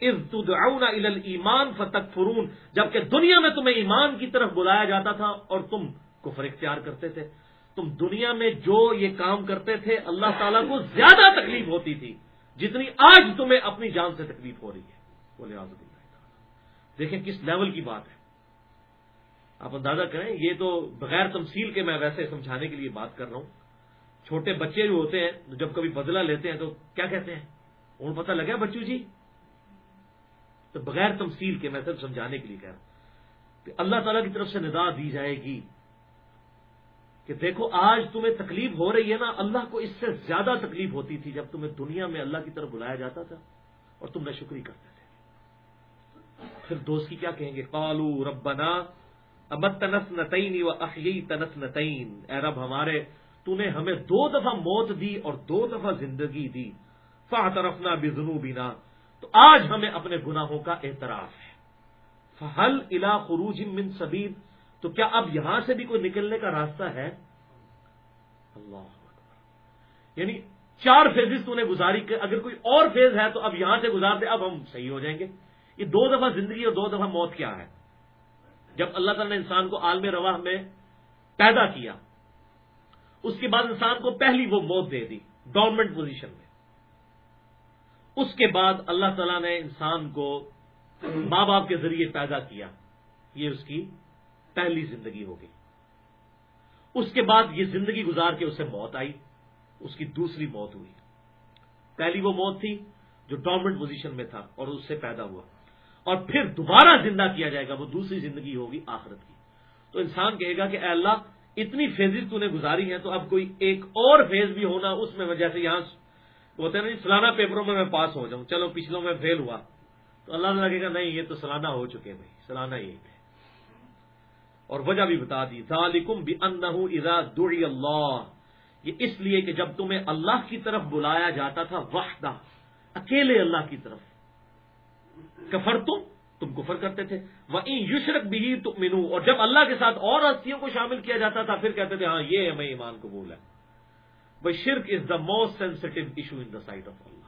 از تدعون الى ایمان فتق فرون جبکہ دنیا میں تمہیں ایمان کی طرف بلایا جاتا تھا اور تم کفر اختیار کرتے تھے۔ تم دنیا میں جو یہ کام کرتے تھے، اللہ تعالیٰ کو زیادہ تکلیف ہوتی تھی، جتنی آج تمہیں اپنی جان سے تکلیف ہو رہی ہے۔ بولے آزاد دیکھیں کس لیول کی بات ہے۔ آپ اندازہ کریں، یہ تو بغیر تمثیل کے میں ویسے سمجھانے کے لیے بات کر رہا ہوں۔ چھوٹے بچے جو ہوتے ہیں، جب کبھی بدلہ لیتے ہیں تو کیا کہتے ہیں؟ ان پتہ لگا بچو جی؟ تو بغیر تمثیل کے میں صرف سمجھانے کے لیے کہہ رہا ہوں کہ اللہ تعالیٰ کی طرف سے ندا دی جائے گی کہ دیکھو، آج تمہیں تکلیف ہو رہی ہے نا، اللہ کو اس سے زیادہ تکلیف ہوتی تھی جب تمہیں دنیا میں اللہ کی طرف بلایا جاتا تھا اور تم نہ شکری کرتے تھے۔ پھر دوست کی کیا کہیں گے؟ قالو ربنا ابت تنس نتعین و اخلی تنس نتعین اے رب ہمارے تو نے ہمیں دو دفعہ موت دی اور دو دفعہ زندگی دی۔ فا طرفنا بزنو بینا تو آج ہمیں اپنے گناہوں کا اعتراف ہے۔ فہل الا خروج من سبیر تو کیا اب یہاں سے بھی کوئی نکلنے کا راستہ ہے؟ اللہ یعنی چار فیزز تو نے گزاری اگر کوئی اور فیز ہے تو اب یہاں سے گزار دے اب ہم صحیح ہو جائیں گے۔ یہ دو دفعہ زندگی اور دو دفعہ موت کیا ہے؟ جب اللہ تعالیٰ نے انسان کو عالم رواح میں پیدا کیا، اس کے بعد انسان کو پہلی وہ موت دے دی ڈورمنٹ پوزیشن میں۔ اس کے بعد اللہ تعالیٰ نے انسان کو ماں باپ کے ذریعے پیدا کیا، یہ اس کی پہلی زندگی ہو گئی۔ اس کے بعد یہ زندگی گزار کے اسے موت آئی، اس کی دوسری موت ہوئی۔ پہلی وہ موت تھی جو ڈورمنٹ پوزیشن میں تھا اور اس سے پیدا ہوا۔ اور پھر دوبارہ زندہ کیا جائے گا، وہ دوسری زندگی ہوگی آخرت کی۔ تو انسان کہے گا کہ اے اللہ، اتنی فیزز تو نے گزاری ہیں تو اب کوئی ایک اور فیز بھی ہونا اس میں جیسے یہاں ہوتا ہے نا جی، سالانہ پیپروں میں میں پاس ہو جاؤں، چلو پچھلوں میں فیل ہوا۔ تو اللہ تعالیٰ لگے گا، نہیں، یہ تو سالانہ ہو چکے بھائی سالانہ ہی ہے۔ اور وجہ بھی بتا دی، ذالکم بھی اذا دعی اللہ۔ یہ اس لیے کہ جب تمہیں اللہ کی طرف بلایا جاتا تھا وحدہ، اکیلے اللہ کی طرف۔ کفر تم تم کفر کرتے تھے۔ وہ یشرک بھی تم اور جب اللہ کے ساتھ اور ہستیوں کو شامل کیا جاتا تھا، پھر کہتے تھے ہاں یہ ہمیں ایمان قبول ہے۔ بھائی، شرک is the most sensitive issue in the sight of Allah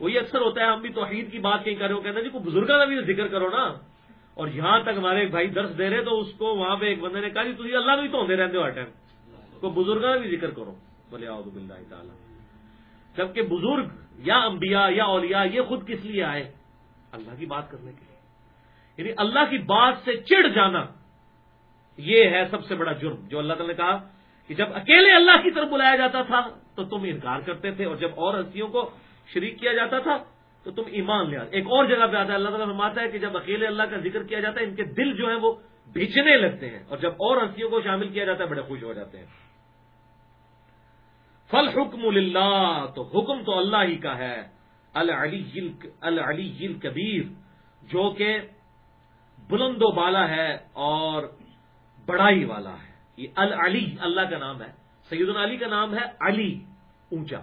وہی اکثر ہوتا ہے، ہم بھی توحید کی بات کہیں کر رہے ہو، کہتے ہیں جی کوئی بزرگوں کا بھی ذکر کرو نا۔ اور یہاں تک ہمارے ایک بھائی درس دے رہے تو اس کو وہاں پہ ایک بندے نے کہا جی تھی اللہ بھی تو رہتے ہو ہر ٹائم۔ کو بزرگ کا بھی ذکر کرو۔ بولے آؤ بلّہ تعالیٰ۔ جبکہ بزرگ یا انبیاء یا اولیاء، یہ خود کس لیے آئے؟ اللہ کی بات کرنے کے لیے۔ یعنی اللہ کی بات سے چڑ جانا یہ ہے سب سے بڑا جرم، جو اللہ تعالی نے کہا کہ جب اکیلے اللہ کی طرف بلایا جاتا تھا تو تم انکار کرتے تھے، اور جب اور ہستیوں کو شریک کیا جاتا تھا تو تم ایمان لے آتے۔ ایک اور جگہ پہ آتا ہے، اللہ تعالیٰ فرماتا ہے کہ جب اکیلے اللہ کا ذکر کیا جاتا ہے، ان کے دل جو ہیں وہ بھیچنے لگتے ہیں، اور جب اور ہستیوں کو شامل کیا جاتا ہے، بڑے خوش ہو جاتے ہیں۔ فل حکم اللہ تو حکم تو اللہ ہی کا ہے۔ العلی کبیر، جو کہ بلند و بالا ہے اور بڑائی والا ہے۔ یہ العلی، اللہ کا نام ہے۔ سید علی کا نام ہے علی، اونچا۔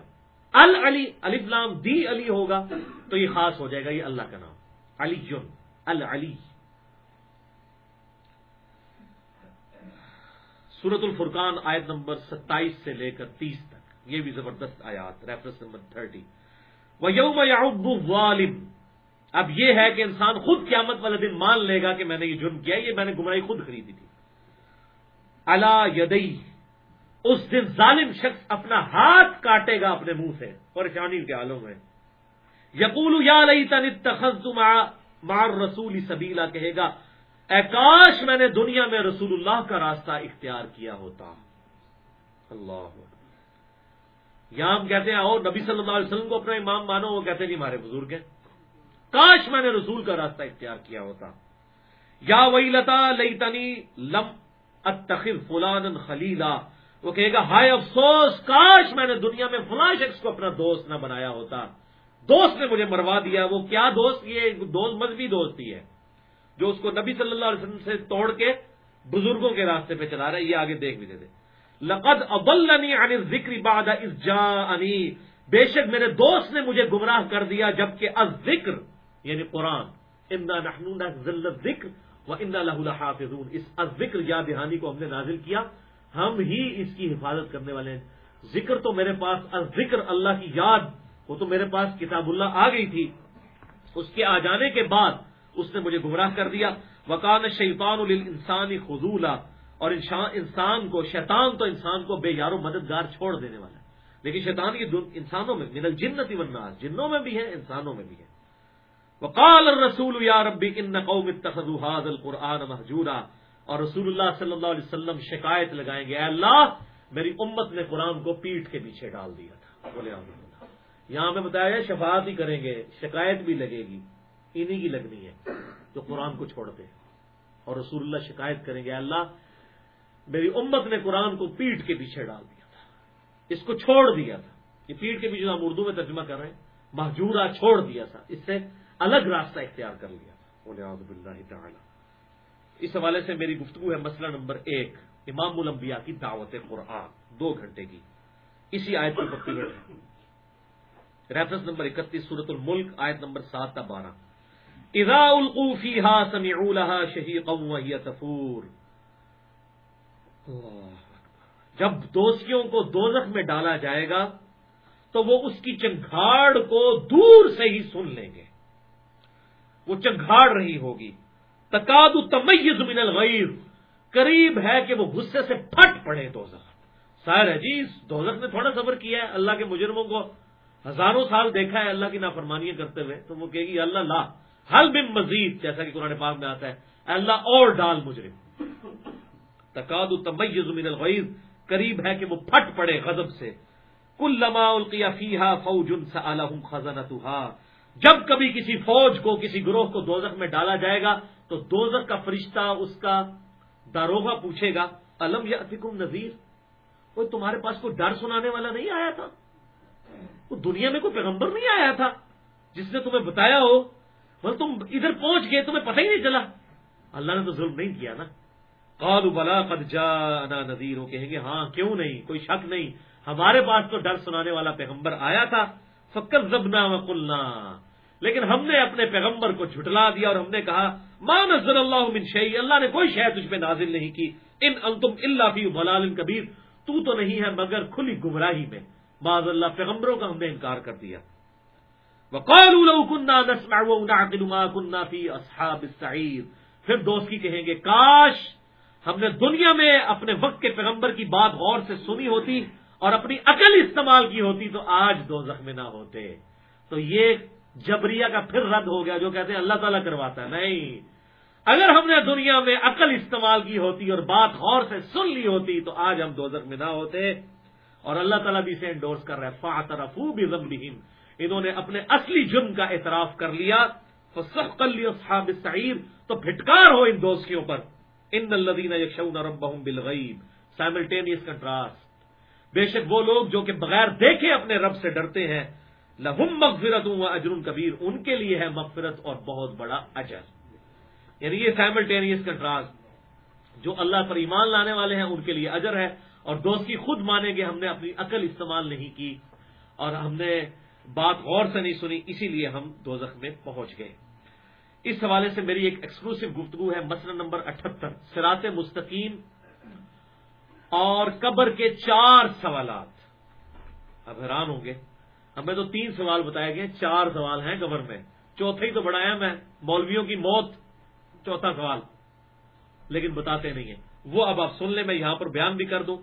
العلی علی لام، دی علی ہوگا تو یہ خاص ہو جائے گا، یہ اللہ کا نام۔ علی جن العلی۔ سورت الفرقان، آیت نمبر ستائیس سے لے کر تیس تک۔ یہ بھی زبردست آیات ریفرنس نمبر تھرٹی۔ وہ یوم والم اب یہ ہے کہ انسان خود قیامت والے دن مان لے گا کہ میں نے یہ جرم کیا، یہ میں نے گمراہی خود خریدی تھی۔ اللہ یدئی اس دن ظالم شخص اپنا ہاتھ کاٹے گا اپنے منہ سے، پریشانی کے حالوں میں۔ یقول یا لئی تن مار رسول سبیلا، کہے گا، اے کاش میں نے دنیا میں رسول اللہ کا راستہ اختیار کیا ہوتا۔ اللہ یہاں ہم کہتے ہیں اور نبی صلی اللہ علیہ وسلم کو اپنا امام مانو، وہ کہتے نہیں جی ہمارے بزرگ ہیں۔ کاش میں نے رسول کا راستہ اختیار کیا ہوتا۔ یا وہی لتا لئی تنی لم اتخر فلان خلیلا۔ وہ کہے گا، ہائے افسوس، کاش میں نے دنیا میں فلاں شخص کو اپنا دوست نہ بنایا ہوتا۔ دوست نے مجھے مروا دیا۔ وہ کیا دوست؟ یہ دوست، مذہبی دوستی ہے۔ جو اس کو نبی صلی اللہ علیہ وسلم سے توڑ کے بزرگوں کے راستے پہ چلا رہا ہے، یہ آگے دیکھ بھی دے دے لقد ابلنی عن ذکر بعد از جا بے شک میرے دوست نے مجھے گمراہ کر دیا جبکہ از ذکر یعنی قرآن، انا ذکر و انا لہ اس از ذکر یا دہانی کو ہم نے نازل کیا، ہم ہی اس کی حفاظت کرنے والے ہیں۔ ذکر تو میرے پاس از ذکر اللہ کی یاد، وہ تو میرے پاس کتاب اللہ آ گئی تھی۔ اس کے آ جانے کے بعد اس نے مجھے گمراہ کر دیا۔ وکان شیطان انسانی خزولہ اور انسان کو، شیطان تو انسان کو بے یارو مددگار چھوڑ دینے والا ہے۔ لیکن شیطان کی انسانوں میں، من الجنتی والناس، جنوں میں بھی ہے، انسانوں میں بھی ہے۔ وقال الرسول یا ربی ان قوم اتخذوا هذا القران مهجورا۔ اور رسول اللہ صلی اللہ علیہ وسلم شکایت لگائیں گے، اے اللہ، میری امت نے قرآن کو پیٹ کے پیچھے ڈال دیا تھا۔ بولے یہاں میں بتایا شفاعت ہی کریں گے، شکایت بھی لگے گی، انہی کی لگنی ہے جو قرآن کو چھوڑتے اور رسول اللہ شکایت کریں گے اللہ میری امت نے قرآن کو پیٹ کے پیچھے ڈال دیا تھا۔ اس کو چھوڑ دیا تھا۔ یہ پیٹ کے پیچھے ہم اردو میں ترجمہ کر رہے ہیں محجورہ چھوڑ دیا تھا۔ اس سے الگ راستہ اختیار کر لیا تھا۔ اس حوالے سے میری گفتگو ہے مسئلہ نمبر ایک، امام الانبیاء کی دعوت قرآن، دو گھنٹے کی۔ اسی آیت پر پکی ہے۔ ریفرنس نمبر اکتیس سورت الملک، آیت نمبر سات تا بارہ۔ اذا القوفی ہا سمی شہی قوم تفور۔ جب دوستیوں کو دوزخ میں ڈالا جائے گا تو وہ اس کی چنگھاڑ کو دور سے ہی سن لیں گے۔ وہ چنگھاڑ رہی ہوگی۔ تقاد تمیز من الغیر۔ قریب ہے کہ وہ غصے سے پھٹ پڑے دوزخ۔ سائر ہے جی دوزخ نے تھوڑا صبر کیا ہے۔ اللہ کے مجرموں کو ہزاروں سال دیکھا ہے اللہ کی نافرمانیاں کرتے ہوئے۔ تو وہ کہے گی، اللہ، لا، حل بم مزید، جیسا کہ قرآن پاک میں آتا ہے۔ اللہ اور ڈال مجرم۔ تقاد تمیز من الغیر قریب ہے کہ وہ پھٹ پڑے غضب سے۔ کل لما القیا فیحا فوج خزنتها جب کبھی کسی فوج کو، کسی گروہ کو دوزخ میں ڈالا جائے گا، تو دوزخ کا فرشتہ اس کا داروغہ پوچھے گا، الم یا اتکم نذیر؟ وہ تمہارے پاس کوئی ڈر سنانے والا نہیں آیا تھا؟ وہ دنیا میں کوئی پیغمبر نہیں آیا تھا جس نے تمہیں بتایا ہو؟ بس تم ادھر پہنچ گئے، تمہیں پتہ ہی نہیں چلا۔ اللہ نے تو ظلم نہیں کیا نا۔ قالوا بلا قد جاءنا نذیر، وہ کہیں گے ہاں کیوں نہیں؟ کوئی شک نہیں۔ ہمارے پاس تو ڈر سنانے والا پیغمبر آیا تھا۔ فکر زبنا وقلنا۔ لیکن ہم نے اپنے پیغمبر کو جھٹلا دیا اور ہم نے کہا، ما نزل اللہ من شیء اللہ نے کوئی شے تجھ پہ نازل نہیں کی۔ ان انتم الا فی ضلال کبیر تو تو نہیں ہے، مگر کھلی گمراہی میں۔ معاذ اللہ پیغمبروں کا ہم نے انکار کر دیا۔ وقالوا لو كنا نسمع ونعقل ما كنا في اصحاب السعير۔ پھر دوست کی کہیں گے، کاش ہم نے دنیا میں اپنے وقت کے پیغمبر کی بات غور سے سنی ہوتی اور اپنی عقل استعمال کی ہوتی تو آج دو زخم نہ ہوتے۔ تو یہ جبریہ کا پھر رد ہو گیا جو کہتے ہیں اللہ تعالیٰ کرواتا ہے۔ نہیں۔ اگر ہم نے دنیا میں عقل استعمال کی ہوتی اور بات غور سے سن لی ہوتی تو آج ہم دو زخم نہ ہوتے۔ اور اللہ تعالیٰ بھی اسے انڈورس کر رہا ہے۔ فاطرف بھی انہوں نے اپنے اصلی جرم کا اعتراف کر لیا۔ تو سب کر لیا صحاب سعید تو پھٹکار ہو ان دوستیوں پر ان الدین یکشون ربهم بالغیب سائملٹینیس کنٹراسٹ بے شک وہ لوگ جو کہ بغیر دیکھے اپنے رب سے ڈرتے ہیں لہم مغفرت و اجر کبیر ان کے لیے ہے مغفرت اور بہت بڑا اجر۔ یعنی یہ سائملٹینیس کنٹراسٹ جو اللہ پر ایمان لانے والے ہیں، ان کے لیے اجر ہے۔ اور دوستی خود مانیں گے، ہم نے اپنی عقل استعمال نہیں کی اور ہم نے بات غور سے نہیں سنی، اسی لیے ہم دو میں پہنچ گئے۔ اس حوالے سے میری ایک ایکسکلوسو گفتگو ہے، مسئلہ نمبر اٹھہتر سرات مستقیم اور قبر کے چار سوالات۔ اب حیران ہوں گے۔ ہمیں تو تین سوال بتائے گئے، چار سوال ہیں قبر میں۔ چوتھا ہی تو بڑا اہم ہے مولویوں کی موت، چوتھا سوال۔ لیکن بتاتے نہیں ہیں۔ وہ اب آپ سن لیں، میں یہاں پر بیان بھی کر دوں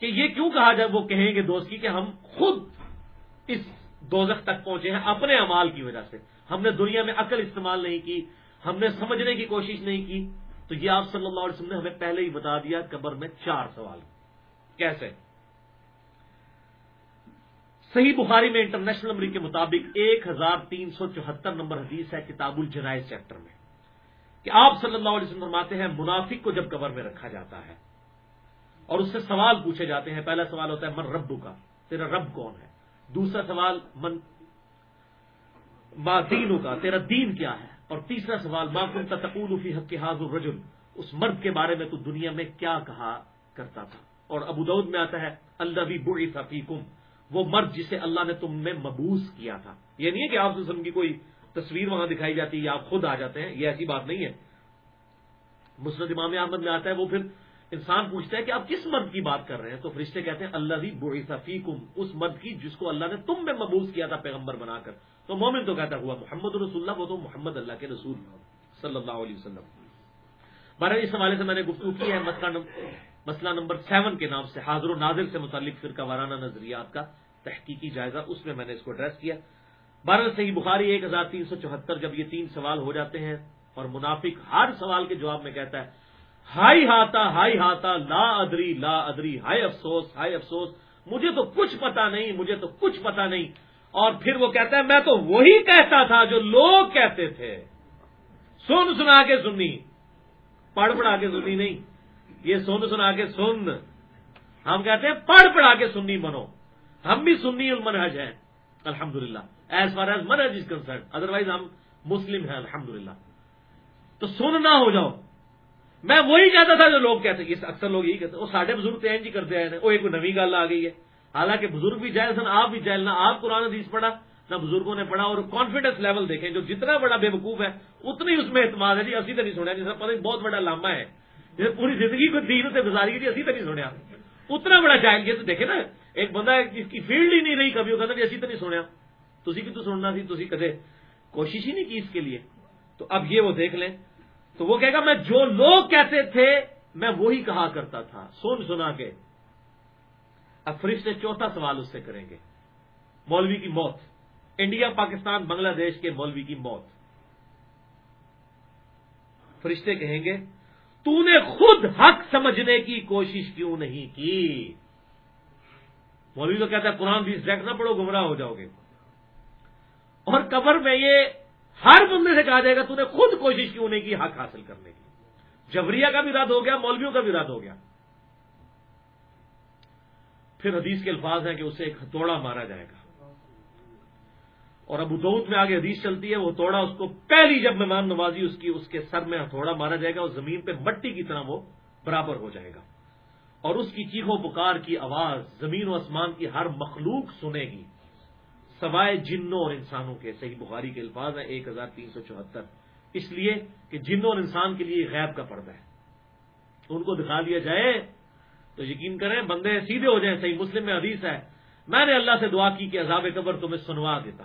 کہ یہ کیوں کہا جائے، وہ کہیں گے دوست کی کہ ہم خود اس دوزخ تک پہنچے ہیں اپنے امال کی وجہ سے۔ ہم نے دنیا میں عقل استعمال نہیں کی، ہم نے سمجھنے کی کوشش نہیں کی۔ تو یہ آپ صلی اللہ علیہ وسلم نے ہمیں پہلے ہی بتا دیا، قبر میں چار سوال۔ کیسے؟ صحیح بخاری میں انٹرنیشنل نمبر کے مطابق ایک ہزار تین سو چوہتر نمبر حدیث ہے کتاب الجنائز چیپٹر میں، کہ آپ صلی اللہ علیہ وسلم فرماتے ہیں، منافق کو جب قبر میں رکھا جاتا ہے اور اس سے سوال پوچھے جاتے ہیں، پہلا سوال ہوتا ہے، من ربو کا تیرا رب کون ہے؟ دوسرا سوال، من ما دینوں کا، تیرا دین کیا ہے؟ اور تیسرا سوال، ما کن تقول فی حق حاضر الرجل؟ اس مرد کے بارے میں تو دنیا میں کیا کہا کرتا تھا؟ اور ابو دعود میں آتا ہے اللہ بھی بڑی فیکم، وہ مرد جسے اللہ نے تم میں مبوس کیا تھا۔ یہ نہیں ہے کہ آپ وسلم کی کوئی تصویر وہاں دکھائی جاتی ہے یا آپ خود آ جاتے ہیں، یہ ایسی بات نہیں ہے۔ مسرت امام احمد میں آتا ہے، وہ پھر انسان پوچھتا ہے کہ آپ کس مرد کی بات کر رہے ہیں؟ تو فرشتے کہتے ہیں اللہ بھی بڑی فیکم، اس مرد کی جس کو اللہ نے تم میں مبوس کیا تھا، پیغمبر بنا کر۔ تو مومن تو کہتا ہوا محمد رسول اللہ، وہ تو محمد اللہ کے رسول صلی اللہ علیہ وسلم۔ بارہ اس حوالے سے میں نے گفتگو کی ہے مسئلہ نمبر سیون کے نام سے، حاضر و نازل سے متعلق فرقہ وارانہ نظریات کا تحقیقی جائزہ اس میں میں نے اس کو ایڈریس کیا۔ بارہ صحیح بخاری ایک ہزار تین سو چوہتر، جب یہ تین سوال ہو جاتے ہیں اور منافق ہر سوال کے جواب میں کہتا ہے ہائی ہاتا ہائی ہاتا، لا ادری لا ادری ہائی افسوس ہائی افسوس، مجھے تو کچھ پتا نہیں، مجھے تو کچھ پتا نہیں۔ اور پھر وہ کہتا ہے، میں تو وہی کہتا تھا جو لوگ کہتے تھے۔ سن سنا کے سنی۔ پڑھ پڑھا کے سنی نہیں۔ یہ سن سنا کے سن۔ ہم کہتے ہیں، پڑھ پڑھا کے سننی بنو ہم بھی سننی المنہج ہیں۔ الحمد للہ ایز فار ایز منہج از کنسرن۔ ادروائز ہم مسلم ہیں۔ الحمد للہ تو سن نہ ہو جاؤ۔ میں وہی کہتا تھا جو لوگ کہتے ہیں۔ اکثر لوگ یہی کہتے ہیں، وہ ساڈے بزرگ تو جی کرتے آئے وہ ایک نئی گل آ گئی ہے۔ حالانکہ بزرگ بھی جائل سن، آپ بھی جائل نہ آپ قرآن حدیث پڑھا، نہ بزرگوں نے پڑھا، اور کانفیڈینس لیول دیکھیں، جو جتنا بڑا بے وقوف ہے، اتنی اس میں اعتماد ہے۔ جی اسی تو نہیں سنیا جیسا پتہ بہت بڑا لامہ ہے۔ جیسے پوری زندگی کو دین سے گزاری جی اسی تو نہیں سنیا۔ اتنا بڑا جائل یہ تو دیکھے نا، ایک بندہ جس کی فیلڈ ہی نہیں رہی کبھی، وہ کہتا جی اسی تو نہیں سنیا۔ تھی بھی تو سننا سی تھی کدے کوشش ہی نہیں کی اس کے لیے۔ تو اب یہ وہ دیکھ لیں۔ تو وہ کہے گا، میں جو لوگ کہتے تھے، میں وہی کہا کرتا تھا۔ سن سنا کے۔ اب فرشتے چوتھا سوال اس سے کریں گے۔ مولوی کی موت۔ انڈیا، پاکستان، بنگلہ دیش کے مولوی کی موت۔ فرشتے کہیں گے، تو نے خود حق سمجھنے کی کوشش کیوں نہیں کی؟ مولوی تو کہتا ہے، قرآن بھی ریک نہ پڑھو، گمراہ ہو جاؤ گے۔ اور قبر میں یہ ہر بندے سے کہا جائے گا، تو نے خود کوشش کیوں نہیں کی حق حاصل کرنے کی؟ جبریہ کا بھی رد ہو گیا، مولویوں کا بھی رد ہو گیا۔ پھر حدیث کے الفاظ ہیں کہ اسے ایک ہتھوڑا مارا جائے گا۔ اور ابو دعود میں آگے حدیث چلتی ہے، وہ توڑا اس کو پہلی جب مہمان نوازی، اس کی، اس کے سر میں ہتھوڑا مارا جائے گا اور زمین پہ مٹی کی طرح وہ برابر ہو جائے گا۔ اور اس کی چیخو پکار کی آواز، زمین و آسمان کی ہر مخلوق سنے گی۔ سوائے جنوں اور انسانوں کے، صحیح بخاری کے الفاظ ہیں، ایک ہزار تین سو چوہتر۔ اس لیے کہ جنوں اور انسان کے لیے غیب کا پردہ ہے۔ ان کو دکھا دیا جائے تو یقین کریں بندے سیدھے ہو جائیں، صحیح مسلم میں حدیث ہے۔ میں نے اللہ سے دعا کی کہ عذاب قبر تمہیں سنوا دیتا۔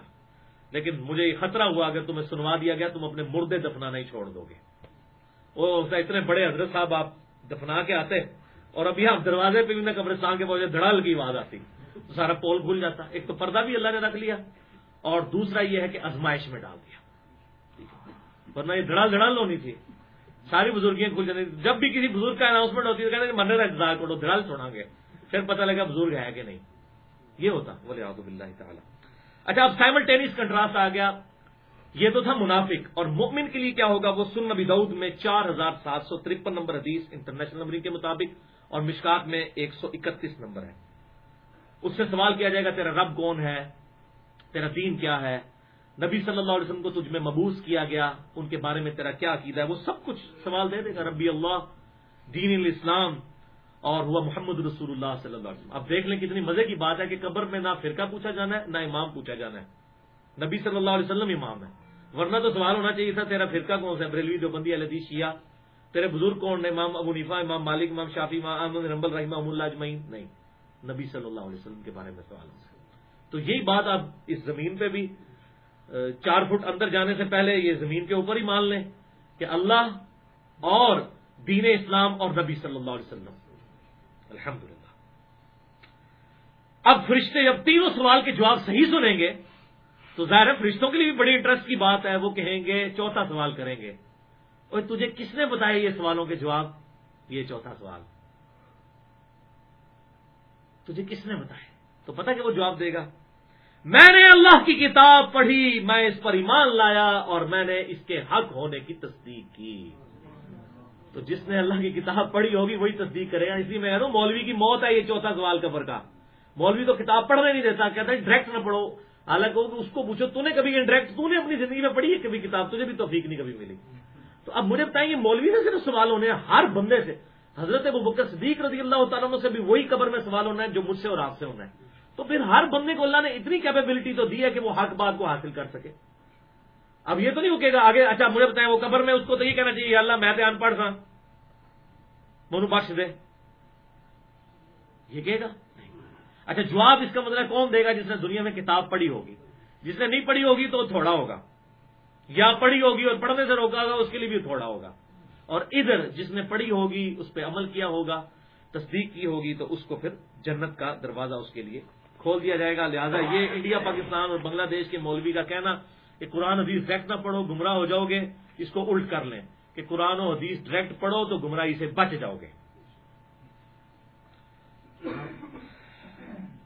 لیکن مجھے یہ خطرہ ہوا اگر تمہیں سنوا دیا گیا، تم اپنے مردے دفنا نہیں چھوڑ دو گے۔ وہ اتنے بڑے حضرت صاحب آپ دفنا کے آتے اور ابھی آپ دروازے پہ بھی نہ قبرستان کے پہنچے دھڑال کی آواز آتی۔ تو سارا پول کھل جاتا۔ ایک تو پردہ بھی اللہ نے رکھ لیا اور دوسرا یہ ہے کہ ازمائش میں ڈال دیا۔ ورنہ یہ دھڑال دھڑال ہونی تھی ساری بزرگیاں کھل جاتی جب بھی کسی بزرگ کا اناؤنسمنٹ ہوتی ہے تو مرنے کا انتظار کرو دھڑال چھوڑا گے۔ پھر پتہ لگا بزرگ ہے کہ نہیں۔ یہ ہوتا بولے آب اللہ تعالیٰ۔ اچھا اب سائمل ٹینس کنٹراسٹ آ گیا۔ یہ تو تھا منافق۔ اور مؤمن کے لیے کیا ہوگا؟ وہ سن نبی دعود میں چار ہزار سات سو ترپن نمبر حدیث انٹرنیشنل نمبرنگ کے مطابق اور مشکات میں ایک سو اکتیس نمبر ہے۔ اس سے سوال کیا جائے گا، تیرا رب کون ہے؟ تیرا دین کیا ہے؟ نبی صلی اللہ علیہ وسلم کو تجھ میں مبوس کیا گیا، ان کے بارے میں تیرا کیا عقیدہ ہے؟ وہ سب کچھ سوال دے دے گا، ربی اللہ، دین الاسلام، اور ہوا محمد رسول اللہ صلی اللہ علیہ وسلم۔ اب دیکھ لیں کتنی مزے کی بات ہے کہ قبر میں نہ فرقہ پوچھا جانا ہے، نہ امام پوچھا جانا ہے۔ نبی صلی اللہ علیہ وسلم امام ہے ورنہ تو سوال ہونا چاہیے تھا، تیرا فرقہ کون سا بریلوی جو بندی شیعہ۔ تیرے بزرگ کون امام ابو نیفا امام مالک، امام شافی امام احمد رمبل رحمہ اللہ اجمعین۔ نہیں، نبی صلی اللہ علیہ وسلم کے بارے میں سوال تو یہی بات آپ اس زمین پہ بھی چار فٹ اندر جانے سے پہلے یہ زمین کے اوپر ہی مان لیں کہ اللہ اور دین اسلام اور نبی صلی اللہ علیہ وسلم۔ الحمد اب فرشتے جب تینوں سوال کے جواب صحیح سنیں گے، تو ظاہر ہے فرشتوں کے لیے بھی بڑی انٹرسٹ کی بات ہے، وہ کہیں گے، چوتھا سوال کریں گے۔ اور تجھے کس نے بتایا یہ سوالوں کے جواب؟ یہ چوتھا سوال۔ تجھے کس نے بتایا؟ تو پتا کہ وہ جواب دے گا۔ میں نے اللہ کی کتاب پڑھی، میں اس پر ایمان لایا اور میں نے اس کے حق ہونے کی تصدیق کی۔ تو جس نے اللہ کی کتاب پڑھی ہوگی، وہی تصدیق کرے گا۔ اسی میں کہہ مولوی کی موت ہے یہ چوتھا سوال کبر کا۔ مولوی تو کتاب پڑھنے نہیں دیتا، کہتا ہے ڈائریکٹ نہ پڑھو۔ حالانکہ اس کو پوچھو، تو نے کبھی ڈائریکٹ تو نے اپنی زندگی میں پڑھی ہے کبھی کتاب؟ تجھے بھی توفیق نہیں کبھی ملی۔ تو اب مجھے بتائیں گے، مولوی سے صرف سوال ہونے ہیں، ہر بندے سے۔ حضرت ابو بکر صدیق رضی اللہ تعالیٰ سے بھی وہی قبر میں سوال ہونا ہے جو مجھ سے اور آپ سے ہونا ہے۔ تو پھر ہر بندے کو اللہ نے اتنی کیپیبلٹی تو دی ہے کہ وہ حق بات کو حاصل کر سکے۔ اب یہ تو نہیں رکے گا، آگے اچھا مجھے بتائیں، وہ قبر میں اس کو تو یہ کہنا چاہیے اللہ، میں تو ان پڑھ تھا منو بخش دے۔ یہ کہے گا؟ اچھا جواب اس کا مطلب کون دے گا جس نے دنیا میں کتاب پڑھی ہوگی؟ جس نے نہیں پڑھی ہوگی تو وہ تھوڑا ہوگا۔ یا پڑھی ہوگی اور پڑھنے سے روکا ہوگا، اس کے لیے بھی تھوڑا ہوگا۔ اور ادھر جس نے پڑھی ہوگی، اس پہ عمل کیا ہوگا، تصدیق کی ہوگی، تو اس کو پھر جنت کا دروازہ اس کے لیے کھول دیا جائے گا۔ لہٰذا یہ انڈیا، پاکستان اور بنگلہ دیش کے مولوی کا کہنا کہ قرآن حدیث ڈائریکٹ نہ پڑھو، گمراہ ہو جاؤ گے، اس کو الٹ کر لیں۔ کہ قرآن و حدیث ڈائریکٹ پڑھو تو گمراہی سے بچ جاؤ گے۔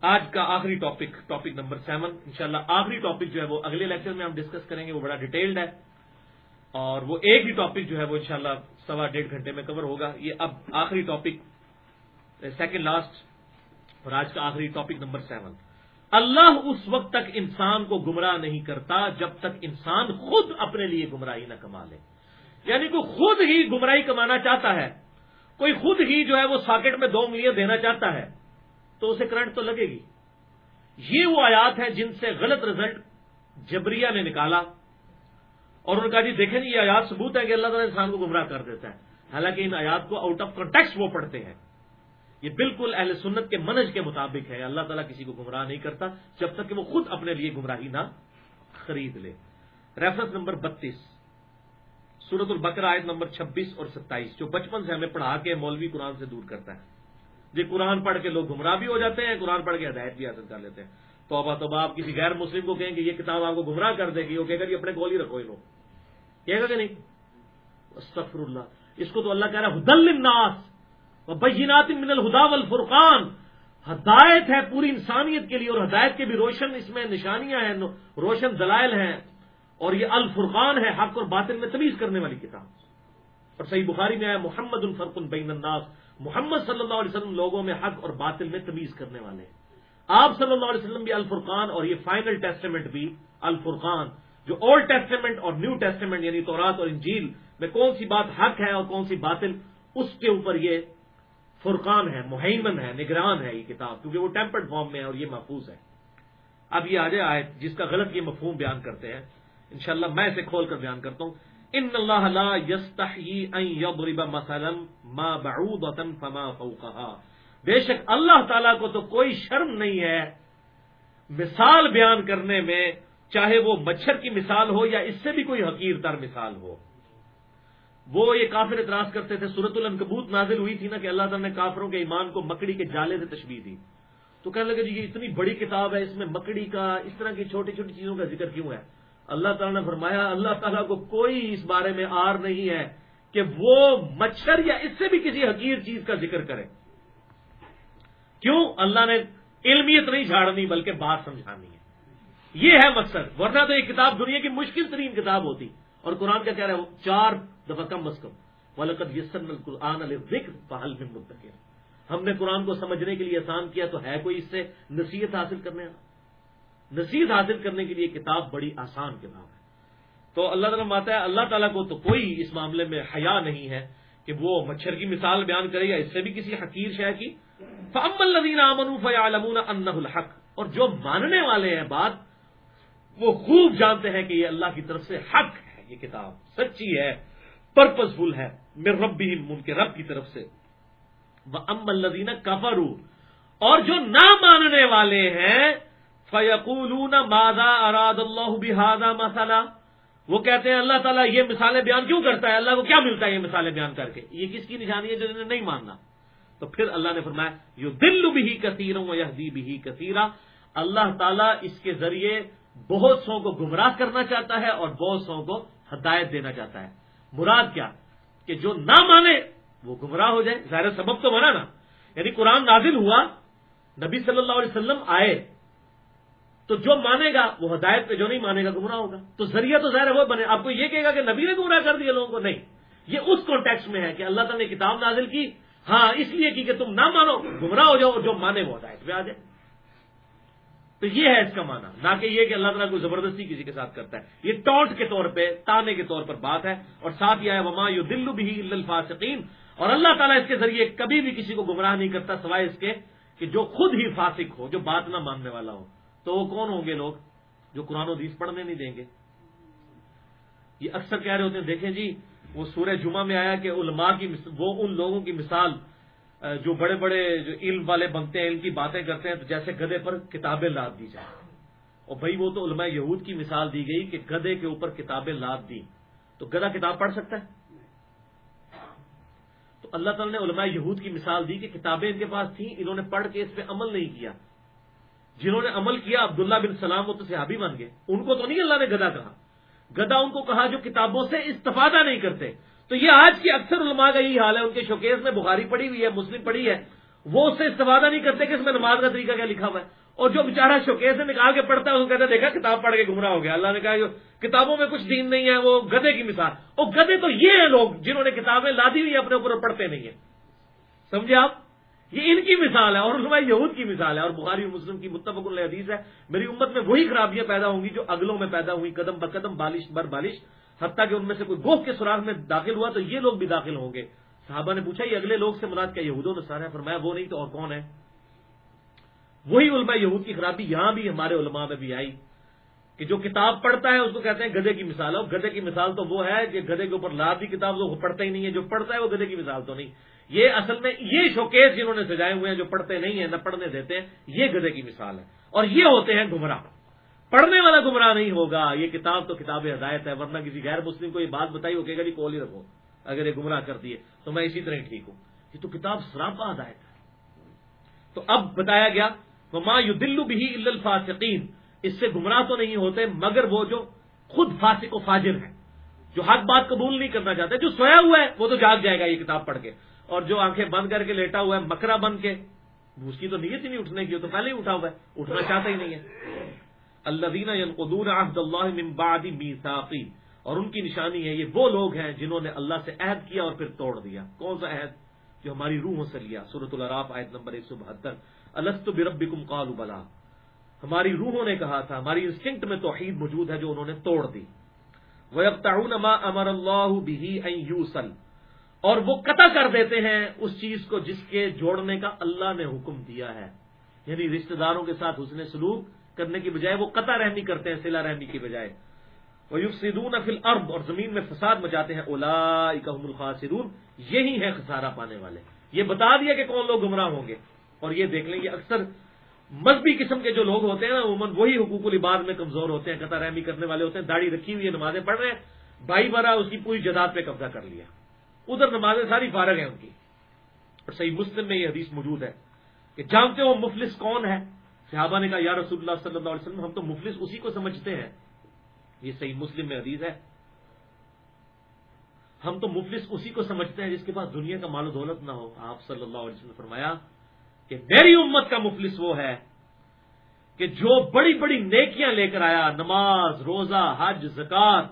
آج کا آخری ٹاپک ٹاپک نمبر سیون۔ انشاءاللہ آخری ٹاپک جو ہے وہ اگلے لیکچر میں ہم ڈسکس کریں گے، وہ بڑا ڈیٹیلڈ ہے۔ اور وہ ایک ہی ٹاپک جو ہے وہ انشاءاللہ سوا ڈیڑھ گھنٹے میں کور ہوگا۔ یہ اب آخری ٹاپک سیکنڈ لاسٹ اور آج کا آخری ٹاپک نمبر سیون اللہ اس وقت تک انسان کو گمراہ نہیں کرتا جب تک انسان خود اپنے لیے گمراہی نہ کما لے. یعنی کوئی خود ہی گمراہی کمانا چاہتا ہے، کوئی خود ہی جو ہے وہ ساکٹ میں دو ملین دینا چاہتا ہے، تو اسے کرنٹ تو لگے گی. یہ وہ آیات ہیں جن سے غلط رزلٹ جبریہ نے نکالا. اور انہوں نے کہا جی دیکھیں جی، یہ آیات ثبوت ہے کہ اللہ تعالیٰ انسان کو گمراہ کر دیتا ہے. حالانکہ ان آیات کو آؤٹ آف کنٹیکس وہ پڑھتے ہیں. یہ بالکل اہل سنت کے منج کے مطابق ہے۔ اللہ تعالیٰ کسی کو گمراہ نہیں کرتا جب تک کہ وہ خود اپنے لیے گمراہی نہ خرید لے۔ ریفرنس نمبر بتیس سورت البکر آیت نمبر چھبیس اور ستائیس، جو بچپن سے ہمیں پڑھا کے مولوی قرآن سے دور کرتا ہے۔ جی قرآن پڑھ کے لوگ گمراہ بھی ہو جاتے ہیں، قرآن پڑھ کے ہدایت بھی حاصل کر لیتے ہیں۔ توبہ توبہ، آپ کسی غیر مسلم کو کہیں گے یہ کتاب آپ کو گمراہ کر دے گی، وہ کہے گا جی اپنے گول ہی رکھو انہوں۔ کہے گا کہ نہیں؟ استفر اللہ۔ اس کو تو اللہ کہہ رہا ہے الناس بینات من الہدا والفرقان۔ ہدایت ہے پوری انسانیت کے لیے اور ہدایت کے بھی روشن اس میں نشانیاں ہیں روشن دلائل ہیں۔ اور یہ الفرقان ہے حق اور باطل میں تمیز کرنے والی کتاب۔ اور صحیح بخاری میں آیا، محمد الفرق بین الناس۔ محمد صلی اللہ علیہ وسلم لوگوں میں حق اور باطل میں تمیز کرنے والے ہیں۔ آپ صلی اللہ علیہ وسلم بھی الفرقان اور یہ فائنل ٹیسٹیمنٹ بھی الفرقان۔ جو اولڈ ٹیسٹیمنٹ اور نیو ٹیسٹیمنٹ یعنی تورات اور انجیل میں کون سی بات حق ہے اور کون سی باطل، اس کے اوپر یہ فرقان ہے، مہیمن ہے، نگران ہے یہ کتاب، کیونکہ وہ ٹیمپرڈ فارم میں ہے اور یہ محفوظ ہے۔ اب یہ آجے آئے جس کا غلط یہ مفہوم بیان کرتے ہیں۔ انشاءاللہ میں اسے کھول کر بیان کرتا ہوں۔ ان اللہ لا ان یضرب مثلا ما فما فوقها۔ بے شک اللہ تعالیٰ کو تو کوئی شرم نہیں ہے۔ مثال بیان کرنے میں چاہے وہ مچھر کی مثال ہو یا اس سے بھی کوئی حقیر تر مثال ہو۔ وہ یہ کافر اعتراض کرتے تھے سورت النکبوت نازل ہوئی تھی نا کہ اللہ تعالیٰ نے کافروں کے ایمان کو مکڑی کے جالے سے تشبیح دی۔ تو کہنے لگے جی یہ اتنی بڑی کتاب ہے، اس میں مکڑی کا، اس طرح کی چھوٹی چھوٹی چیزوں کا ذکر کیوں ہے؟ اللہ تعالیٰ نے فرمایا، اللہ تعالیٰ کو کوئی اس بارے میں آر نہیں ہے کہ وہ مچھر یا اس سے بھی کسی حقیر چیز کا ذکر کرے۔ کیوں؟ اللہ نے علمیت نہیں جھاڑنی، بلکہ بات سمجھانی ہے۔ یہ ہے مقصد، ورنہ تو یہ کتاب دنیا کی مشکل ترین کتاب ہوتی۔ اور قرآن کا کہہ رہا ہے چار دفعہ کم از کم۔ ولقت یسن القرآن علیہ پہل میں ہم نے قرآن کو سمجھنے کے لیے آسان کیا تو ہے کوئی اس سے نصیحت حاصل کرنے والا؟ نصیحت حاصل کرنے کے لیے کتاب بڑی آسان کتاب ہے۔ تو اللہ تعالیٰ ماتا ہے، اللہ تعالیٰ کو تو کوئی اس معاملے میں حیا نہیں ہے کہ وہ مچھر کی مثال بیان کرے یا اس سے بھی کسی حقیر شہ کی۔ فم الدین امن فیامون ان الحق۔ اور جو ماننے والے ہیں بات، وہ خوب جانتے ہیں کہ یہ اللہ کی طرف سے حق یہ کتاب سچی ہے پرپز فل ہے میرے رب بھی ان کے رب کی طرف سے۔ ام الدین کفرو اور جو نہ ماننے والے ہیں فیقول ماضا اراد اللہ بحاظہ مسالہ وہ کہتے ہیں، اللہ تعالیٰ یہ مثالیں بیان کیوں کرتا ہے؟ اللہ کو کیا ملتا ہے یہ مثالیں بیان کر کے؟ یہ کس کی نشانی ہے جنہوں نے نہیں ماننا؟ تو پھر اللہ نے فرمایا یو دل بھی کثیر ہوں یہ بھی کثیرہ اللہ تعالیٰ اس کے ذریعے بہت سو کو گمراہ کرنا چاہتا ہے اور بہت سو کو ہدایت دینا چاہتا ہے۔ مراد کیا؟ کہ جو نہ مانے وہ گمراہ ہو جائے۔ ظاہر سبب تو بنا نا۔ یعنی قرآن نازل ہوا، نبی صلی اللہ علیہ وسلم آئے۔ تو جو مانے گا وہ ہدایت پہ جو نہیں مانے گا گمراہ ہوگا۔ تو ذریعہ تو ظاہر وہ بنے۔ آپ کو یہ کہے گا کہ نبی نے گمراہ کر دیا لوگوں کو؟ نہیں۔ یہ اس کانٹیکس میں ہے کہ اللہ تعالیٰ نے کتاب نازل کی۔ ہاں اس لیے کی کہ تم نہ مانو، گمراہ ہو جاؤ اور جو مانے وہ ہدایت پہ آ جائے۔ تو یہ ہے اس کا مانا نہ کہ یہ کہ اللہ تعالیٰ کو زبردستی کسی کے ساتھ کرتا ہے۔ یہ ٹونٹ کے طور پہ، تانے کے طور پر بات ہے۔ اور ساتھ یہ ہے وما یو دلو بھی الفاصقین اور اللہ تعالیٰ اس کے ذریعے کبھی بھی کسی کو گمراہ نہیں کرتا، سوائے اس کے کہ جو خود ہی فاسق ہو، جو بات نہ ماننے والا ہو۔ تو وہ کون ہوں گے لوگ جو قرآن و حدیث پڑھنے نہیں دیں گے؟ یہ اکثر کہہ رہے ہوتے ہیں، دیکھیں جی وہ سورہ جمعہ میں آیا کہ علماء کی وہ ان لوگوں کی مثال جو بڑے بڑے جو علم والے بنتے ہیں علم کی باتیں کرتے ہیں، تو جیسے گدے پر کتابیں لاد دی جائیں۔ اور بھائی، وہ تو علماء یہود کی مثال دی گئی کہ گدے کے اوپر کتابیں لاد دی تو گدا کتاب پڑھ سکتا ہے؟ تو اللہ تعالیٰ نے علماء یہود کی مثال دی کہ کتابیں ان کے پاس تھیں، انہوں نے پڑھ کے اس پہ عمل نہیں کیا۔ جنہوں نے عمل کیا، عبداللہ بن سلام وہ تو صحابی بن گئے۔ ان کو تو نہیں اللہ نے گدا کہا۔ گدا ان کو کہا جو کتابوں سے استفادہ نہیں کرتے۔ تو یہ آج کی اکثر علماء کا یہی حال ہے، ان کے شوکیز میں بخاری پڑی ہوئی ہے، مسلم پڑی ہے، وہ اس سے استفادہ نہیں کرتے کہ اس میں نماز کا طریقہ کیا لکھا ہوا ہے۔ اور جو بیچارہ شوکے سے نکال کے پڑھتا ہے اس کو کہتے دیکھا، کتاب پڑھ کے گمراہ ہو گیا۔ اللہ نے کہا کتابوں میں کچھ دین نہیں ہے، وہ گدے کی مثال۔ اور گدے تو یہ ہیں لوگ جنہوں نے کتابیں لادی ہوئی اپنے اوپر پڑھتے نہیں ہیں۔ سمجھے آپ؟ یہ ان کی مثال ہے، اور اس میں یہود کی مثال ہے، اور بخاری مسلم کی متفق الحدیث ہے۔ میری امت میں وہی خرابیاں پیدا ہوں گی جو اگلوں میں پیدا ہوئی قدم بقدم بالش بر بالش۔ حتیٰ کہ ان میں سے کوئی گوہ کے سراغ میں داخل ہوا تو یہ لوگ بھی داخل ہوں گے۔ صحابہ نے پوچھا، یہ اگلے لوگ سے مراد کیا یہودوں نے سارا فرمایا، وہ نہیں تو اور کون ہے؟ وہی علماء یہود کی خرابی یہاں بھی ہمارے علماء میں بھی آئی کہ جو کتاب پڑھتا ہے اس کو کہتے ہیں گدے کی مثال۔ اور گدے کی مثال تو وہ ہے کہ گدے کے اوپر لادی کتاب تو وہ پڑھتا ہی نہیں ہے جو پڑھتا ہے وہ گدے کی مثال تو نہیں۔ یہ اصل میں یہ شوکیس جنہوں نے سجائے ہوئے ہیں جو پڑھتے نہیں ہیں، نہ پڑھنے دیتے ہیں، یہ گدے کی مثال ہے۔ اور یہ ہوتے ہیں گمراہ۔ پڑھنے والا گمراہ نہیں ہوگا۔ یہ کتاب تو کتاب ہدایت ہے، ورنہ کسی غیر مسلم کو یہ بات بتائی ہوگی گا جی کول ہی رکھو، اگر یہ گمراہ کرتی ہے تو میں اسی طرح ٹھیک ہوں۔ یہ تو کتاب سراپا ہدایت ہے۔ تو اب بتایا گیا ماں یو دلو بھی الفاصقین اس سے گمراہ تو نہیں ہوتے، مگر وہ جو خود فاسق و فاجر ہے جو حق بات قبول نہیں کرنا چاہتے، جو سویا ہوا ہے، وہ تو جاگ جائے گا یہ کتاب پڑھ کے۔ اور جو آنکھیں بند کر کے لیٹا ہوا ہے مکرا بن کے، اس کی تو نیت ہی نہیں اٹھنے کی تو پہلے ہی اٹھا ہوا ہے، اٹھنا چاہتا ہی نہیں ہے۔ اللہ دینا قدور عہد اللہ ممبادی میساقی اور ان کی نشانی ہے، یہ وہ لوگ ہیں جنہوں نے اللہ سے عہد کیا اور پھر توڑ دیا۔ کون سا عہد؟ جو ہماری روحوں سے لیا۔ سورت الراف آیت نمبر ایک سو بہتر۔ السط بربکم قالوا بلا۔ ہماری روحوں نے کہا تھا، ہماری انسٹنکٹ میں توحید موجود ہے جو انہوں نے توڑ دی۔ ما امر اللہ یوسل اور وہ قطع کر دیتے ہیں اس چیز کو جس کے جوڑنے کا اللہ نے حکم دیا ہے۔ یعنی رشتہ داروں کے ساتھ حسن سلوک کرنے کی بجائے وہ قطع رحمی کرتے ہیں سلا رحمی کی بجائے۔ وہ یوگ سیدون افل ارب اور زمین میں فساد مچاتے ہیں۔ اولا اکم الخاصرون یہی ہے خسارہ پانے والے۔ یہ بتا دیا کہ کون لوگ گمراہ ہوں گے۔ اور یہ دیکھ لیں یہ اکثر مذہبی قسم کے جو لوگ ہوتے ہیں نا، عموماً وہی حقوق العباد میں کمزور ہوتے ہیں، قطع رحمی کرنے والے ہوتے ہیں، داڑھی رکھی ہوئی ہے، نمازیں پڑھ رہے ہیں، بھائی بارہ اس کی پوری جداد پہ قبضہ کر لیا۔ ادھر نمازیں ساری فارغ ہیں ان کی۔ اور صحیح مسلم میں یہ حدیث موجود ہے کہ جانتے ہو مفلس کون ہے؟ صحابہ نے کہا، یا رسول اللہ صلی اللہ علیہ وسلم، ہم تو مفلس اسی کو سمجھتے ہیں. یہ صحیح مسلم میں حدیث ہے۔ ہم تو مفلس اسی کو سمجھتے ہیں جس کے پاس دنیا کا مال و دولت نہ ہو۔ آپ صلی اللہ علیہ وسلم نے فرمایا کہ میری امت کا مفلس وہ ہے کہ جو بڑی بڑی نیکیاں لے کر آیا، نماز، روزہ، حج، زکات،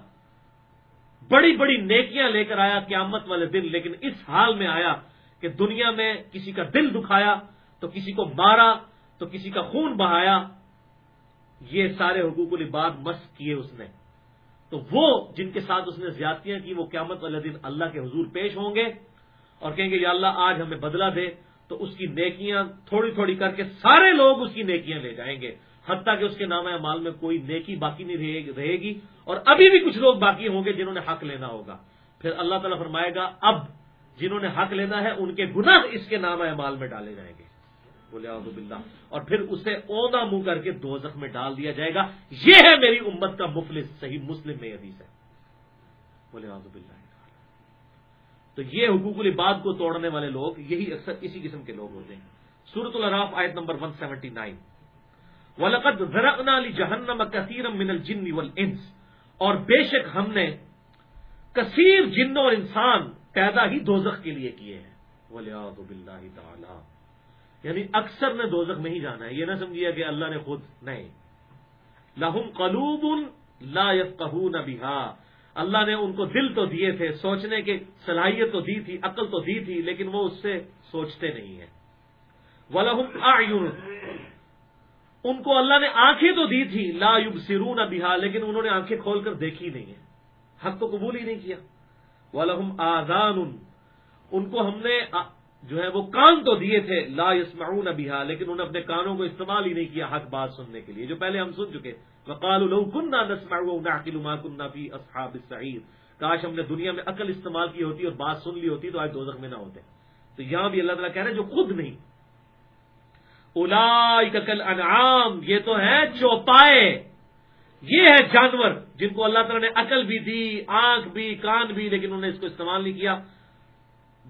بڑی بڑی نیکیاں لے کر آیا قیامت والے دن، لیکن اس حال میں آیا کہ دنیا میں کسی کا دل دکھایا، تو کسی کو مارا تو کسی کا خون بہایا، یہ سارے حقوق العباد مس کیے اس نے۔ تو وہ جن کے ساتھ اس نے زیادتیاں کی، وہ قیامت والے دن اللہ کے حضور پیش ہوں گے اور کہیں گے، یا اللہ، آج ہمیں بدلہ دے۔ تو اس کی نیکیاں تھوڑی تھوڑی کر کے سارے لوگ اس کی نیکیاں لے جائیں گے۔ حتیٰ کہ اس کے نام مال میں کوئی نیکی باقی نہیں رہے گی اور ابھی بھی کچھ لوگ باقی ہوں گے جنہوں نے حق لینا ہوگا۔ پھر اللہ تعالیٰ فرمائے گا، اب جنہوں نے حق لینا ہے، ان کے گناہ اس کے نام مال میں ڈالے جائیں گے۔ بولے بلّہ اور پھر اسے اونا منہ کر کے دو میں ڈال دیا جائے گا۔ یہ ہے میری امت کا مفلس، صحیح مسلم میں حدیث ہے۔ بولے بلّہ تو یہ حقوق العباد کو توڑنے والے لوگ، یہی اکثر اسی قسم کے لوگ ہوتے ہیں۔ سورت الراف آیت نمبر 179 ولقد ذرأنا لجہنم کثیر من الجن والانس اور بے شک ہم نے کثیر جنوں اور انسان پیدا ہی دوزخ کے لیے کیے ہیں۔ ولیعذ باللہ تعالی یعنی اکثر نے دوزخ میں ہی جانا ہے، یہ نہ سمجھیا کہ اللہ نے خود، نہیں۔ لہم قلوب لا يفقهون بها اللہ نے ان کو دل تو دیے تھے، سوچنے کی صلاحیت تو دی تھی، عقل تو دی تھی، لیکن وہ اس سے سوچتے نہیں ہیں۔ ولہم ان کو اللہ نے آنکھیں تو دی تھی، لا یوب سرون لیکن انہوں نے آنکھیں کھول کر دیکھی نہیں ہے حق تو قبول ہی نہیں کیا۔ ولہم آزان ان کو ہم نے جو ہے وہ کان تو دیے تھے، لا یسمعون بها لیکن انہوں نے اپنے کانوں کو استعمال ہی نہیں کیا حق بات سننے کے لیے، جو پہلے ہم سن چکے۔ وقالوا لو كنا نسمع ونعقل ما كنا في اصحاب السعير کاش ہم نے دنیا میں عقل استعمال کی ہوتی اور بات سن لی ہوتی تو آج دوزخ میں نہ ہوتے۔ تو یہاں بھی اللہ تعالیٰ کہہ رہے ہیں جو خود نہیں۔ اولئک کل انعام یہ تو ہے چوپائے۔ یہ ہے جانور جن کو اللہ تعالیٰ نے عقل بھی دی، آنکھ بھی، کان بھی، لیکن انہوں نے اس کو استعمال نہیں کیا۔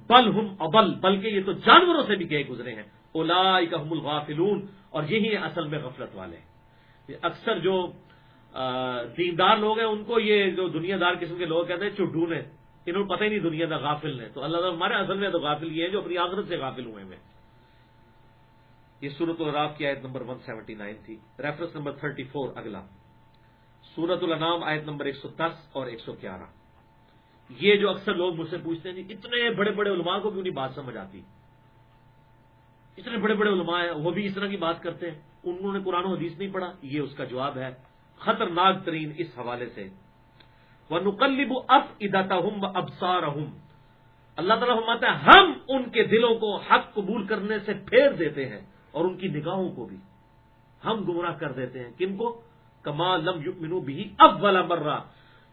بل ہم ابل بلکہ یہ تو جانوروں سے بھی گئے گزرے ہیں۔ اولا ہم الغافلون، اور یہی اصل میں غفلت والے۔ اکثر جو دیندار لوگ ہیں، ان کو یہ جو دنیا دار قسم کے لوگ کہتے ہیں، چڈو نے۔ انہوں نے پتہ ہی نہیں دنیا کا غافل نے۔ تو اللہ تعالیٰ ہمارے اصل میں تو غافل یہ ہے جو اپنی آخرت سے غافل ہوئے ہیں۔ یہ سورت الراف کی آیت نمبر 179 تھی۔ ریفرنس نمبر 34 اگلا۔ سورت الانام آیت نمبر 110 اور 111 یہ جو اکثر لوگ مجھ سے پوچھتے ہیں اتنے بڑے بڑے علماء کو بھی انہیں بات سمجھ آتی؟ اتنے بڑے بڑے علماء ہیں، وہ بھی اس طرح کی بات کرتے ہیں۔ انہوں نے قرآن و حدیث نہیں پڑھا، یہ اس کا جواب ہے۔ خطرناک ترین اس حوالے سے۔ وہ نقلب اف اداتا ہوں ابسار اللہ تعالیٰ فرماتا ہے، ہم ان کے دلوں کو حق قبول کرنے سے پھیر دیتے ہیں، اور ان کی نگاہوں کو بھی۔ ہم گمراہ کر دیتے ہیں۔ کن کو؟ کما لم یؤمنو بھی اب والا مرہ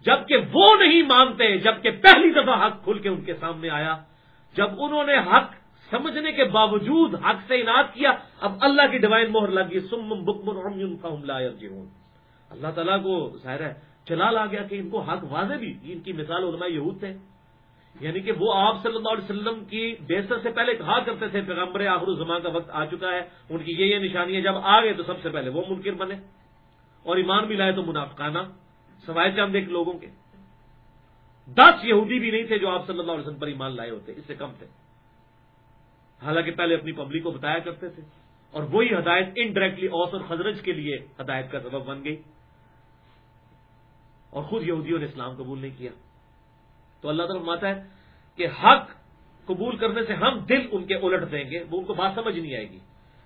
جبکہ وہ نہیں مانتے جبکہ پہلی دفعہ حق کھل کے ان کے سامنے آیا، جب انہوں نے حق سمجھنے کے باوجود حق سے انعد کیا، اب اللہ کی ڈیوائن مہر لگی سم بکمن اللہ تعالیٰ کو ظاہر ہے چلا لا گیا کہ ان کو حق واضح بھی ان کی مثال علماء یہود تھے۔ یعنی کہ وہ آپ صلی اللہ علیہ وسلم کی بیسر سے پہلے کہا کرتے تھے، پیغمبر آخر الزمان کا وقت آ چکا ہے، ان کی یہ یہ نشانی ہے، جب آ گئے تو سب سے پہلے وہ منکر بنے۔ اور ایمان بھی لائے تو منافقانہ۔ سوائے چاند ایک لوگوں کے۔ دس یہودی بھی نہیں تھے جو آپ صلی اللہ علیہ وسلم پر ایمان لائے ہوتے، اس سے کم تھے۔ حالانکہ پہلے اپنی پبلک کو بتایا کرتے تھے۔ اور وہی ہدایت انڈائریکٹلی اوس اور خزرج کے لیے ہدایت کا سبب بن گئی۔ اور خود یہودیوں نے اسلام قبول نہیں کیا۔ تو اللہ تعالیٰ ماتا ہے کہ حق قبول کرنے سے ہم دل ان کے الٹ دیں گے، وہ ان کو بات سمجھ نہیں آئے گی۔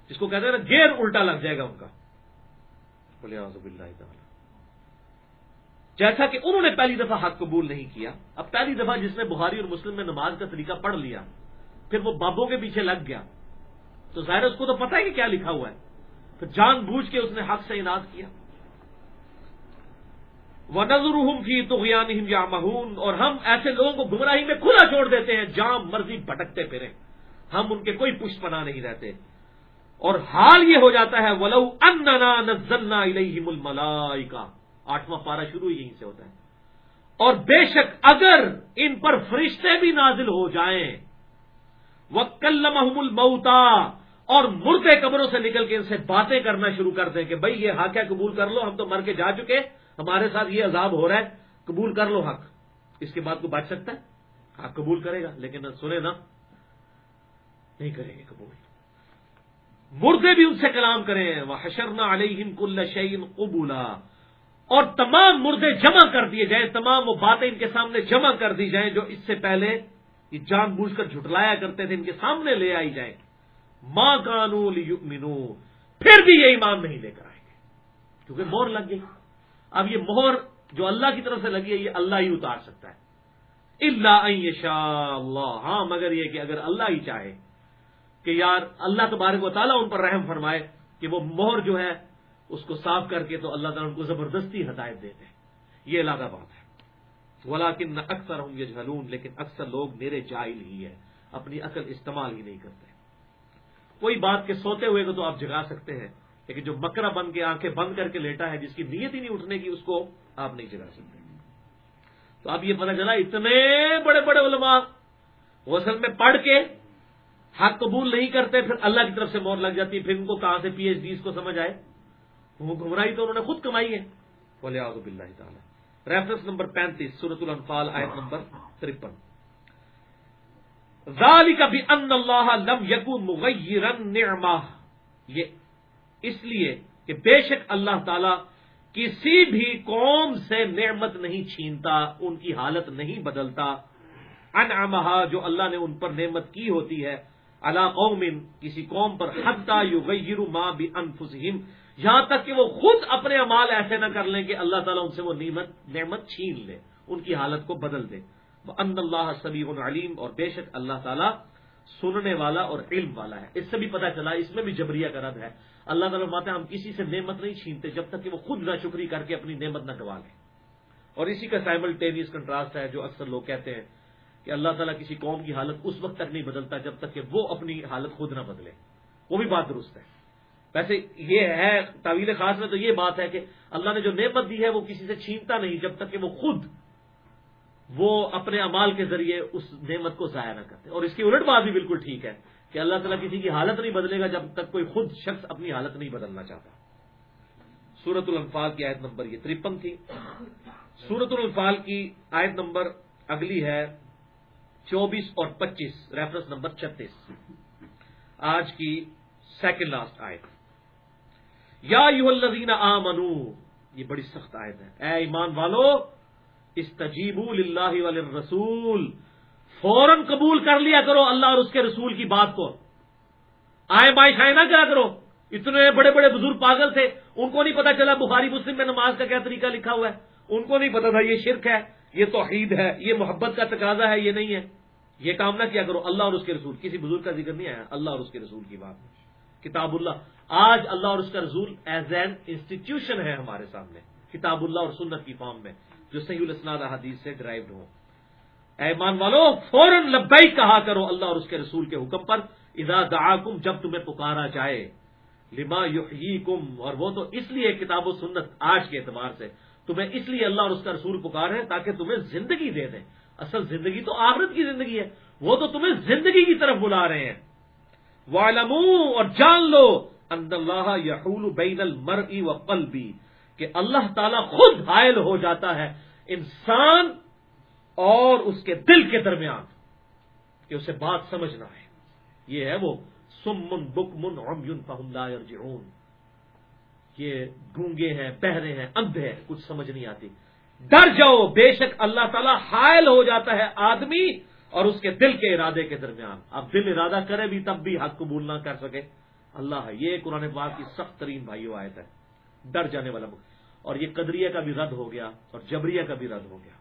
جس کو کہتے ہیں نا، گیر الٹا لگ جائے گا ان کا۔ جیسا کہ انہوں نے پہلی دفعہ حق قبول نہیں کیا، اب پہلی دفعہ جس نے بخاری اور مسلم میں نماز کا طریقہ پڑھ لیا، پھر وہ بابوں کے پیچھے لگ گیا۔ تو ظاہر اس کو تو پتا ہے کہ کیا لکھا ہوا ہے۔ پھر جان بوجھ کے اس نے حق سے انعد کیا۔ وہ نظر کی تو یا مہون اور ہم ایسے لوگوں کو گمراہی میں کھلا چھوڑ دیتے ہیں جام مرضی بھٹکتے پھرے ہم ان کے کوئی پشت پنا نہیں رہتے۔ اور حال یہ ہو جاتا ہے، ولو اننا نزلنا الیہم الملائکہ آٹھواں پارا شروع یہیں سے ہوتا ہے۔ اور بے شک اگر ان پر فرشتے بھی نازل ہو جائیں وہ کلمحم الموتا اور مردے قبروں سے نکل کے ان سے باتیں کرنا شروع کر دیں کہ بھائی یہ حق ہے، قبول کر لو، ہم تو مر کے جا چکے، ہمارے ساتھ یہ عذاب ہو رہا ہے، قبول کر لو حق۔ اس کے بعد کو بچ سکتا ہے؟ حق قبول کرے گا، لیکن سنے نا نہیں کریں گے قبول۔ مردے بھی ان سے کلام کریں وہ حشرنا علیہم کل شعین قبولا اور تمام مردے جمع کر دیے جائیں، تمام وہ باتیں ان کے سامنے جمع کر دی جائیں جو اس سے پہلے یہ جان بوجھ کر جھٹلایا کرتے تھے، ان کے سامنے لے آئی جائیں۔ ماں کانو مینو پھر بھی یہ ایمان نہیں لے کر آئیں گے۔ کیونکہ مور لگ گئی۔ اب یہ مہر جو اللہ کی طرف سے لگی ہے، یہ اللہ ہی اتار سکتا ہے۔ اللہ شاء اللہ۔ ہاں مگر یہ کہ اگر اللہ ہی چاہے کہ یار، اللہ تبارک و تعالیٰ ان پر رحم فرمائے کہ وہ مہر جو ہے اس کو صاف کر کے تو اللہ تعالیٰ ان کو زبردستی ہدایت دیتے ہیں۔ یہ علاقہ بات ہے۔ ولاکن اکثر ہوں گے جھلون لیکن اکثر لوگ میرے جائل ہی ہے اپنی عقل استعمال ہی نہیں کرتے۔ کوئی بات کے سوتے ہوئے کو تو آپ جگا سکتے ہیں، لیکن جو مکرا بن کے آنکھیں بند کر کے لیٹا ہے، جس کی نیت ہی نہیں اٹھنے کی، اس کو آپ نہیں جگا سکتے۔ تو اب یہ پتہ چلا، اتنے بڑے بڑے علماء غسل میں پڑھ کے حق قبول نہیں کرتے، پھر اللہ کی طرف سے مور لگ جاتی پھر ان کو کہاں سے پی ایچ ڈی کو سمجھ آئے؟ وہ گمراہی تو انہوں نے خود کمائی ہے۔ بولے آزب اللہ تعالیٰ۔ ریفرنس نمبر پینتیس سورت الانفال، آیت نمبر ترپن۔ کا بھی ان اللہ لم یقو مغیرن یہ اس لیے کہ بے شک اللہ تعالی کسی بھی قوم سے نعمت نہیں چھینتا، ان کی حالت نہیں بدلتا۔ انعمہا، جو اللہ نے ان پر نعمت کی ہوتی ہے۔ اللہ قوم کسی قوم پر حتا یغیر ما بانفسہم یہاں تک کہ وہ خود اپنے امال ایسے نہ کر لیں کہ اللہ تعالیٰ ان سے وہ نعمت نعمت چھین لے، ان کی حالت کو بدل دے۔ ان اللہ سبیع علیم اور بے شک اللہ تعالیٰ سننے والا اور علم والا ہے۔ اس سے بھی پتا چلا، اس میں بھی جبریہ کا رد ہے۔ اللہ تعالیٰ ماتے ہم کسی سے نعمت نہیں چھینتے جب تک کہ وہ خود نہ شکری کر کے اپنی نعمت نہ گوا لیں اور اسی کا سائمل ٹینیس کنٹراسٹ ہے جو اکثر لوگ کہتے ہیں کہ اللہ تعالیٰ کسی قوم کی حالت اس وقت تک نہیں بدلتا جب تک کہ وہ اپنی حالت خود نہ بدلے۔ وہ بھی بات درست ہے۔ ویسے یہ ہے طویل خاص میں تو یہ بات ہے کہ اللہ نے جو نعمت دی ہے وہ کسی سے چھینتا نہیں، جب تک کہ وہ خود وہ اپنے امال کے ذریعے اس نعمت کو ضائع نہ کرتے۔ اور اس کی الٹ بات بھی بالکل ٹھیک ہے کہ اللہ تعالیٰ کسی کی حالت نہیں بدلے گا جب تک کوئی خود شخص اپنی حالت نہیں بدلنا چاہتا۔ سورت الانفال کی آیت نمبر یہ ترپن تھی۔ سورت الانفال کی آیت نمبر اگلی ہے چوبیس اور پچیس ریفرنس نمبر چھتیس۔ آج کی سیکنڈ لاسٹ آیت۔ یا یو الزین آ منو یہ بڑی سخت آیت ہے۔ اے ایمان والو اس تجیب اللہ رسول فوراً قبول کر لیا کرو اللہ اور اس کے رسول کی بات کو۔ آئے بائیں شائے نہ کیا کرو۔ اتنے بڑے بڑے بزرگ پاگل تھے۔ ان کو نہیں پتا چلا بخاری مسلم میں نماز کا کیا طریقہ لکھا ہوا ہے۔ ان کو نہیں پتا تھا یہ شرک ہے، یہ توحید ہے، یہ محبت کا تقاضا ہے، یہ نہیں ہے۔ یہ کام نہ کیا کرو، اللہ اور اس کے رسول۔ کسی بزرگ کا ذکر نہیں آیا، اللہ اور اس کے رسول کی بات۔ کتاب اللہ۔ آج اللہ اور اس کا رسول ایز این انسٹیٹیوشن ہے ہمارے سامنے، کتاب اللہ اور سنت کی فارم میں، جو صحیح الاسناد حدیث سے ڈرائیوڈ ہو ایمان والو، فوراً لبئی کہا کرو اللہ اور اس کے رسول کے حکم پر، اذا دعاکم، جب تمہیں پکارا جائے۔ لما یحییکم، اور وہ تو اس لیے کتاب و سنت آج کے اعتبار سے، تمہیں اس لیے اللہ اور اس کا رسول پکار ہے تاکہ تمہیں زندگی دے دیں۔ اصل زندگی تو آخرت کی زندگی ہے، وہ تو تمہیں زندگی کی طرف بلا رہے ہیں۔ والمو اور جان لو اللہ یحول بین المرئی و کہ اللہ تعالی خود حائل ہو جاتا ہے انسان اور اس کے دل کے درمیان کہ اسے بات سمجھنا ہے۔ یہ ہے وہ سمن بک من فہم لا یرجعون یہ گونگے ہیں، بہرے ہیں، اندھے ہیں، کچھ سمجھ نہیں آتی۔ ڈر جاؤ، بے شک اللہ تعالیٰ حائل ہو جاتا ہے آدمی اور اس کے دل کے ارادے کے درمیان۔ اب دل ارادہ کرے بھی تب بھی حق قبول نہ کر سکے۔ اللہ ہے۔ یہ قرآن پاک کی سخت ترین بھائیوں آیت ہے۔ ڈر جانے والا اور یہ قدریہ کا بھی رد ہو گیا اور جبریہ کا بھی رد ہو گیا۔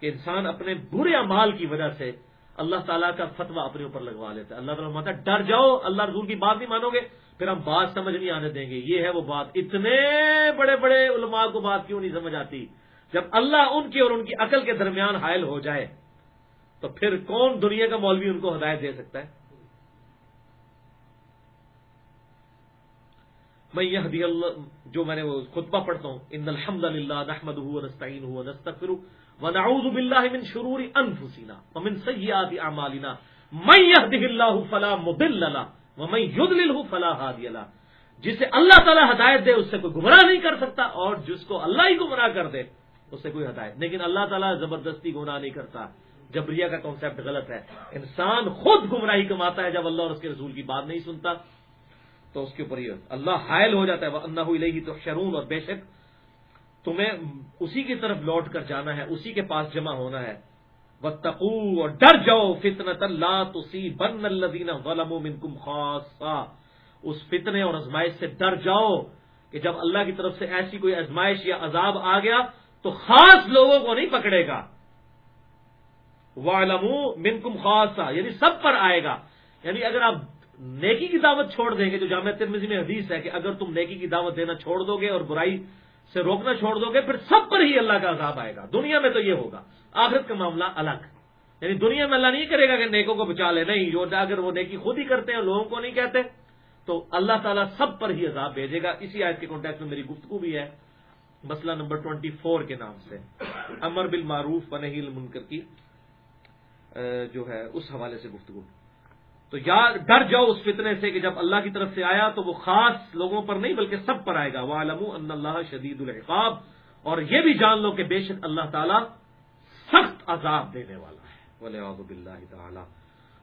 کہ انسان اپنے برے امال کی وجہ سے اللہ تعالیٰ کا فتوا اپنے اوپر لگوا لیتا ہے۔ اللہ تعالیٰ ماتا ڈر جاؤ، اللہ رسول کی بات نہیں مانو گے۔ پھر ہم بات سمجھ نہیں آنے دیں گے۔ یہ ہے وہ بات۔ اتنے بڑے بڑے علماء کو بات کیوں نہیں سمجھ آتی؟ جب اللہ ان کی اور ان کی عقل کے درمیان حائل ہو جائے، تو پھر کون دنیا کا مولوی ان کو ہدایت دے سکتا ہے؟ میں یہ حدی اللہ، جو میں نے وہ خطبہ پڑھتا ہوں، ان الحمد للہ نحمد نستعین ہوا نستغفر ونعوذ باللہ من شرور انفسنا ومن سیئات اعمالنا. من يهده الله فلا مضل له ومن يضلل فلا هادي له. جسے اللہ تعالی ہدایت دے، اس سے کوئی گمراہ نہیں کر سکتا، اور جس کو اللہ ہی گمراہ کر دے، اس سے کوئی ہدایت۔ لیکن اللہ تعالیٰ زبردستی گمراہ نہیں کرتا۔ جبریہ کا کانسیپٹ غلط ہے۔ انسان خود گمراہی کماتا ہے جب اللہ اور اس کے رسول کی بات نہیں سنتا۔ تو اس کے اوپر یہ اللہ حائل ہو جاتا ہے وہ اللہ ہی تو شرون اور بے شک تمہیں اسی کی طرف لوٹ کر جانا ہے، اسی کے پاس جمع ہونا ہے۔ وہ تقو اور ڈر جاؤ فتنت اللہ بن الدین غلم و منکم خاصا اس فتنے اور ازمائش سے ڈر جاؤ کہ جب اللہ کی طرف سے ایسی کوئی ازمائش یا عذاب آ گیا تو خاص لوگوں کو نہیں پکڑے گا۔ والم منکم خاصا یعنی سب پر آئے گا۔ یعنی اگر آپ نیکی کی دعوت چھوڑ دیں گے، جو جامع ترمیزی میں حدیث ہے کہ اگر تم نیکی کی دعوت دینا چھوڑ دو گے اور برائی سے روکنا چھوڑ دو گے، پھر سب پر ہی اللہ کا عذاب آئے گا۔ دنیا میں تو یہ ہوگا، آخرت کا معاملہ الگ۔ یعنی دنیا میں اللہ نہیں کرے گا کہ نیکوں کو بچا لے، نہیں، جو اگر وہ نیکی خود ہی کرتے ہیں، لوگوں کو نہیں کہتے، تو اللہ تعالیٰ سب پر ہی عذاب بھیجے گا۔ اسی آیت کے کانٹیکٹ میں میری گفتگو بھی ہے، مسئلہ نمبر ٹوینٹی فور کے نام سے۔ امر بل معروف فنحیل منکر کی جو ہے، اس حوالے سے گفتگو۔ تو یا ڈر جاؤ اس فتنے سے کہ جب اللہ کی طرف سے آیا تو وہ خاص لوگوں پر نہیں بلکہ سب پر آئے گا۔ وہ عالم اللہ شدید الحقاب اور یہ بھی جان لو کہ بے شک اللہ تعالیٰ سخت عذاب دینے والا ہے۔ بلّہ تعالیٰ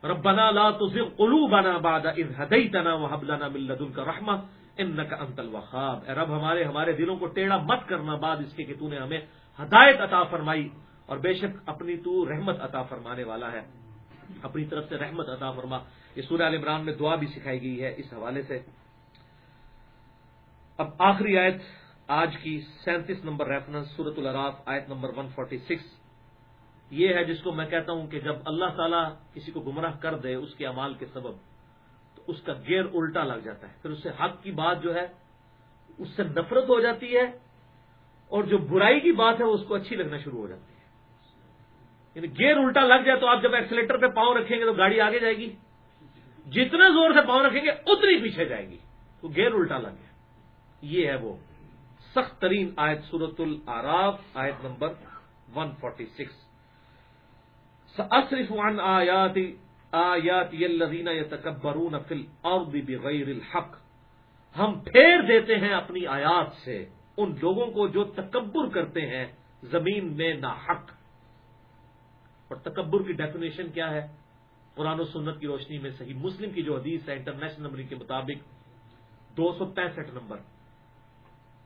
ربنا لا تزغ قلوبنا بعد اذ هديتنا وهب لنا من لدنك رحمه انك انت الوهاب۔ اے رب، ہمارے ہمارے دلوں کو ٹیڑھا مت کرنا بعد اس کے کہ تو نے ہمیں ہدایت عطا فرمائی اور بے شک اپنی تو رحمت عطا فرمانے والا ہے۔ اپنی طرف سے رحمت عطا فرما۔ یہ سورہ عال عمران میں دعا بھی سکھائی گئی ہے اس حوالے سے۔ اب آخری آیت آج کی سینتیس نمبر ریفرنس سورت الراف آیت نمبر 146 یہ ہے جس کو میں کہتا ہوں کہ جب اللہ تعالیٰ کسی کو گمراہ کر دے اس کے امال کے سبب، تو اس کا گیر الٹا لگ جاتا ہے۔ پھر اس سے حق کی بات جو ہے، اس سے نفرت ہو جاتی ہے اور جو برائی کی بات ہے وہ اس کو اچھی لگنا شروع ہو جاتی ہے۔ یعنی گیئر الٹا لگ جائے تو آپ جب ایکسیلیٹر پہ پاؤں رکھیں گے تو گاڑی آگے جائے گی۔ جتنا زور سے پاؤں رکھیں گے، اتنی پیچھے جائے گی۔ تو گیئر الٹا لگ گیا۔ یہ ہے وہ سخت ترین آیت سورت العراف آیت نمبر 146 اصرف عن آیات آیات الذین یتکبرون فی الارض بغیر الحق۔ ہم پھیر دیتے ہیں اپنی آیات سے ان لوگوں کو جو تکبر کرتے ہیں، زمین میں نہ حق اور تکبر کی ڈیفینیشن کیا ہے؟ قرآن و سنت کی روشنی میں صحیح مسلم کی جو حدیث ہے انٹرنیشنل نمبر کے مطابق، دو سو پینسٹھ نمبر۔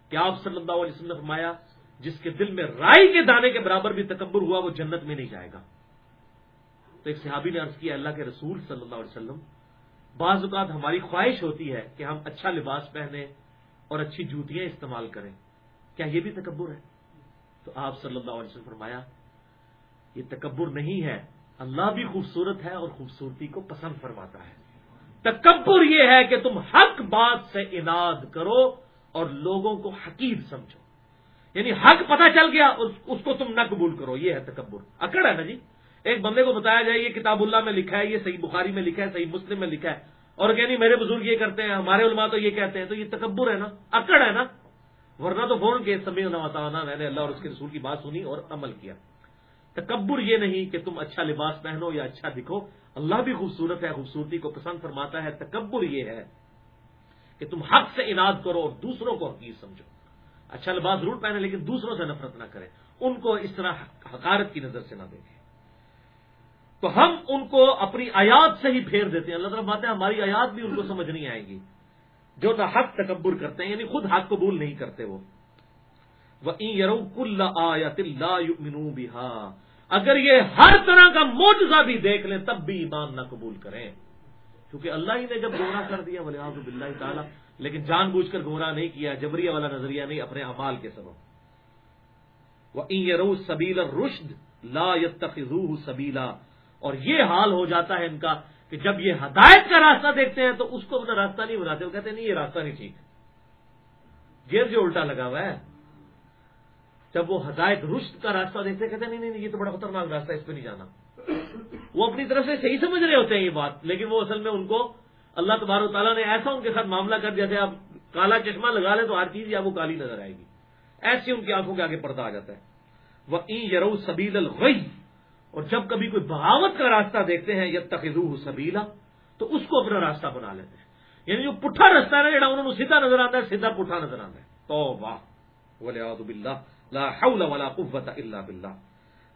کیا آپ صلی اللہ علیہ وسلم نے فرمایا، جس کے دل میں رائی کے دانے کے برابر بھی تکبر ہوا، وہ جنت میں نہیں جائے گا؟ تو ایک صحابی نے عرض کیا، اللہ کے رسول صلی اللہ علیہ وسلم، بعض اوقات ہماری خواہش ہوتی ہے کہ ہم اچھا لباس پہنے اور اچھی جوتیاں استعمال کریں۔ کیا یہ بھی تکبر ہے؟ تو آپ صلی اللہ علیہ وسلم فرمایا یہ تکبر نہیں ہے، اللہ بھی خوبصورت ہے اور خوبصورتی کو پسند فرماتا ہے۔ تکبر یہ ہے کہ تم حق بات سے اناد کرو اور لوگوں کو حقیق سمجھو۔ یعنی حق پتہ چل گیا، اس کو تم نہ قبول کرو۔ یہ ہے تکبر۔ اکڑ ہے نا جی؟ ایک بندے کو بتایا جائے، یہ کتاب اللہ میں لکھا ہے، یہ صحیح بخاری میں لکھا ہے، صحیح مسلم میں لکھا ہے۔ اور کہنی میرے بزرگ یہ کرتے ہیں، ہمارے علماء تو یہ کہتے ہیں۔ تو یہ تکبر ہے نا؟ اکڑ ہے نا؟ ورنہ تو فوراً کے سمے نہ میں نے اللہ اور اس کے رسول کی بات سنی اور عمل کیا۔ تکبر یہ نہیں کہ تم اچھا لباس پہنو یا اچھا دکھو، اللہ بھی خوبصورت ہے، خوبصورتی کو پسند فرماتا ہے، تکبر یہ ہے کہ تم حق سے انعد کرو اور دوسروں کو حقیق سمجھو۔ اچھا لباس ضرور پہنے، لیکن دوسروں سے نفرت نہ کریں۔ ان کو اس طرح حقارت کی نظر سے نہ دیکھیں۔ تو ہم ان کو اپنی آیات سے ہی پھیر دیتے ہیں۔ اللہ تعالیٰ بات ہے ہماری آیات بھی ان کو سمجھ نہیں آئے گی۔ جو تو حق تکبر کرتے ہیں یعنی خود حق قبول نہیں کرتے وہ۔ یرو کل آیت بہا اگر یہ ہر طرح کا موجزہ بھی دیکھ لیں، تب بھی ایمان نہ قبول کریں۔ کیونکہ اللہ ہی نے جب گمراہ کر دیا بولے آب اللہ تعالیٰ، لیکن جان بوجھ کر گمراہ نہیں کیا، جبریہ والا نظریہ نہیں، اپنے امال کے سبب۔ وہ سبیلا رشد لا یتخذوہ سبیلا اور یہ حال ہو جاتا ہے ان کا کہ جب یہ ہدایت کا راستہ دیکھتے ہیں، تو اس کو اپنا راستہ نہیں بناتے، وہ کہتے ہیں، نہیں، یہ راستہ نہیں ٹھیک۔ جیل جو الٹا لگا ہوا ہے۔ جب وہ ہدایت رشت کا راستہ دیکھتے کہتے ہیں، نہیں نہیں یہ تو بڑا خطرناک راستہ ہے، اس پہ نہیں جانا۔ وہ اپنی طرف سے صحیح سمجھ رہے ہوتے ہیں یہ بات، لیکن وہ اصل میں ان کو اللہ تبار تعالیٰ نے ایسا ان کے ساتھ معاملہ کر دیا تھا آپ کالا چشمہ لگا لیں تو ہر چیز یا وہ کالی نظر آئے گی۔ ایسی ان کی آنکھوں کے آگے پردہ آ جاتا ہے۔ وہ یرو سبیل الغی اور جب کبھی کوئی بغاوت کا راستہ دیکھتے ہیں یا تخذو سبیلا تو اس کو اپنا راستہ بنا لیتے ہیں۔ یعنی جو پٹھا راستہ ہے جہاں انہوں نے سیدھا نظر آتا ہے، سیدھا پٹھا نظر آتا ہے۔ تو واہ بلّہ لا حول ولا قوت الا باللہ۔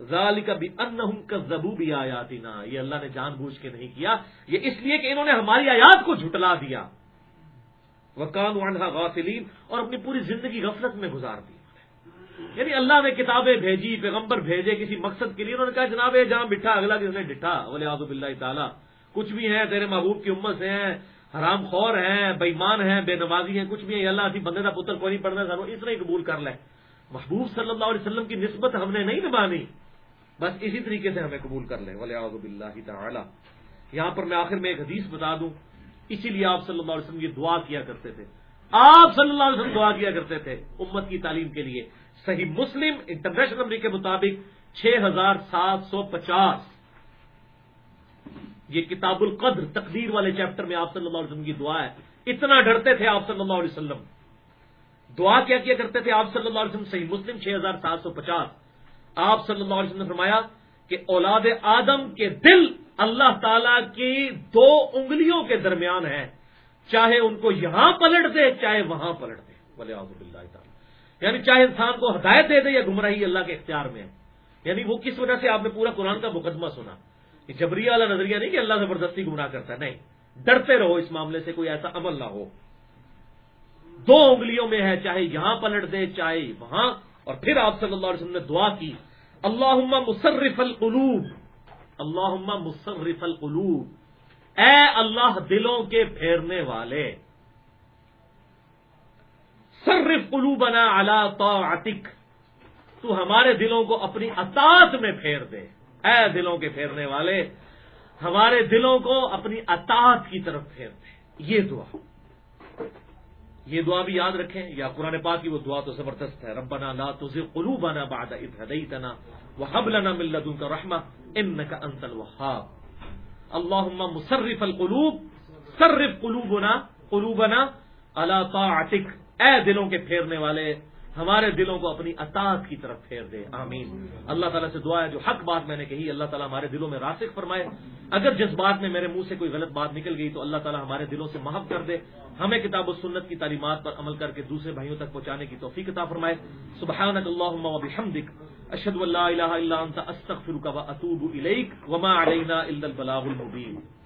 ذالک بانہم کذبوا بیااتنا۔ یہ اللہ نے جان بوجھ کے نہیں کیا۔ یہ اس لیے کہ انہوں نے ہماری آیات کو جھٹلا دیا۔ وکانوا عنها غافلین اور اپنی پوری زندگی غفلت میں گزار دی۔ یعنی اللہ نے کتابیں بھیجی، پیغمبر بھیجے کسی مقصد کے لیے، انہوں نے کہا، جناب جہاں بٹھا، اگلا کس نے ڈٹھا۔ ولی آزب اللہ تعالیٰ۔ کچھ بھی ہیں، تیرے محبوب کی امت سے ہیں، حرام خور ہیں بےمان ہیں، بے نمازی ہیں، کچھ بھی ہیں اللہ اسی بندے کا پتر کوئی نہیں پڑھنا سانو اس نے قبول کر لے۔ محبوب صلی اللہ علیہ وسلم کی نسبت ہم نے نہیں نبھانی بس اسی طریقے سے ہمیں قبول کر لیں۔ ولی آزب اللہ تعالیٰ۔ یہاں پر میں آخر میں ایک حدیث بتا دوں۔ اسی لیے آپ صلی اللہ علیہ وسلم یہ دعا کیا کرتے تھے۔ آپ صلی اللہ علیہ وسلم دعا کیا کرتے تھے۔ امت کی تعلیم کے لیے۔ صحیح مسلم انٹرنیشنل نمبر کے مطابق چھ ہزار سات سو پچاس۔ یہ کتاب القدر تقدیر والے چیپٹر میں آپ صلی اللہ علیہ وسلم کی دعا ہے۔ اتنا ڈرتے تھے آپ صلی اللہ علیہ وسلم۔ دعا کیا کیا کرتے تھے آپ صلی اللہ علیہ وسلم؟ صحیح مسلم، چھ ہزار سات سو پچاس۔ آپ صلی اللہ علیہ وسلم نے فرمایا کہ اولاد آدم کے دل اللہ تعالی کی دو انگلیوں کے درمیان ہے چاہے ان کو یہاں پلٹ دے، چاہے وہاں پلٹ دے۔ بولے آزب اللہ تعالیٰ۔ یعنی چاہے انسان کو ہدایت دے دے یا گمراہی اللہ کے اختیار میں۔ ہے یعنی وہ کس وجہ سے؟ آپ نے پورا قرآن کا مقدمہ سنا۔ یہ جبری والا نظریہ نہیں کہ اللہ زبردستی گمراہ کرتا ہے، نہیں۔ ڈرتے رہو اس معاملے سے، کوئی ایسا عمل نہ ہو۔ دو انگلیوں میں ہے، چاہے یہاں پلٹ دے چاہے وہاں۔ اور پھر آپ صلی اللہ علیہ وسلم نے دعا کی اللہ مصرف القلوب اللہ مصرف القلوب۔ اے اللہ، دلوں کے پھیرنے والے۔ صرف قلوبنا علی طاعتک، تو ہمارے دلوں کو اپنی اطاعت میں پھیر دے۔ اے دلوں کے پھیرنے والے، ہمارے دلوں کو اپنی اطاعت کی طرف پھیر دے۔ یہ دعا۔ یہ دعا بھی یاد رکھیں، یا قرآن پاک کی وہ دعا تو زبردست ہے. ربنا لا تزغ قلوبنا بعد اذ هديتنا وهب لنا من لدنك رحمه انك انت الوهاب. اللهم مصرف القلوب، صرف قلوبنا قلوبنا على طاعتك. اے دلوں کے پھیرنے والے ہمارے دلوں کو اپنی اطاعت کی طرف پھیر دے۔ آمین۔ اللہ تعالیٰ سے دعا ہے، جو حق بات میں نے کہی، اللہ تعالیٰ ہمارے دلوں میں راسک فرمائے۔ اگر جس بات میں میرے منہ سے کوئی غلط بات نکل گئی تو اللہ تعالیٰ ہمارے دلوں سے محب کر دے۔ ہمیں کتاب و سنت کی تعلیمات پر عمل کر کے دوسرے بھائیوں تک پہنچانے کی توفیق عطا فرمائے۔ سبحانک اللہم و بحمدک اشد اللہ الہ الا انت، استغفرک و اتوب الیک۔ وما علینا الا البلاغ المبین۔